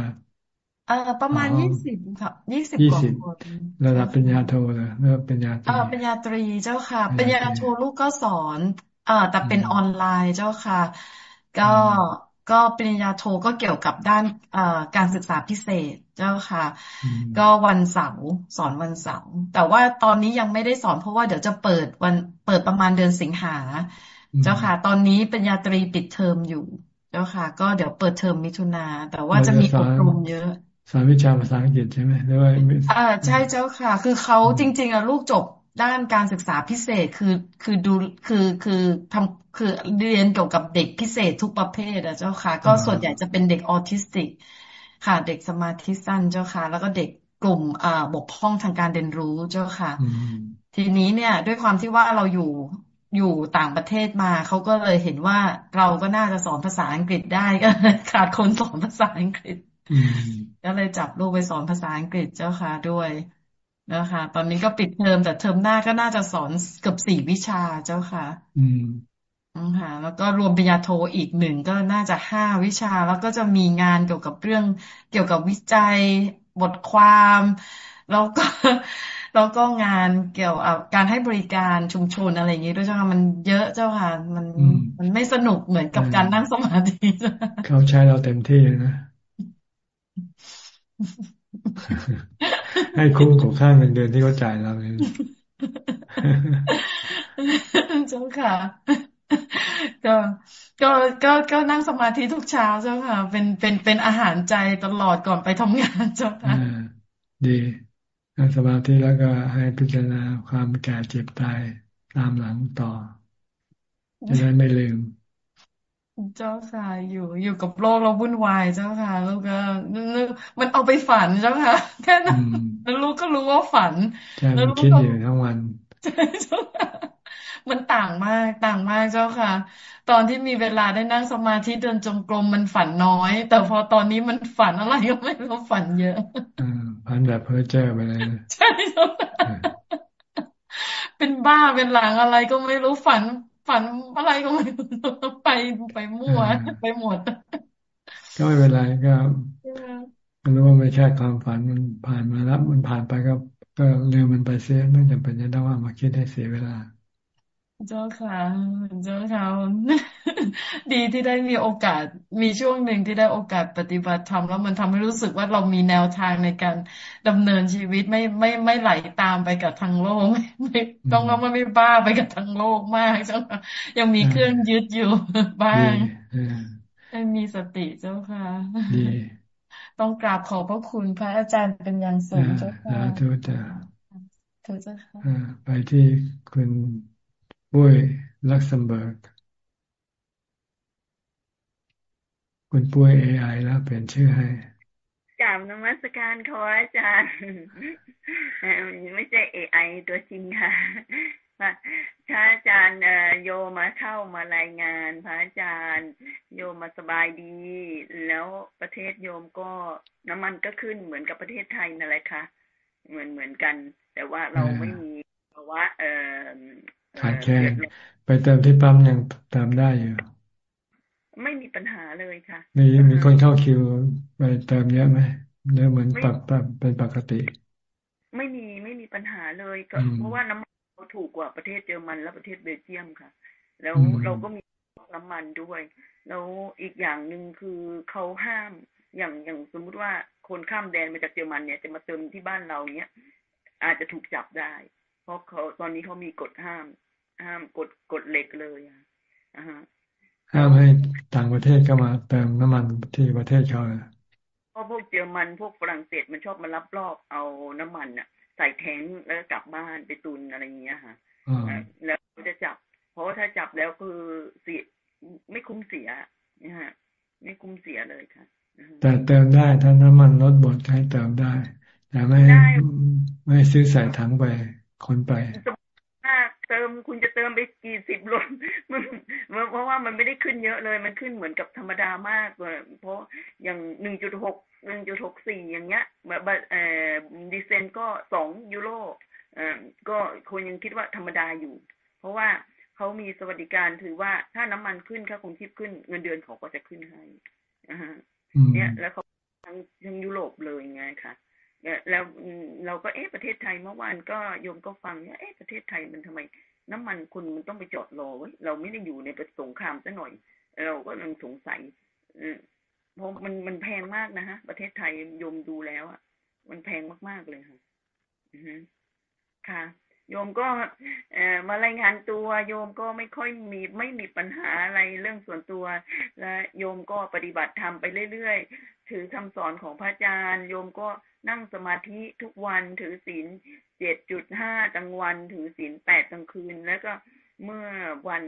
เออประมาณยี่สิบค่ะยี่สิบกว่าคนระดับปริญญาโทเลยเรื่องปริญญาตรีเออปริญญาตรีเจ้าค่ะปริญญาโทลูกก็สอนเออแต่เป็นออนไลน์เจ้าค่ะ ก็ก็ปริญญาโทก็เกี่ยวกับด้านเอ่อการศึกษาพิเศษเจ้าค่ะ ก็วันเสาร์สอนวันเสาร์แต่ว่าตอนนี้ยังไม่ได้สอนเพราะว่าเดี๋ยวจะเปิดวันเปิดประมาณเดือนสิงหาเจ้าค่ะ ตอนนี้ปริญญาตรีปิดเทอมอยู่ เจ้าค่ะ ก็เดี๋ยวเปิดเทอมมิถุนาแต่ว่าจะมีอบรมเยอะ สอนวิชาภาษาอังกฤษใช่ไหมหรือว่าอ่าใช่เจ้าค่ะ คือเขาจริง ๆอะลูกจบด้านการศึกษาพิเศษคือคือดูคือคือทำคือเรียนเกี่ยวกับเด็กพิเศษทุกประเภทอะเจ้าค่ะ ก็ส่วนใหญ่จะเป็นเด็กออทิสติก ค่ะ เด็กสมาธิสั้นเจ้าค่ะ แล้วก็เด็กกลุ่มอ่าบกพร่องทางการเรียนรู้เจ้าค่ะ ทีนี้เนี่ย ด้วยความที่ว่าเราอยู่อยู่ต่างประเทศมาเขาก็เลยเห็นว่าเราก็น่าจะสอนภาษาอังกฤษได้ก็ขาดคนสอนภาษาอังกฤษ ก็เลยจับลูกไปสอนภาษาอังกฤษเจ้าค่ะด้วยนะคะ ตอนนี้ก็ปิดเทอมแต่เทอมหน้าก็น่าจะสอนเกือบสี่วิชาเจ้าค่ะ อืมค่ะแล้วก็รวมปริญญาโทอีกหนึ่งก็น่าจะห้าวิชา แล้วก็จะมีงานเกี่ยวกับเรื่อง เกี่ยวกับวิจัยบทความแล้วก็แล้วก็งานเกี่ยวกับการให้บริการชุมชนอะไรอย่างนี้ด้วยเจ้าค่ะมันเยอะเจ้าค่ะ มันมันไม่สนุกเหมือนกับการนั่งสมาธิเขาใช้เราเต็มที่นะ ให้คุ้มกับค่าเงินเดือนที่เขาจ่ายเราเลยเจ้าค่ะ ก็ก็ก็ก็นั่งสมาธิทุกเช้าเจ้าค่ะ เป็นเป็นเป็นอาหารใจตลอดก่อนไปทำงานเจ้าค่ะดีนั่งสมาธิแล้วก็ให้พิจารณาความแก่เจ็บตายตามหลังต่อจะได้ไม่ลืม เจ้าค่ะ อยู่อยู่กับโลกเราวุ่นวายเจ้าค่ะ ลูกก็มันเอาไปฝันเจ้าค่ะ แค่นั้นแล้วลูกก็รู้ว่าฝัน แล้วลูกก็อยู่ทั้งวันใช่เจ้าค่ะมันต่างมากต่างมากเจ้าค่ะ ตอนที่มีเวลาได้นั่งสมาธิเดินจงกรมมันฝันน้อย แต่พอตอนนี้มันฝันอะไรก็ไม่รู้ฝันเยอะฝันแบบเพ้อเจ้อไปเลยใช่เจ้าเป็นบ้าเป็นหลังอะไรก็ไม่รู้ฝัน ฝันอะไรก็ไม่ไปไปมั่วไปหมด ก็ไม่เป็นไรก็รู้ว่าไม่ใช่ความฝันมันผ่านมาแล้วมันผ่านไปก็ก็ลืมมันไปเสียไม่จำเป็นจะต้องว่ามาคิดให้เสียเวลา เจ้าค่ะเจ้าค่ะ ดีที่ได้มีโอกาส มีช่วงหนึ่งที่ได้โอกาสปฏิบัติธรรมแล้วมันทำให้รู้สึกว่าเรามีแนวทางในการดำเนินชีวิตไม่ไม่ไม่ไหลตามไปกับทางโลกไม่ต้องว่าไม่บ้าไปกับทางโลกมากเจ้าค่ะยังมีเครื่องยึดอยู่บ้างให้มีสติเจ้าค่ะต้องกราบขอบพระคุณพระอาจารย์เป็นอย่างสูงเจ้าค่ะสาธุเจ้าทุเจ้าค่ะไปที่คุณ ปุ้ยลักเซมเบิร์ก คุณปุ้ย AI แล้วเปลี่ยนชื่อให้กราบนมัสการพระอาจารย์ไม่ใช่เอไอตัวจริงค่ะพระอาจารย์โยมาเข้ามารายงาน พระอาจารย์ โยมาสบายดี แล้วประเทศโยมก็น้ำมันก็ขึ้นเหมือนกับประเทศไทยนั่นแหละค่ะ เหมือนเหมือนกัน แต่ว่าเราไม่มีภาวะเอ่อขาดแคลนไปเติมที่ปั๊มยังเติมได้อยู่ ไม่มีปัญหาเลยค่ะมีมีคนเข้าคิวไปเติมเยอะไหมเนื้อเหมือนปรับปรับเป็นปกติ ไม่มีไม่มีปัญหาเลยก็เพราะว่าน้ำมันถูกกว่าประเทศเยอรมันและประเทศเบลเยียมค่ะ แล้วเราก็มีน้ำมันด้วย แล้วอีกอย่างหนึ่งคือเขาห้ามอย่างอย่างสมมุติว่าคนข้ามแดนมาจากเยอรมันเนี่ยจะมาเติมที่บ้านเราเนี้ยอาจจะถูกจับได้เพ ราะเขาตอนนี้เขามีกฎห้าม ห้ามกฎกฎเหล็กเลยอะฮะห้ามให้ต่างประเทศก็มาเติมน้ำมันที่ประเทศเขาเพราะพวกเยอรมันพวกฝรั่งเศสมันชอบมารับรอบเอาน้ำมันอะ ใส่แทงแล้วกลับบ้านไปตุนอะไรเงี้ยค่ะแล้วจะจับ เพราะว่าถ้าจับแล้วคือเสียไม่คุ้มเสียนะฮะไม่คุ้มเสียเลยค่ะแต่เติมได้ถ้าน้ำมันลดบดให้เติมได้ แต่ไม่ไม่ซื้อใส่ถังไป คนไปถ้าเติมคุณจะเติมไปกี่สิบลนมันเพราะว่ามันไม่ได้ขึ้นเยอะเลย มันขึ้นเหมือนกับธรรมดามากเลยเพราะอย่างหนึ่งจุดหกหนึ่งจุดหกสี่อย่างเงี้ยแบบเอ่อดีเซนก็สองยูโรเอ่อก็คนยังคิดว่าธรรมดาอยู่ เพราะว่าเขามีสวัสดิการถือว่าถ้าน้ำมันขึ้นค่าคงชีพขึ้นเงินเดือนเขาก็จะขึ้นให้นะฮะเนี่ยแล้วเขาทั้งทั้งยุโรปเลยไงค่ะ แล้วเราก็เอ๊ะประเทศไทยเมื่อวานก็โยมก็ฟังเนี่ยเอ๊ะประเทศไทยมันทำไม น้ำมันคุณมันต้องไปจอดรอไว้เราไม่ได้อยู่ในประสงครามซะหน่อย เราก็ยังสงสัยเพราะมันมันแพงมากนะฮะ ประเทศไทยโยมดูแล้วอะ มันแพงมากๆเลยค่ะค่ะ โยมก็เอมารายงานตัว โยมก็ไม่ค่อยมีไม่มีปัญหาอะไรเรื่องส่วนตัว และโยมก็ปฏิบัติธรรมไปเรื่อยๆถือคำสอนของพระอาจารย์ โยมก็ นั่งสมาธิทุกวันถือศีลเจ็ดจุดห้ากลางวัน ถือศีลแปดกลางคืน แล้วก็เมื่อวัน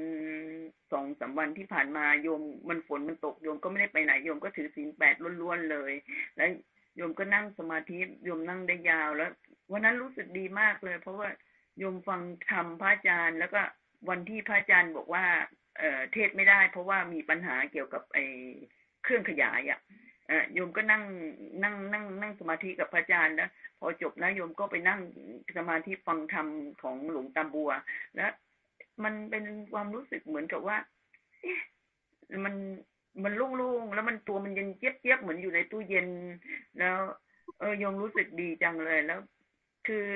สองสาวันที่ผ่านมาโยมมันฝนมันตกโยมก็ไม่ได้ไปไหนโยมก็ถือศีลแปดล้วนๆเลย แล้วโยมก็นั่งสมาธิโยมนั่งได้ยาวแล้ว วันนั้นรู้สึกดีมากเลย เพราะว่าโยมฟังธรรมพระอาจารย์ แล้วก็วันที่พระอาจารย์บอกว่า เออเทศไม่ได้ เพราะว่ามีปัญหาเกี่ยวกับไอเครื่องขยายอะ โยมก็นั่งนั่งนั่ง นั่งสมาธิกับพระอาจารย์นะพอจบแล้วโยมก็ไปนั่งสมาธิฟังธรรมของหลวงตาบัว แล้ว มันเป็นความรู้สึกเหมือนกับว่าเอ๊ะมันมันโล่งๆแล้วมันตัวมันยังเจี๊ยบๆเหมือนอยู่ในตู้เย็น แล้ว เออโยมรู้สึกดีจังเลยแล้ว คือ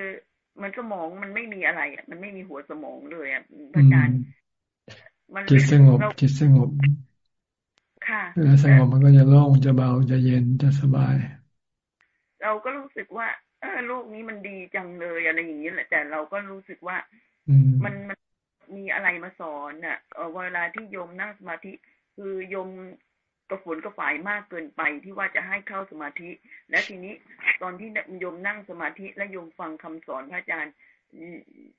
มันสมองมันไม่มีอะไรอะมันไม่มีหัวสมองเลยอะพระอาจารย์จิตสงบจิตสงบ ค่ะแล้วสงบมันก็จะโล่งจะเบาจะเย็นจะสบาย เราก็รู้สึกว่า เออโลกนี้มันดีจังเลยอะไรอย่างนี้แหละแต่เราก็รู้สึกว่า มันมันมีอะไรมาสอนอะเวลาที่โยมนั่งสมาธิ คือโยมกระฝนกระฝายมากเกินไปที่ว่าจะให้เข้าสมาธิ และทีนี้ตอนที่โยมนั่งสมาธิและโยมฟังคำสอนพระอาจารย์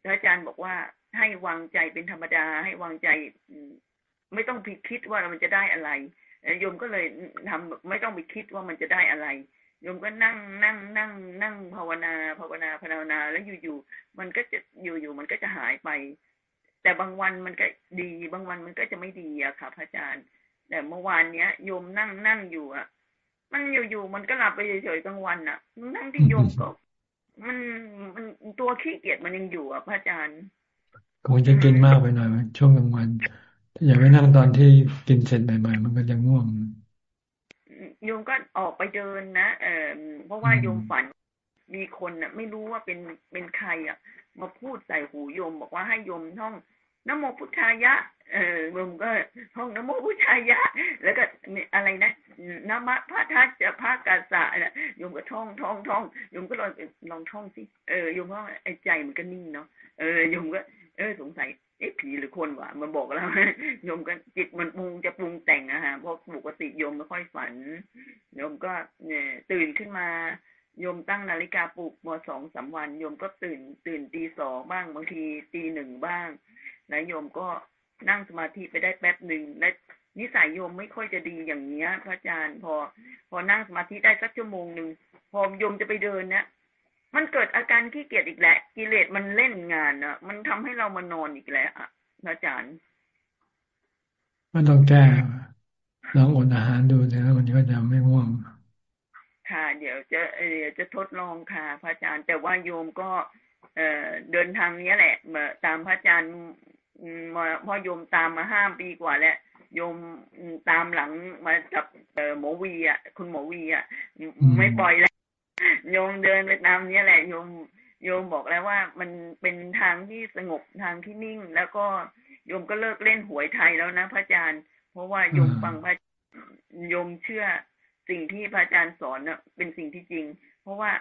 พระอาจารย์บอกว่าให้วางใจเป็นธรรมดา ให้วางใจ ไม่ต้องไปคิดว่ามันจะได้อะไรโยมก็เลยทำไม่ต้องไปคิดว่ามันจะได้อะไรโยมก็นั่งนั่งนั่ง นั่งภาวนาภาวนาภาวนาแล้วอยู่ๆมันก็จะอยู่ๆมันก็จะหายไป แต่บางวันมันก็ดี บางวันมันก็จะไม่ดีอะค่ะพระอาจารย์ แต่เมื่อวานเนี้ยโยมนั่งนั่งอยู่อะมันอยู่ๆมันก็หลับไปเฉยๆกลางวันอะนั่งที่โยมก็มันมันตัวขี้เกียจมันยังอยู่อะพระอาจารย์คงจะกินมากไปหน่อยช่วงกลางวัน อย่าไปนั่งตอนที่กินเสร็จใหม่ ๆ มันก็จะง่วงโยมก็ออกไปเดินนะเออเพราะว่าโยมฝันมีคนน่ะ ไม่รู้ว่าเป็นเป็นใครอะ มาพูดใส่หูโยมบอกว่าให้โยมท่องนโมพุทธายะ เออโยมก็ท่องนโมพุทธายะ แล้วก็อะไรนะนามะพระทัจะพระกาสะนะโยมก็ท่องท่องท่องโยมก็ลองลองท่องสิเออโยมว่าไอ้ใจมันก็นิ่งเนาะเออโยมก็ เออสงสัย เอ๊ะผีหรือคนวะมันบอกแล้วโยมก็จิตมันปรุงจะปรุงแต่งอะฮะเพราะปกติโยมไม่ค่อยฝันโยมก็เนี่ยตื่นขึ้นมาโยมตั้งนาฬิกาปลุกมาสองสาวันโยมก็ตื่น ตื่นตีสองบ้างบางทีตีหนึ่งบ้าง แล้วโยมก็นั่งสมาธิไปได้แป๊บหนึ่งและนิสัยโยมไม่ค่อยจะดีอย่างเนี้ย พระอาจารย์พอ พอนั่งสมาธิได้สักชั่วโมงหนึ่งพอโยมจะไปเดินเนี่ย มันเกิดอาการขี้เกียจอีกแล้วกิเลสมันเล่นงานอะมันทำให้เรามานอนอีกแล้วอะอาจารย์ มันต้องแก้ลองอดอาหารดูแล้วมันก็จะไม่ง่วงค่ะ เดี๋ยวจะเดี๋ยวจะทดลองค่ะพระอาจารย์ แต่ว่าโยมก็ เอ่อเดินทางนี้แหละเมื่อตามพระอาจารย์มาพ่อโยมตามมาห้าปีกว่าแล้วโยมตามหลังมากับหมอวีอะ คุณหมอวีอะไม่ปล่อยแล้ว โยมเดินไปตามนี้แหละโยมโยมบอกแล้วว่ามันเป็นทางที่สงบทางที่นิ่ง แล้วก็โยมก็เลิกเล่นหวยไทยแล้วนะ พระอาจารย์ เพราะว่าโยมฟังพระโยมเชื่อสิ่งที่พระอาจารย์สอนเน่ะเป็นสิ่งที่จริง เพราะว่า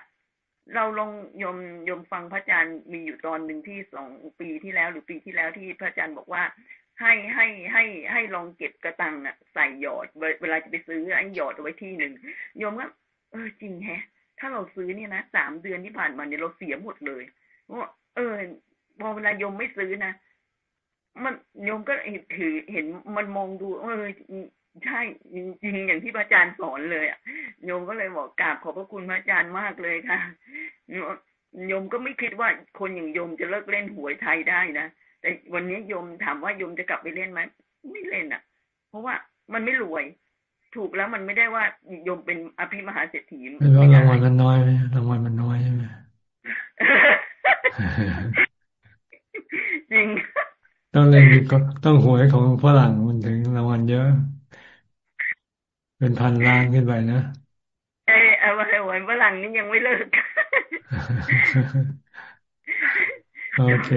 เราลงยมยมฟังพระอาจารย์มีอยู่ตอนหนึ่งที่สองปีที่แล้ว หรือปีที่แล้วที่พระอาจารย์บอกว่า ให้ให้ให้ให้ลองเก็บกระตังอะใส่หยอด เวลาจะไปซื้อไอ้หยอดเอาไว้ที่หนึ่งโยมก็เออจริงแฮะ ถ้าเราซื้อเนี่ยนะสามเดือนที่ผ่านมาเนี่ยเราเสียหมดเลยว่าเออพอเวลาโยมไม่ซื้อนะมันโยมก็เห็นถือเห็นมันมองดูเออใช่จริงอย่างที่พระอาจารย์สอนเลยอะโยมก็เลยบอกกราบขอบพระคุณพระอาจารย์มากเลยค่ะโยมก็ไม่คิดว่าคนอย่างโยมจะเลิกเล่นหวยไทยได้นะแต่วันนี้โยมถามว่าโยมจะกลับไปเล่นไหมไม่เล่นอะ เพราะว่ามันไม่รวย ถูกแล้วมันไม่ได้ว่าโยมเป็นอภิมหาเศรษฐีไม่ ว่ารางวัลมันน้อยรางวัลมันน้อยใช่ไหมจริงต้องเล่นก็ต้องหวยของฝรั่งมันถึงรางวัลเยอะ เป็นพันล้านขึ้นไปนะเออเอาไว้หวยฝรั่งนี่ยังไม่เลิกโอเค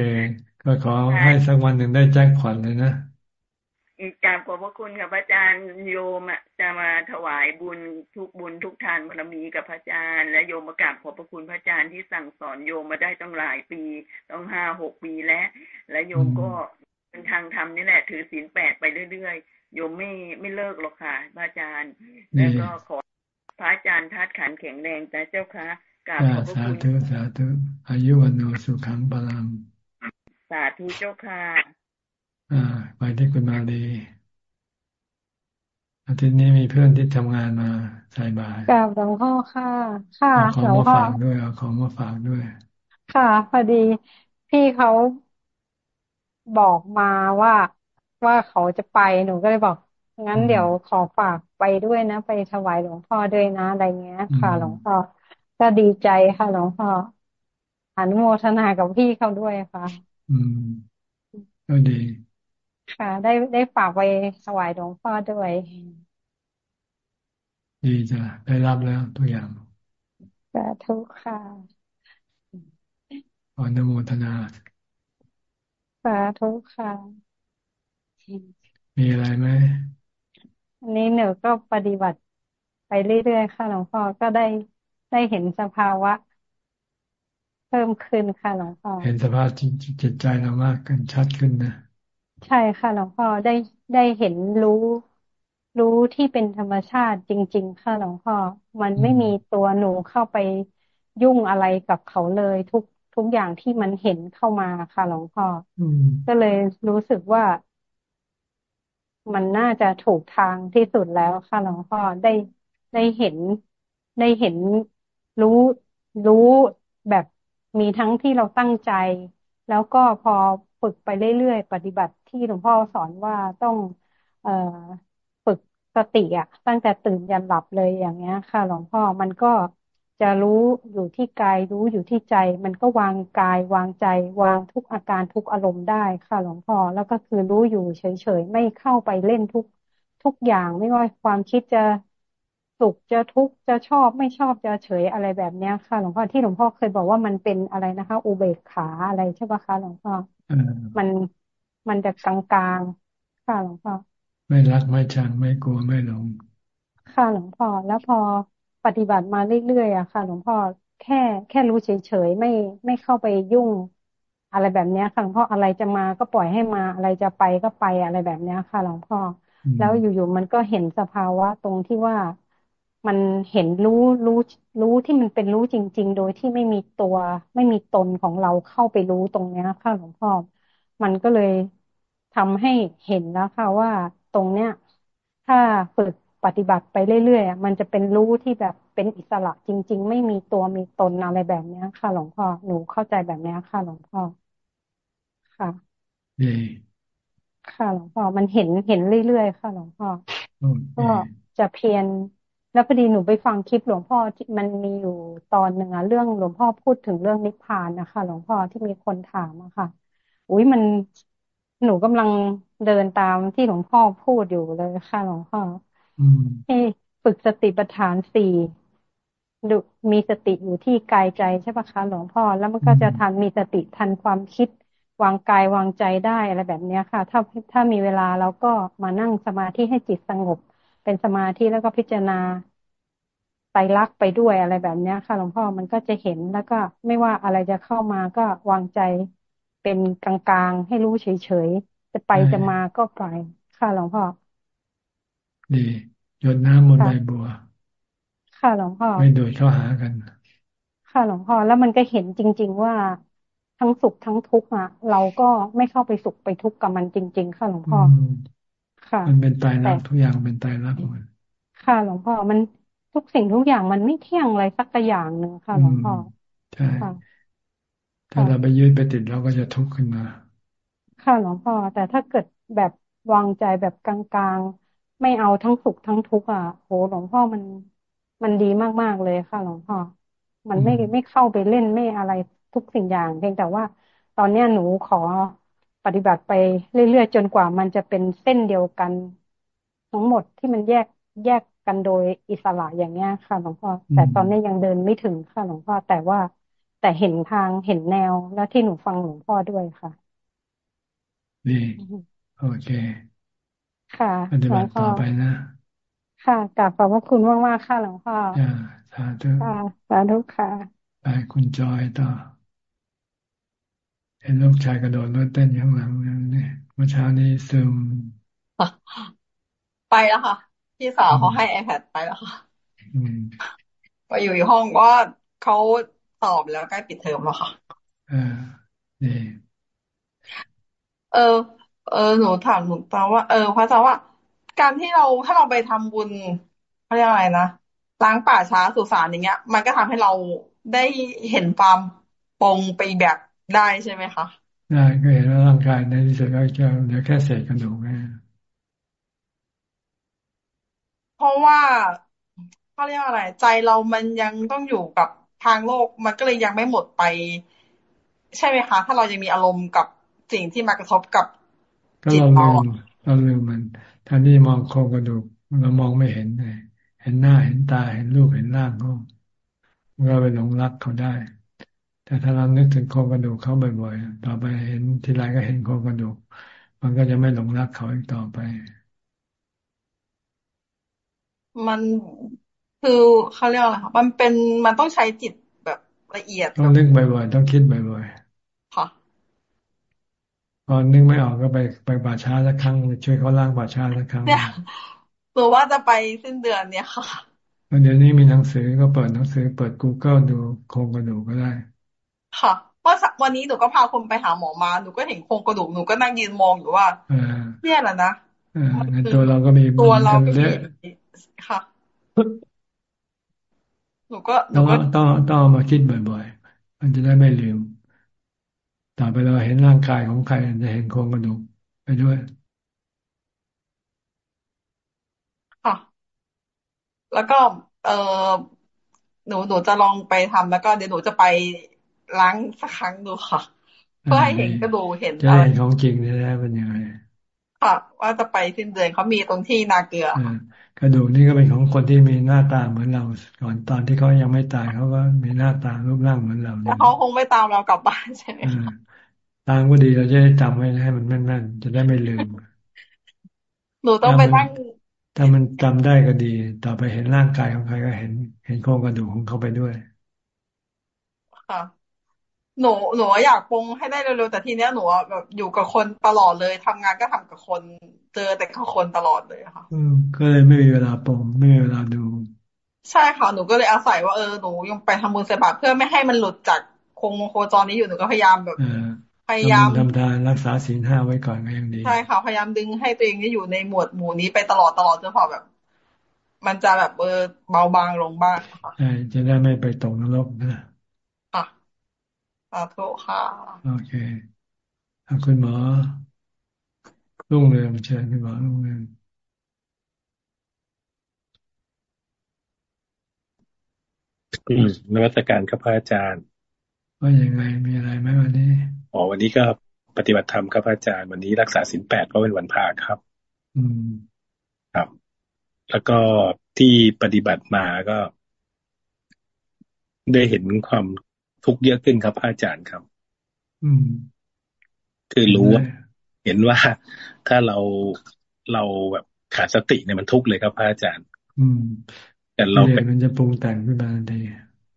ก็ขอให้สักวันหนึ่งได้แจ็คพอตเลยนะอี กกราบขอบพระคุณค่ะพระอาจารย์โยมจะมาถวายบุญทุกบุญทุกทานบารมีกับพระอาจารย์ และโยมมากราบขอบพระคุณพระอาจารย์ที่สั่งสอนโยมมาได้ต้องหลายปีต้องห้าหกปีแล้ว และโยมก็เป็นทางธรรมนี่แหละ ถือศีลแปดไปเรื่อยๆโยมไม่ไม่เลิกหรอกค่ะพระอาจารย์ แล้วก็ขอพระอาจารย์ทัดขันแข็งแรงแต่เจ้าค่ะกราบขอบพระคุณสาธุสาธุอายุวันโนสุขังปลังสาธุเจ้าค่ะ อ่า ไปที่คุณมาดีอาทิตย์นี้มีเพื่อนที่ทำงานมาใส่บาตรกับหลวงพ่อค่ะ ค่ะหลวงพ่อฝากด้วยเอาของมาฝากด้วย ค่ะ พอดีพี่เขาบอกมาว่าว่าเขาจะไปหนูก็เลยบอกงั้นเดี๋ยวขอฝากไปด้วยนะ ไปถวายหลวงพ่อด้วยนะอะไรเงี้ย ค่ะ หลวงพ่อก็ดีใจค่ะ หลวงพ่ออนุโมทนากับพี่เขาด้วยค่ะ อืมก็ดี ค่ะ ได้ได้ฝากไปถวายหลวงพ่อด้วยดีจ้ะได้รับแล้วตัวอย่างสาธุค่ะอนุโมทนาสาธุค่ะมีอะไรไหมอันนี้หนูก็ปฏิบัติไปเรื่อยๆค่ะหลวงพ่อก็ได้ได้เห็นสภาวะ เพิ่มขึ้นค่ะหลวงพ่อเห็นสภาพจิตใจเรามากขึ้นชัดขึ้นนะ ใช่ค่ะหลวงพ่อได้ได้เห็นรู้ รู้ที่เป็นธรรมชาติจริง ๆ ค่ะหลวงพ่อ มันไม่มีตัวหนูเข้าไปยุ่งอะไรกับเขาเลยทุกทุกอย่างที่มันเห็นเข้ามาค่ะหลวงพ่อก็เลยรู้สึกว่า มันน่าจะถูกทางที่สุดแล้วค่ะหลวงพ่อได้ได้เห็นได้เห็นรู้รู้แบบมีทั้งที่เราตั้งใจ แล้วก็พอฝึกไปเรื่อยๆ ปฏิบัติ ที่หลวงพ่อสอนว่าต้อง เอ่อฝึกสติอะ ตั้งแต่ตื่นยันหลับเลยอย่างเงี้ย ค่ะ หลวงพ่อมันก็จะรู้อยู่ที่กายรู้อยู่ที่ใจ มันก็วางกายวางใจ วางทุกอาการทุกอารมณ์ได้ค่ะหลวงพ่อแล้วก็คือรู้อยู่เฉยๆไม่เข้าไปเล่นทุกทุกอย่างไม่ว่าความคิดจะสุขจะทุกข์จะชอบไม่ชอบจะเฉยอะไรแบบเนี้ยค่ะ หลวงพ่อที่หลวงพ่อเคยบอกว่ามันเป็นอะไรนะคะ อุเบกขาอะไรใช่ปะคะหลวงพ่อมัน มันจะกลางๆค่ะหลวงพ่อไม่รักไม่ชังไม่กลัวไม่หลงค่ะหลวงพ่อแล้วพอปฏิบัติมาเรื่อยๆอะค่ะ หลวงพ่อแค่แค่รู้เฉยๆไม่ไม่เข้าไปยุ่ง อะไรแบบนี้ค่ะหลวงพ่ออะไรจะมาก็ปล่อยให้มาอะไรจะไปก็ไปอะไรแบบนี้ค่ะหลวงพ่อแล้วอยู่ๆมันก็เห็นสภาวะตรงที่ว่ามันเห็นรู้รู้รู้ที่มันเป็นรู้จริง ๆ โดยที่ไม่มีตัว ไม่มีตนของเราเข้าไปรู้ตรงเนี้ยค่ะหลวงพ่อมันก็เลย ทำให้เห็นแล้วค่ะว่าตรงเนี้ย ถ้าฝึกปฏิบัติไปเรื่อยๆมันจะเป็นรู้ที่แบบเป็นอิสระจริง ๆ ไม่มีตัวมีตนอะไรแบบเนี้ยค่ะหลวงพ่อหนูเข้าใจแบบนี้ค่ะหลวงพ่อค่ะดีค่ะหลวงพ่อมันเห็นเห็นเรื่อยๆค่ะหลวงพ่อก็จะเพียรแล้วพอดีหนูไปฟังคลิปหลวงพ่อที่มันมีอยู่ตอนหนึ่งอะเรื่องหลวงพ่อพูดถึงเรื่องนิพพานนะคะหลวงพ่อที่มีคนถามอะค่ะ อุ้ยมัน หนูกำลังเดินตามที่หลวงพ่อพูดอยู่เลยค่ะหลวงพ่อให้ฝึกสติปัฏฐานสี่ดูมีสติอยู่ที่กายใจใช่ปะคะหลวงพ่อ แล้วมันก็จะทันมีสติทันความคิด วางกายวางใจได้อะไรแบบเนี้ยค่ะ ถ้าถ้ามีเวลาเราก็มานั่งสมาธิให้จิตสงบ เป็นสมาธิแล้วก็พิจารณาไตรลักษณ์ไปด้วยอะไรแบบเนี้ยค่ะหลวงพ่อมันก็จะเห็นแล้วก็ไม่ว่าอะไรจะเข้ามาก็วางใจ เป็นกลางๆ ให้รู้เฉยๆ จะไปจะมาก็ไป ค่ะหลวงพ่อ ดีหยดน้ำบนใบบัว ค่ะหลวงพ่อ ไม่โดดเข้าหากัน ค่ะหลวงพ่อ แล้วมันก็เห็นจริง ๆ ว่าทั้งสุขทั้งทุกข์อะ เราก็ไม่เข้าไปสุขไปทุกข์กับมันจริง ๆ ค่ะหลวงพ่อ ค่ะ มันเป็นตายรักทุกอย่างเป็นตายรักหมดค่ะหลวงพ่อ มันทุกสิ่งทุกอย่างมันไม่เที่ยงอะไรสักอย่างหนึ่งค่ะหลวงพ่อ ใช่ ถ้าเราไปยืดไปติดเราก็จะทุกข์ขึ้นมา ค่ะหลวงพ่อแต่ถ้าเกิดแบบวางใจแบบกลางๆ ไม่เอาทั้งสุขทั้งทุกข์อะโหหลวงพ่อมันมันดีมากๆเลยค่ะหลวงพ่อ มันไม่ไม่เข้าไปเล่นไม่อะไรทุกสิ่งอย่างเพียงแต่ว่าตอนเนี้ยหนูขอปฏิบัติไปเรื่อยๆจนกว่ามันจะเป็นเส้นเดียวกัน ทั้งหมดที่มันแยกแยกกันโดยอิสระอย่างเงี้ยค่ะหลวงพ่อแต่ตอนนี้ยังเดินไม่ถึงค่ะหลวงพ่อแต่ว่า แต่เห็นทางเห็นแนวแล้วที่หนูฟังหลวงพ่อด้วยค่ะดีโอเค ค่ะปฏิบัติต่อไปนะ ค่ะกลับขอบพระคุณมากมากค่ะหลวงพ่อสาธุค่ะสาธุค่ะไปคุณจอยต่อเห็นลูกชายกระโดดรถเต้นข้างหลังนี่เมื่อเช้านี้ซึมไปแล้วค่ะ พี่สาวเขาให้ iPad ไปแล้วค่ะไปอยู่ในห้องว่าเขา สอบแล้วใกล้ปิดเทอมแล้วค่ะเออดีเออ เออหนูถามหนูตาว่า เออพระอาจารย์ว่า การที่เราถ้าเราไปทำบุญเขาเรียกอะไรนะล้างป่าช้าสุสานอย่างเงี้ย มันก็ทำให้เราได้เห็นความปงไปแบบได้ใช่ไหมคะได้ก็เห็นว่าร่างกายในที่สุดก็จะเหลือแค่เศษกระดูกแค่เพราะว่าเขาเรียกอะไร ใจเรามันยังต้องอยู่กับ ทางโลกมันก็เลยยังไม่หมดไป ใช่ไหมคะ ถ้าเรายังมีอารมณ์กับสิ่งที่มากระทบกับจิตเราเราลืมมันท่านี่มองโครงกระดูกเรามองไม่เห็นเลยเห็นหน้าเห็นตาเห็นรูปเห็นร่างเขาเราไปหลงรักเขาได้ แต่ถ้าเรานึกถึงโครงกระดูกเขาบ่อยๆ ต่อไปเห็นทีไรก็เห็นโครงกระดูก มันก็จะไม่หลงรักเขาอีกต่อไป มัน คือเขาเรียกอะไรคะมันเป็นมันต้องใช้จิตแบบละเอียด ต้องนึกบ่อยๆ ต้องคิดบ่อยๆ ค่ะพอนึกไม่ออกก็ไปไปป่าช้าสักครั้งช่วยเขาล่างป่าช้าสักครั้งเนี่ยหรือว่าจะไปสิ้นเดือนเนี่ยค่ะเดี๋ยวนี้มีหนังสือก็เปิดหนังสือเปิด Google ดูโครงกระดูกก็ได้ ค่ะเพราะวันนี้หนูก็พาคนไปหาหมอมาหนูก็เห็นโครงกระดูกหนูก็นั่งยืนมองอยู่ว่าเนี่ยแหละนะในตัวเราก็มีตัวเราก็มีค่ะ หนูก็หนูก็ต้องต้องมาคิดบ่อย ๆ มันจะได้ไม่ลืม ต่อไปเราเห็นร่างกายของใครจะเห็นโครงกระดูกไปด้วยค่ะ แล้วก็ เออหนูหนูจะลองไปทำแล้วก็เดี๋ยวหนูจะไปล้างสักครั้งดูค่ะ เพื่อให้เห็นกระดูกเห็นอะไรของจริงนี่แหละเป็นยังไงค่ะว่าจะไปสิ้นเดือนเขามีตรงที่นาเกลือ กระดูกนี่ก็เป็นของคนที่มีหน้าตาเหมือนเรา ก่อนตอนที่เขายังไม่ตายเขาก็มีหน้าตารูปร่างเหมือนเราแต่เขาคงไม่ตามเรากลับบ้านใช่ไหมตามก็ดีเราจะได้จำไว้ให้มันแม่นๆจะได้ไม่ลืมหนูต้องไปนั่งถ้ามันจำได้ก็ดี ต่อไปเห็นร่างกายของใครก็เห็น เห็นโครงกระดูกของเขาไปด้วยค่ะหนูหนูอยากปงให้ได้เร็วๆแต่ทีเนี้ยหนูแบบอยู่กับคนตลอดเลยทำงานก็ทำกับคน เจอแต่กับคนตลอดเลยค่ะอืมก็เลยไม่มีเวลาปงไม่มีเวลาดู ใช่ค่ะหนูก็เลยอาศัยว่าเออหนูยังไปทำบุญใส่บาตรเพื่อไม่ให้มันหลุดจากคงโคจรนี้อยู่หนูก็พยายามแบบพยายามทำทานรักษาศีลห้าไว้ก่อนก็ยังดีใช่ค่ะพยายามดึงให้ตัวเองนี่อยู่ในหมวดหมู่นี้ไปตลอดตลอดจนพอแบบ มันจะแบบเออเบาบางลงบ้างค่ะใช่จะได้ไม่ไปตกนรกนะสาธุค่ะ โอเคคุณหมอ รุ่งเรืองเชิญคุณหมอรุ่งเรืองนวัตการครับพระอาจารย์ว่ายังไงมีอะไรไหมวันนี้อ๋อวันนี้ก็ปฏิบัติธรรมครับพระอาจารย์วันนี้รักษาสินแปดเพราะเป็นวันพาครับ อืมครับ แล้วก็ที่ปฏิบัติมาก็ ได้เห็นความทุกข์เยอะขึ้นครับอาจารย์ครับ อืม คือรู้ว่า เห็นว่าถ้าเราเราแบบขาดสติเนี่ยมันทุกข์เลยครับพระอาจารย์ อืม แต่เราเป็นมันจะปรุงแต่งขึ้นมาทันที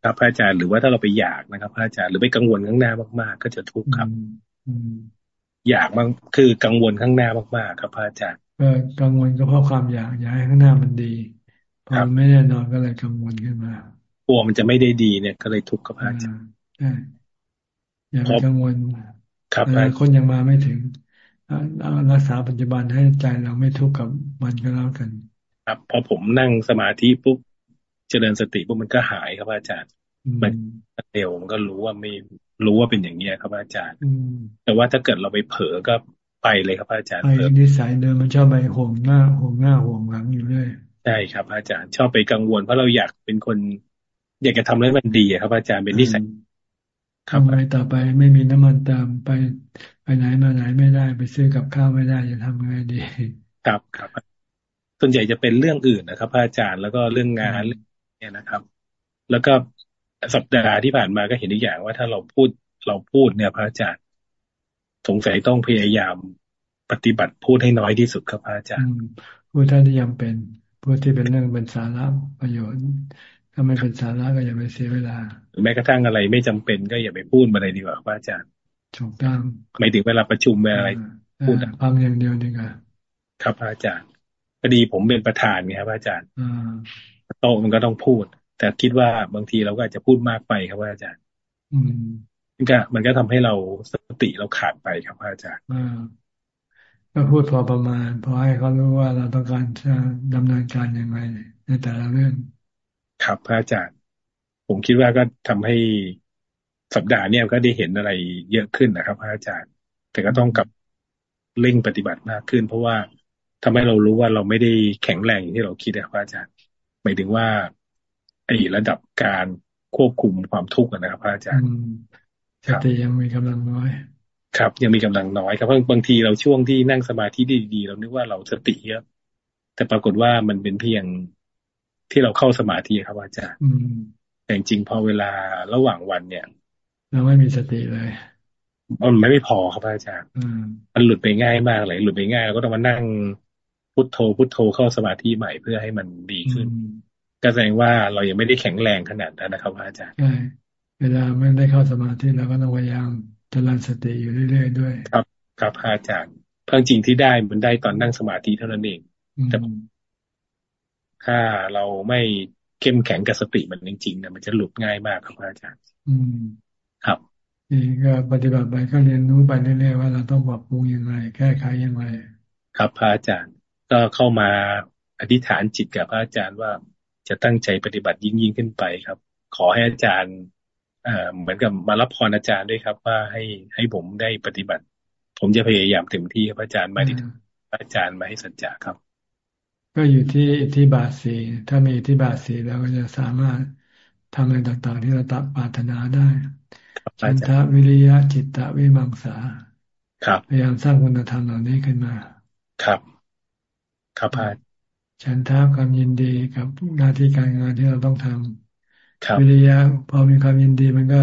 ครับพระอาจารย์หรือว่าถ้าเราไปอยากนะครับพระอาจารย์หรือไปกังวลข้างหน้ามาก ๆ ก็จะทุกข์ครับอยากมันคือกังวลข้างหน้ามากๆครับพระอาจารย์ก็กังวลก็เพราะความอยากอยากให้ข้างหน้ามันดีพอไม่แน่นอนก็เลยกังวลขึ้นมากลัวมันจะไม่ได้ดีเนี่ยก็เลยทุกข์กับพระอาจารย์อย่าไปกังวลครับคนยังมาไม่ถึง รักษาปัจจุบันให้ใจเราไม่ทุกข์กับมันก็แล้วกัน ครับ พอผมนั่งสมาธิปุ๊บเจริญสติปุ๊บมันก็หายครับอาจารย์ มันเร็วมันก็รู้ว่าไม่รู้ว่าเป็นอย่างนี้ครับอาจารย์ แต่ว่าถ้าเกิดเราไปเผลอก็ไปเลยครับอาจารย์ไปนิสัยเดิมมันชอบไปห่วงหน้าห่วงหน้าห่วงหลังอยู่เรื่อยใช่ครับ อาจารย์ชอบไปกังวล เพราะเราอยากเป็นคน อยากจะทำให้มันดีครับอาจารย์เป็นนิสัยทำไงต่อไปไม่มีน้ำมันตามไป ไปไหนมาไหนไม่ได้ไปซื้อกับข้าวไม่ได้จะทำไงดีครับครับส่วนใหญ่จะเป็นเรื่องอื่นนะครับอาจารย์แล้วก็เรื่องงานเนี่ยนะครับ แล้วก็สัปดาห์ที่ผ่านมาก็เห็นอีกอย่างว่าถ้าเราพูดเราพูดเนี่ยพระอาจารย์สงสัยต้องพยายามปฏิบัติพูดให้น้อยที่สุดครับพระอาจารย์พูดท่านที่ยังเป็นพูดที่เป็นเรื่องเป็นสาระประโยชน์ถ้าไม่เป็นสาระก็อย่าไปเสียเวลาแม้กระทั่งอะไรไม่จำเป็นก็อย่าไปพูดอะไรดีกว่าพระอาจารย์ ถูกต้องไม่ถึงเวลาประชุมเวลาอะไรพูดฟังอย่างเดียวดีกว่าครับพระอาจารย์พอดีผมเป็นประธานไงครับพระอาจารย์โต๊ะมันก็ต้องพูด แต่คิดว่าบางทีเราก็อาจจะพูดมากไปครับพระอาจารย์ อืมมันก็มันก็ทำให้เราสติเราขาดไปครับพระอาจารย์ก็พูดพอประมาณพอให้เขารู้ว่าเราต้องการจะดำเนินการยังไงในแต่ละเรื่องครับพระอาจารย์ ผมคิดว่าก็ทำให้ สัปดาห์เนี้ยก็ได้เห็นอะไรเยอะขึ้นนะครับพระอาจารย์ แต่ก็ต้องกับเร่งปฏิบัติมากขึ้น เพราะว่าทำให้เรารู้ว่าเราไม่ได้แข็งแรงอย่างที่เราคิดนะครับอาจารย์หมายถึงว่าไอ้ระดับการควบคุมความทุกข์นะครับอาจารย์สติยังมีกำลังน้อย ครับ ยังมีกำลังน้อยครับเพราะบางทีเราช่วงที่นั่งสมาธิดีๆเรานึกว่าเราสติเยอะ แต่ปรากฏว่ามันเป็นเพียงที่เราเข้าสมาธิครับอาจารย์แต่จริงพอเวลาระหว่างวันเนี่ย เราไม่มีสติเลยมันไม่พอครับอาจารย์มันหลุดไปง่ายมากเลย หลุดไปง่ายเราก็ต้องมานั่งพุทโธพุทโธเข้าสมาธิใหม่เพื่อให้มันดีขึ้น ก็แสดงว่าเรายังไม่ได้แข็งแรงขนาดนั้นนะครับอาจารย์ใช่เวลาไม่ได้เข้าสมาธิเราก็ต้องพยายามเจริญสติอยู่เรื่อย ๆ ด้วย ครับ ครับอาจารย์เพิ่งจริงที่ได้มันได้ตอนนั่งสมาธิเท่านั้นเองแต่ถ้าเราไม่เข้มแข็งกับสติมันจริงๆเนี่ยมันจะหลุดง่ายมากครับอาจารย์ อืม ครับนี่ก็ปฏิบัติไปก็เรียนรู้ไปเรื่อยๆว่าเราต้องปรับปรุงยังไงแก้ไขยังไงครับพระอาจารย์ก็เข้ามาอธิษฐานจิตกับพระอาจารย์ว่าจะตั้งใจปฏิบัติยิ่งยิ่งขึ้นไปครับ ขอให้อาจารย์เอ่อเหมือนกับมารับพรอาจารย์ด้วยครับ ว่าให้ให้ผมได้ปฏิบัติ ผมจะพยายามเต็มที่ครับอาจารย์มาที่อาจารย์มาให้สัจจะครับ ก็อยู่ที่ที่บาสีถ้ามีที่บาสีเราก็จะสามารถทำอะไรต่างๆที่เราตัดปรารถนาได้ ฉันทะวิริยะจิตตะวิมังสาครับพยายามสร้างคุณธรรมเหล่านี้ขึ้นมา ครับ ครับพาฉันทะความยินดีกับหน้าที่การงานที่เราต้องทำวิริยะพอมีความยินดีมันก็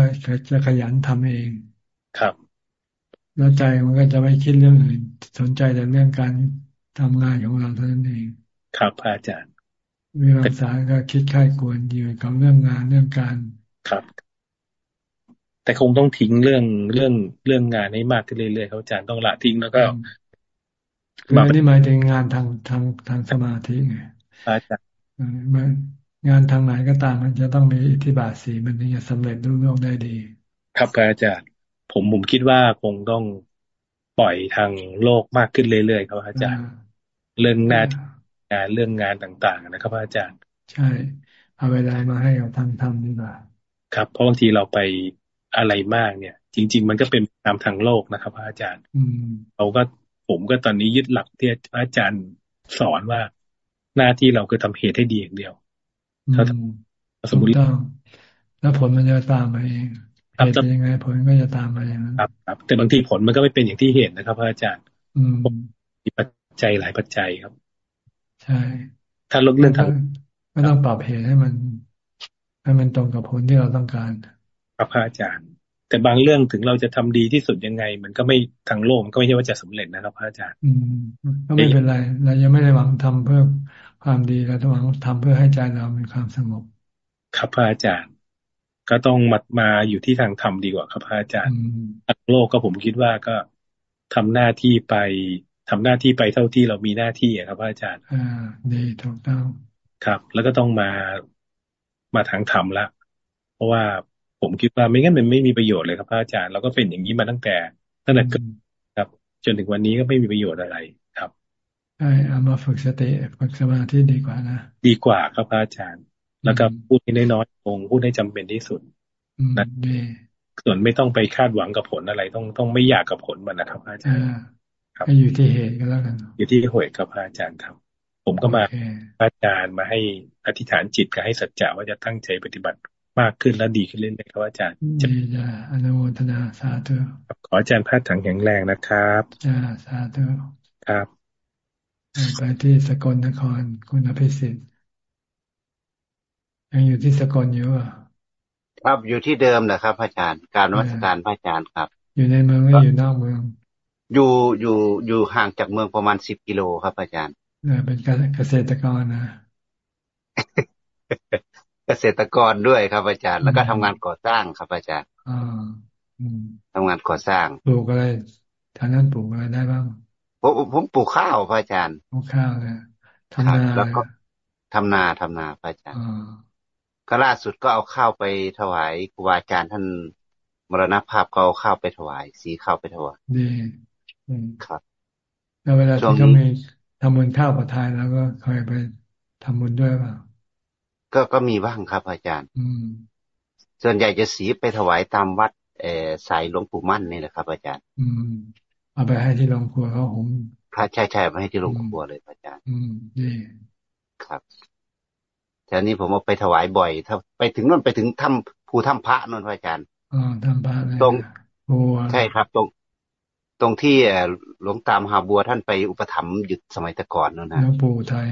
จะขยันทำเอง ครับ แล้วใจมันก็จะไม่คิดเรื่องอื่นสนใจแต่เรื่องการทำงานของเราเท่านั้นเอง ครับอาจารย์วิมังสาก็คิดค่ายควรอยู่กับเรื่องงานเรื่องการครับ แต่คงต้องทิ้งเรื่องเรื่องเรื่องงานให้มากขึ้นเรื่อยๆเขาอาจารย์ต้องละทิ้งแล้วก็มานี่หมายถึงงานทางทางทางสมาธิไงอาจารย์งานทางไหนก็ตามมันจะต้องมีอิทธิบาทสีมันถึงจะสำเร็จรุ่งเรืองได้ดี ครับอาจารย์ ผมผมคิดว่าคงต้องปล่อยทางโลกมากขึ้นเรื่อยๆครับอาจารย์ เรื่องหน้างานเรื่องงานต่างๆ นะครับอาจารย์ ใช่ เอาเวลามาให้กับทางธรรมดีกว่าครับเพราะบางทีเราไป อะไรมากเนี่ย จริง ๆ มันก็เป็นตามทางโลกนะครับพระอาจารย์เราก็ผมก็ตอนนี้ยึดหลักที่พระอาจารย์สอนว่าหน้าที่เราคือทำเหตุให้ดีอย่างเดียวถ้าสมมติแล้วผลมันจะตามมาเองเหตุเป็นยังไงผลก็จะตามมาอย่างนั้นครับครับแต่บางทีผลมันก็ไม่เป็นอย่างที่เห็นนะครับพระอาจารย์ อืมมีปัจจัยหลายปัจจัยครับ ใช่ ถ้าลดเรื่องทางก็ต้องปรับเหตุให้มัน ให้มันตรงกับผลที่เราต้องการ ครับพระอาจารย์ แต่บางเรื่องถึงเราจะทำดีที่สุดยังไง มันก็ไม่ทางโลกมันก็ไม่ใช่ว่าจะสำเร็จนะครับพระอาจารย์อืมก็ไม่เป็นไรเรายังไม่ได้หวังทำเพื่อความดีเราต้องหวังทำเพื่อให้ใจเรามีความสงบ ครับพระอาจารย์ ก็ต้องมามาอยู่ที่ทางธรรมดีกว่าครับพระอาจารย์ทางโลกก็ผมคิดว่าก็ทำหน้าที่ไปทำหน้าที่ไปเท่าที่เรามีหน้าที่ครับพระอาจารย์ อ่าดีถูกต้องครับ แล้วก็ต้องมามาทางธรรมละเพราะว่า ผมคิดว่าไม่งั้นมันไม่มีประโยชน์เลยครับพระอาจารย์เราก็เป็นอย่างนี้มาตั้งแต่ตั้งแต่เกิดครับ จนถึงวันนี้ก็ไม่มีประโยชน์อะไรครับใช่เอามาฝึกสติฝึกสมาธิดีกว่านะดีกว่าครับพระอาจารย์ แล้วก็พูดให้น้อยๆงพูดให้จำเป็นที่สุดนะส่วนไม่ต้องไปคาดหวังกับผลอะไร ต้องต้องไม่อยากกับผลมันนะครับอาจารย์ครับอยู่ที่เหตุก็แล้วกัน อยู่ที่เหตุกับอาจารย์ครับ ผมก็มาอาจารย์มาให้อธิษฐานจิตกับให้สัจจะว่าจะตั้งใจปฏิบัติ มากขึ้นและดีขึ้นเรื่อยๆครับอาจารย์ดีจ้าอนุโมทนาสาธุขออาจารย์พาดถังแข็งแรงนะครับจ้าสาธุครับ ไปที่สกลนครคุณอภิสิทธิ์ยังอยู่ที่สกลอยู่อะครับอยู่ที่เดิมนะครับอาจารย์ การวัฒการพระอาจารย์ครับ อยู่ในเมืองหรืออยู่นอกเมือง อยู่อยู่อยู่ห่างจากเมืองประมาณสิบกิโลครับอาจารย์เป็นเกษตรกรนะ เกษตรกรด้วยครับอาจารย์ แล้วก็ทำงานก่อสร้างครับอาจารย์อ่าทำงานก่อสร้างปลูกอะไรทางนั้นปลูกอะไรได้บ้างผมผมปลูกข้าวพระอาจารย์ปลูกข้าวเลยทำนาแล้วก็ทำนาทำนาพระอาจารย์ก็ล่าสุดก็เอาข้าวไปถวายครูบาอาจารย์ท่านมรณภาพก็เอาข้าวไปถวาย สีข้าวไปถวายดีครับแล้วเวลาที่เขามีทำบุญข้าวประทานแล้วก็เคยไปทำบุญด้วยป่ะ ก็ก็มีบ้างครับอาจารย์อืมส่วนใหญ่จะสีไปถวายตามวัดเออสายหลวงปู่มั่นนี่แหละครับ อาจารย์ อืมเอาไปให้ที่โรงครัวเขาหงครับใช่ใช่ไปให้ที่โรงครัวเลยอาจารย์ อืมดีครับแต่นี้ผมเอาไปถวายบ่อย ถ้าไปถึงนั่นไปถึงถ้ำภูถ้ำพระนั่นอาจารย์อ๋อถ้ำพระตรงใช่ครับ ตรง ตรงที่หลวงตามหาบัวท่านไปอุปถัมภ์หยุดสมัยตะก่อนนั่นนะหลวงปู่ไทย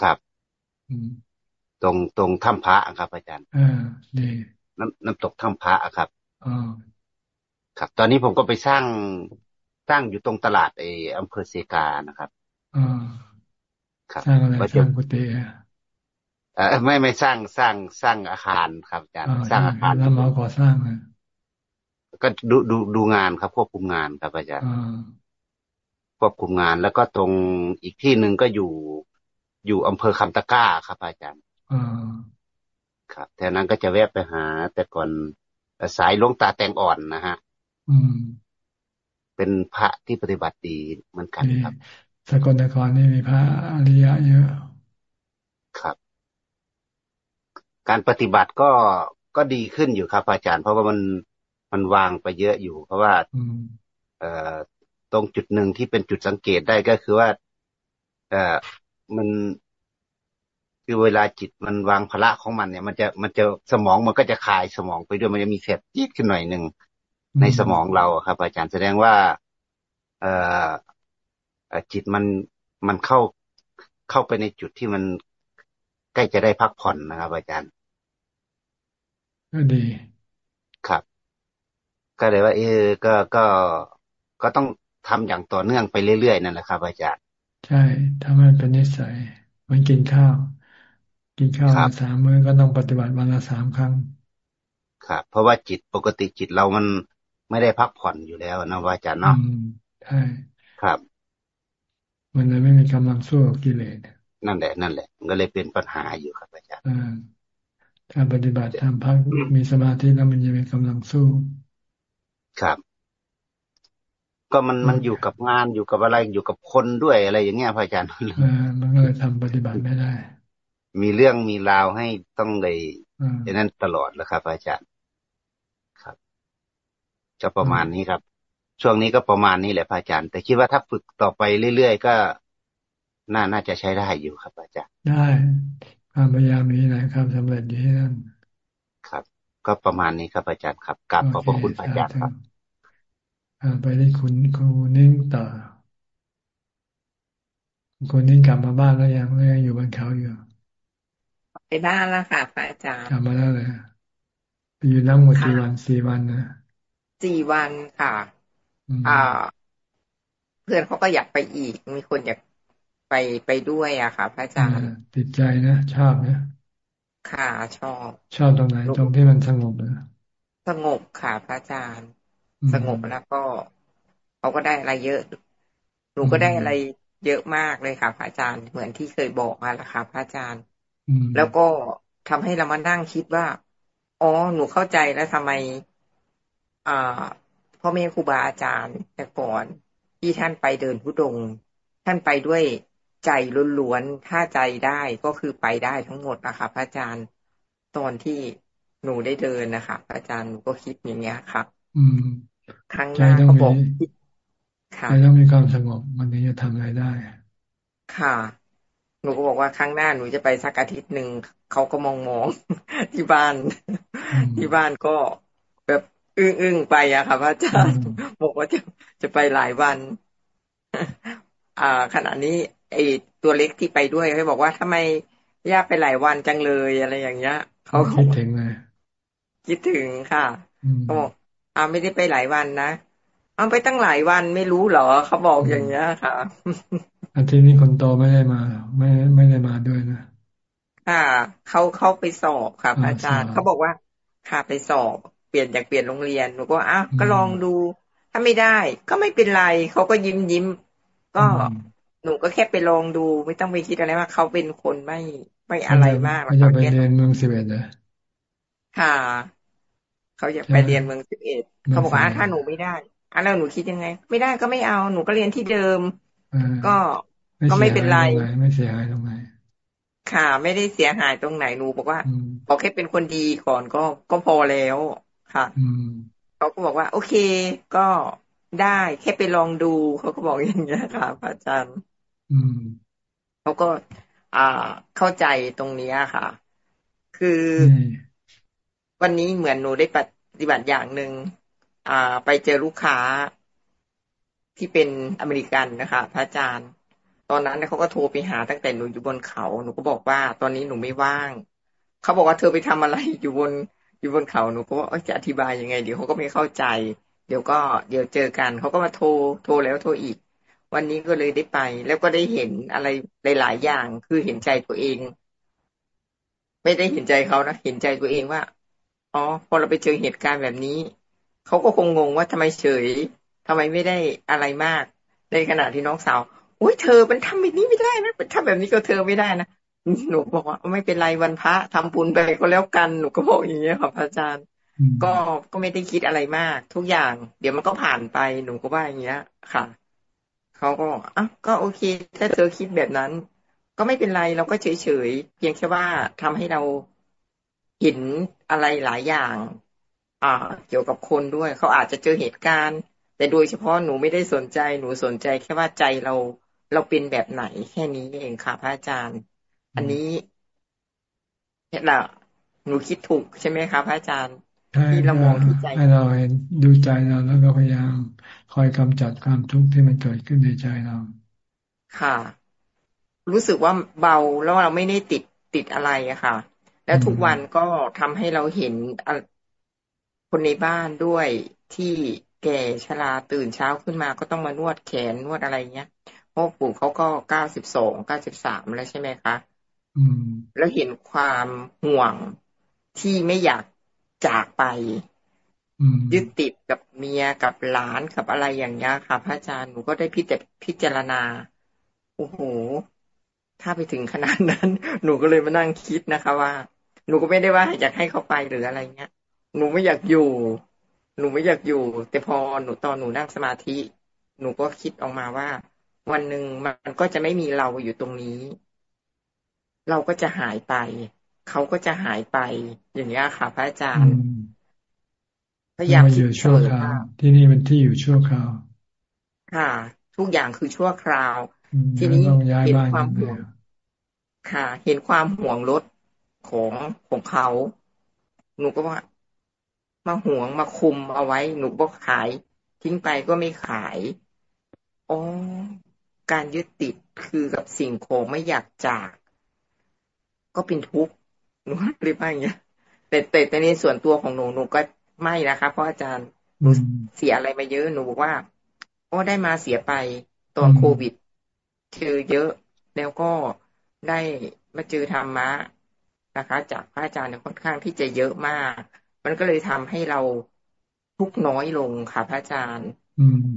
ครับ ตรงตรงถ้ำพระครับ อาจารย์อ่าดีน้ำน้ำตกถ้ำพระครับอ๋อครับ ตอนนี้ผมก็ไปสร้างสร้างอยู่ตรงตลาดไออำเภอเซกานะครับอ๋อครับสร้างอะไรสร้างกุฏิเออไม่ไม่สร้างสร้างสร้างอาคารครับอาจารย์สร้างอาคารแล้วมาก่อสร้างเลยก็ดูดูดูงานครับควบคุมงานครับอาจารย์ควบคุมงานแล้วก็ตรงอีกที่หนึ่งก็อยู่ อยู่อำเภอคำตะก้าครับอาจารย์อครับแถวนั้นก็จะแวะไปหา แต่ก่อนสายลงตาแตงอ่อนนะฮะอืมเป็นพระที่ปฏิบัติดีเหมือนกันครับ สกลนครนี่มีพระอริยะเยอะครับ การปฏิบัติก็ก็ดีขึ้นอยู่ครับ อาจารย์ เพราะว่ามันมันวางไปเยอะอยู่ เพราะว่าเอ่อตรงจุดหนึ่งที่เป็นจุดสังเกตได้ก็คือว่าเอ่อ มันคือเวลาจิตมันวางภาระของมันเนี่ยมันจะมันจะสมองมันก็จะคลายสมองไปด้วยมันจะมีเศษจี๊ดขึ้นหน่อยหนึ่งในสมองเราครับ อาจารย์แสดงว่า เอ่อจิตมันมันเข้าเข้าไปในจุดที่มันใกล้จะได้พักผ่อนนะครับ อาจารย์ก็ดีครับ ก็เลยว่า เออก็ก็ก็ต้องทำอย่างต่อเนื่องไปเรื่อยๆนั่นแหละครับ อาจารย์ ใช่ถ้ามันเป็นนิสัยมันกินข้าว กินข้าวมาสามมื้อก็ต้องปฏิบัติวันละสามครั้งครับเพราะว่าจิตปกติจิตเรามันไม่ได้พักผ่อนอยู่แล้วนะว่าจะเนาะใช่ครับ มันเลยไม่มีกำลังสู้กับกิเลสนั่นแหละนั่นแหละมันก็เลยเป็นปัญหาอยู่ครับอาจารย์การปฏิบัติทำพักมีสมาธิแล้วมันจะมีกำลังสู้ ครับ ก็มันมันอยู่กับงานอยู่กับอะไรอยู่กับคนด้วยอะไรอย่างเงี้ยพระอาจารย์มันก็เลยทำปฏิบัติไม่ได้ มีเรื่องมีราวให้ต้องเลยอย่างนั้นตลอดแล้วครับอาจารย์ครับจะประมาณนี้ครับ ช่วงนี้ก็ประมาณนี้แหละพระอาจารย์ แต่คิดว่าถ้าฝึกต่อไปเรื่อยๆก็น่าน่าจะใช้ได้อยู่ครับอาจารย์ ได้ความพยายามนี้นะครับสำเร็จอยู่ที่นั่นครับ ก็ประมาณนี้ครับอาจารย์ครับกราบขอบพระคุณพระอาจารย์ครับ ไปที่คุณคุณนิ่งต่อคุณนิ่งกลับมาบ้านแล้วยังยังอยู่บนเขาอยู่ ไปบ้านแล้วค่ะพระอาจารย์กลับมาแล้วเลยไปอยู่นั่งหมดกี่วันสี่วันนะสี่วันค่ะ อ่า เพื่อนเขาก็อยากไปอีก มีคนอยากไปไปด้วยอะค่ะ พระอาจารย์ติดใจนะชอบนะค่ะชอบ ชอบตรงไหน ตรงที่มันสงบเลยสงบค่ะพระอาจารย์ สงบแล้วก็เขาก็ได้อะไรเยอะ หนูก็ได้อะไรเยอะมากเลยค่ะพระอาจารย์เหมือนที่เคยบอกมาแล้วค่ะพระอาจารย์แล้วก็ทำให้เรามานั่งคิดว่า อ๋อ หนูเข้าใจแล้วทำไมอ่าพ่อแม่ครูบาอาจารย์ แต่ก่อนที่ท่านไปเดินพุดง ท่านไปด้วยใจล้วนๆถ้าใจได้ก็คือไปได้ทั้งหมดนะคะพระอาจารย์ตอนที่หนูได้เดินนะคะพระอาจารย์หนูก็คิดอย่างเงี้ยครับอืม ครั้งหน้าเขาบอกค่ะใจต้องมีความสงบมันถึงจะทำอะไรได้ ค่ะ หนูก็บอกว่าครั้งหน้าหนูจะไปสักอาทิตย์หนึ่งเขาก็มองมองที่บ้าน ที่บ้านก็แบบอึ้งอึ้งไปอะค่ะพระอาจารย์บอกว่าจะจะไปหลายวัน อ่า ขณะนี้ไอตัวเล็กที่ไปด้วยเขาบอกว่าทำไมย่าไปหลายวันจังเลยอะไรอย่างเงี้ยเขาคิดถึงเลยคิดถึงค่ะเขาบอก อ่าไม่ได้ไปหลายวันนะ เอาไปตั้งหลายวันไม่รู้เหรอเขาบอกอย่างเงี้ยค่ะอาทิตย์นี้คนโตไม่ได้มา ไม่ไม่ได้มาด้วยนะค่ะเขาเขาไปสอบค่ะพระอาจารย์เขาบอกว่า ค่ะไปสอบเปลี่ยนจากเปลี่ยนโรงเรียนหนูก็อ้าวก็ลองดู ถ้าไม่ได้ ก็ไม่เป็นไรเขาก็ยิ้มยิ้มก็หนูก็แค่ไปลองดู ไม่ต้องไปคิดอะไรว่าเขาเป็นคนไม่ไม่อะไรมากเขาจะไปเรียนเมืองสิบเอ็ดเลยค่ะ เขาอยากไปเรียนเมืองสิบเอ็ดเขาบอกว่าถ้าหนูไม่ได้อันแล้วหนูคิดยังไง ไม่ได้ก็ไม่เอาหนูก็เรียนที่เดิมก็ก็ไม่เป็นไรไม่เสียหายตรงไหนค่ะ ไม่ได้เสียหายตรงไหนหนูบอกว่าขอแค่เป็นคนดีก่อนก็ก็พอแล้วค่ะเขาก็บอกว่า โอเคก็ได้แค่ไปลองดูเขาก็บอกอย่างเงี้ยค่ะพระอาจารย์เขาก็ อ่าเข้าใจตรงนี้ค่ะ คือวันนี้เหมือนหนูได้ปฏิ ฏิบัติอย่างหนึ่งอ่าไปเจอลูกค้าที่เป็นอเมริกันนะคะพระอาจารย์ ตอนนั้นเขาก็โทรไปหาตั้งแต่หนูอยู่บนเขา หนูก็บอกว่า ตอนนี้หนูไม่ว่าง เขาบอกว่าเธอไปทำอะไรอยู่บนอยู่บนเขา หนูก็ว่าจะอธิบายยังไง เดี๋ยวเขาก็ไม่เข้าใจ เดี๋ยวก็เดี๋ยวเจอกัน เขาก็มาโทรโทรแล้วโทรอีก วันนี้ก็เลยได้ไป แล้วก็ได้เห็นอะไรหลาย ๆ อย่าง คือเห็นใจตัวเอง ไม่ได้เห็นใจเขานะ เห็นใจตัวเองว่า อ๋อพอเราไปเจอเหตุการณ์แบบนี้เขาก็คงงงว่าทำไมเฉยทำไมไม่ได้อะไรมาก ในขณะที่น้องสาวอุ้ยเธอมันทำแบบนี้ไม่ได้นะถ้าแบบนี้ก็เธอไม่ได้นะหนูบอกว่าไม่เป็นไรวันพระทำบุญไปก็แล้วกันหนูก็บอกอย่างเงี้ยค่ะพระอาจารย์ ก็ก็ไม่ได้คิดอะไรมาก ทุกอย่าง เดี๋ยวมันก็ผ่านไปหนูก็ว่าอย่างเงี้ย ค่ะเขาก็อะก็โอเค ถ้าเธอคิดแบบนั้น ก็ไม่เป็นไรเราก็เฉยเฉยเพียงแค่ว่าทำให้เรา เห็นอะไรหลายอย่าง อ่า เกี่ยวกับคนด้วย เขาอาจจะเจอเหตุการณ์ แต่โดยเฉพาะหนูไม่ได้สนใจหนูสนใจแค่ว่าใจเราเราเป็นแบบไหนแค่นี้เองค่ะพระอาจารย์ อันนี้เนี่ยแหละหนูคิดถูกใช่ไหมคะพระอาจารย์ที่เรามองที่ใจให้เราเห็นดูใจเราแล้วก็พยายามคอยกำจัดความทุกข์ที่มันเกิดขึ้นในใจเรา ค่ะ รู้สึกว่าเบาแล้วเราไม่ได้ติดติดอะไรอะค่ะ แล้วทุกวันก็ทำให้เราเห็นคนในบ้านด้วยที่แก่ชราตื่นเช้าขึ้นมาก็ต้องมานวดแขนนวดอะไรเงี้ยเพราะปู่เขาก็เก้าสิบสองเก้าสิบสามแล้วใช่ไหมคะอืมแล้วเห็นความห่วงที่ไม่อยากจากไปยึดติดกับเมียกับหลานกับอะไรอย่างเงี้ยค่ะพระอาจารย์หนูก็ได้พิจพิจารณาโอ้โหถ้าไปถึงขนาดนั้น หนูก็เลยมานั่งคิดนะคะว่า หนูก็ไม่ได้ว่าอยากให้เขาไปหรืออะไรเงี้ย หนูไม่อยากอยู่ หนูไม่อยากอยู่ แต่พอหนูตอนหนูนั่งสมาธิ หนูก็คิดออกมาว่า วันหนึ่งมันก็จะไม่มีเราอยู่ตรงนี้ เราก็จะหายไป เขาก็จะหายไป อย่างนี้ค่ะ พระอาจารย์พยายามอยู่ชั่วคราวที่นี่เป็นที่อยู่ชั่วคราว ค่ะ ทุกอย่างคือชั่วคราว ทีนี้เห็นความห่วงค่ะ เห็นความห่วงรถ ของของเขาหนูก็ว่า มาห่วงมาคุมเอาไว้ หนูก็ขาย ทิ้งไปก็ไม่ขายอ๋อการยึดติดคือกับสิ่งของไม่อยากจาก ก็เป็นทุกข์หนูเลยว่าอย่างเงี้ยแต่แต่แต่แต่ในส่วนตัวของหนูหนูก็ไม่นะคะเพราะอาจารย์หนูเสียอะไรมาเยอะหนูบอกว่าโอ้ได้มาเสียไปตอนโควิดเจอเยอะแล้วก็ได้มาเจอธรรมะ นะคะ จากพระอาจารย์ค่อนข้างที่จะเยอะมาก มันก็เลยทำให้เราทุกน้อยลงค่ะ พระอาจารย์ อืม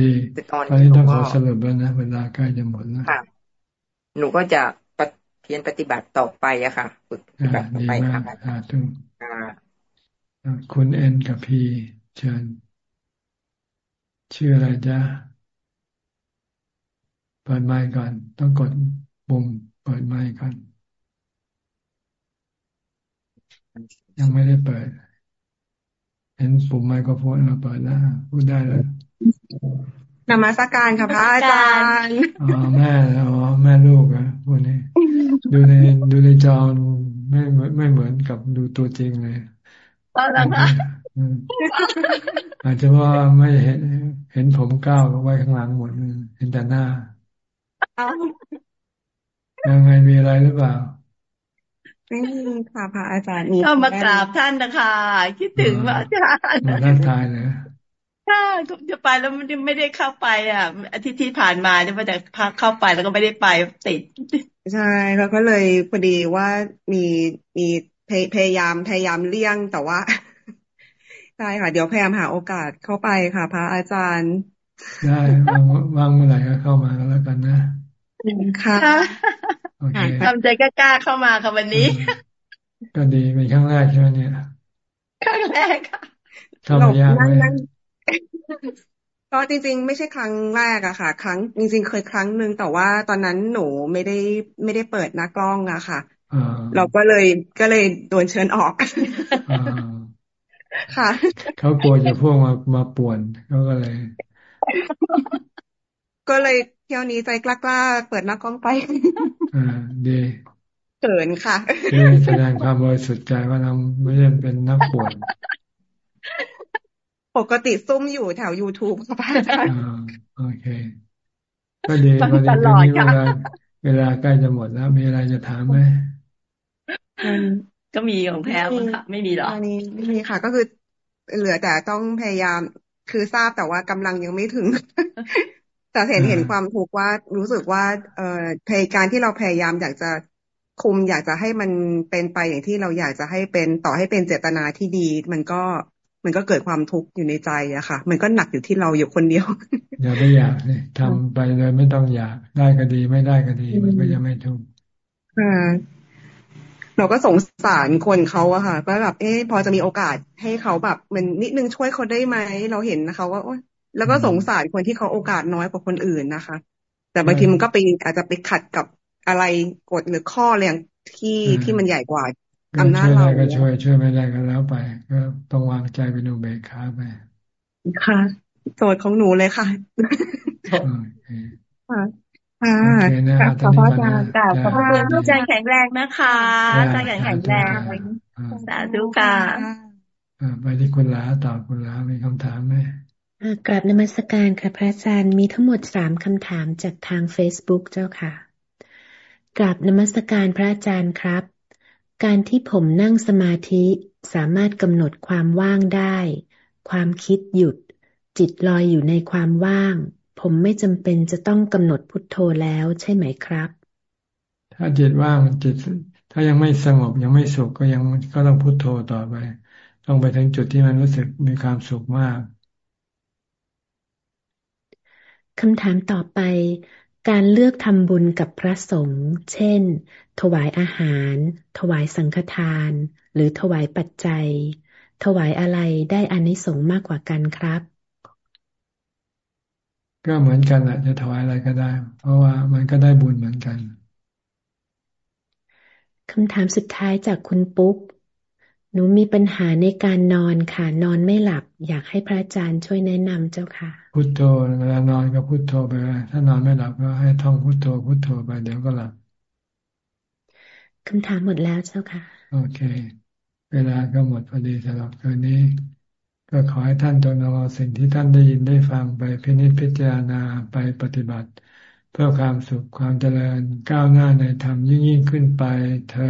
ดีตอนนี้ต้องขอสรุปแล้วนะเวลาใกล้จะหมดแล้วค่ะ หนูก็จะเพียรปฏิบัติต่อไปอะค่ะฝึกปฏิบัติต่อไปค่ะอาทุคุณเอ็นกับพีเชิญชื่ออะไรจ๊ะเปิดไมค์ก่อน ต้องกดปุ่มเปิดไมค์ก่อน ยังไม่ได้เปิด เห็นปุ่มไมโครโฟนเราเปิดแล้วพูดได้แล้วนมัสการค่ะพระอาจารย์อ๋อแม่อ๋อแม่ลูกอะพวกนี้ ดูในดูในจอไม่ไม่เหมือนกับดูตัวจริงเลยอาจจะว่าไม่เห็น เห็นผมก้าวไว้ข้างหลังหมดเห็นแต่หน้ายังไงมีอะไรหรือเปล่า ไม่มีค่ะพระอาจารย์เข้ามากราบท่านนะคะคิดถึงพระอาจารย์ท่านทายเลยค่ะจะไปแล้วไม่ได้ไม่ได้เข้าไปอะอาทิตย์ที่ผ่านมาเนี่ยมาแต่พักเข้าไปแล้วก็ไม่ได้ไปติด ใช่เขาก็เลยพอดีว่ามีมีพยายามพยายามเลี่ยงแต่ว่าใช่ค่ะ เดี๋ยวพยายามหาโอกาสเข้าไปค่ะ พระอาจารย์ ได้วางวางเมื่อไหร่ก็เข้ามาแล้วกันนะค่ะ ทำใจกล้าเข้ามาค่ะวันนี้ ก็ดีเป็นครั้งแรกใช่ไหมเนี่ยครั้งแรกค่ะเข้ามายากไหมก็จริง ๆ ไม่ใช่ครั้งแรกอะค่ะ ครั้ง จริง ๆ เคยครั้งหนึ่งแต่ว่าตอนนั้นหนูไม่ได้ไม่ได้เปิดหน้ากล้องอะค่ะเราก็เลยก็เลยโดนเชิญออกค่ะเขากลัวจะพวกมามาป่วนเขาก็เลย ก็เลย เที่ยวนี้ใจกล้าๆเปิดหน้ากล้องไปอ่าดีเขินค่ะแสดงความบริสุทธิ์ใจว่าเราไม่ได้เป็นนักป่วนปกติซุ่มอยู่แถว YouTube ค่ะอาจารย์โอเคก็ดีก็ดีตอนนี้เวลาเวลาใกล้จะหมดแล้ว มีอะไรจะถามไหมก็มีของแพรค่ะไม่มีหรออันนี้ไม่มีค่ะ ก็คือเหลือแต่ต้องพยายามคือทราบแต่ว่ากำลังยังไม่ถึง แต่เห็นเห็นความถูกว่ารู้สึกว่า เอ่อพยการที่เราพยายามอยากจะคุมอยากจะให้มันเป็นไปอย่างที่เราอยากจะให้เป็นต่อให้เป็นเจตนาที่ดี มันก็มันก็เกิดความทุกข์อยู่ในใจอะค่ะ มันก็หนักอยู่ที่เราอยู่คนเดียวอย่าไปอยากเลยทำไปเลยไม่ต้องอยากได้ก็ดีไม่ได้ก็ดี มันก็ยังไม่ทุกข์เราก็สงสารคนเขาอะค่ะก็แบบเอ๊ะพอจะมีโอกาสให้เขาแบบมันนิดนึงช่วยเขาได้ไหมเราเห็นนะคะว่า แล้วก็สงสารคนที่เขาโอกาสน้อยกว่าคนอื่นนะคะ แต่บางทีมันก็ไปอาจจะไปขัดกับอะไรกฎหรือข้ออะไรที่ที่มันใหญ่กว่าอำนาจเราก็ช่วยช่วยไม่ได้ก็แล้วไป ก็ต้องวางใจเป็นอุเบกขาไปค่ะโจทย์ของหนูเลยค่ะค่ะค่ะขอบพระอาจารย์ขอบคุณใจแข็งแรงนะคะใจแข็งแรงสาธุค่ะไปที่คุณลาตอบคุณลามีคำถามไหม กราบนมัสการค่ะพระอาจารย์มีทั้งหมดสามคำถามจากทาง Facebook เจ้าค่ะ กราบนมัสการพระอาจารย์ครับ การที่ผมนั่งสมาธิสามารถกำหนดความว่างได้ ความคิดหยุด จิตลอยอยู่ในความว่าง ผมไม่จำเป็นจะต้องกำหนดพุทโธแล้วใช่ไหมครับ ถ้าจิตว่างจิต ถ้ายังไม่สงบยังไม่สุขก็ยังก็ต้องพุทโธต่อไป ต้องไปถึงจุดที่มันรู้สึกมีความสุขมาก คำถามต่อไป การเลือกทำบุญกับพระสงฆ์เช่น ถวายอาหาร ถวายสังฆทาน หรือถวายปัจจัย ถวายอะไรได้อานิสงส์มากกว่ากันครับ ก็เหมือนกันแหละจะถวายอะไรก็ได้ เพราะว่ามันก็ได้บุญเหมือนกันคำถามสุดท้ายจากคุณปุ๊ก หนูมีปัญหาในการนอนค่ะ นอนไม่หลับ อยากให้พระอาจารย์ช่วยแนะนำเจ้าค่ะ พุทโธเวลานอนก็พุทโธไป ถ้านอนไม่หลับก็ให้ท่องพุทโธพุทโธไปเดี๋ยวก็หลับคำถามหมดแล้วเจ้าค่ะ โอเค เวลาก็หมดพอดีสำหรับคืนนี้ ก็ขอให้ท่านจงนำเอาสิ่งที่ท่านได้ยินได้ฟังไปพินิจพิจารณาไปปฏิบัติ เพื่อความสุขความเจริญก้าวหน้าในธรรมยิ่งยิ่งขึ้นไปเธอ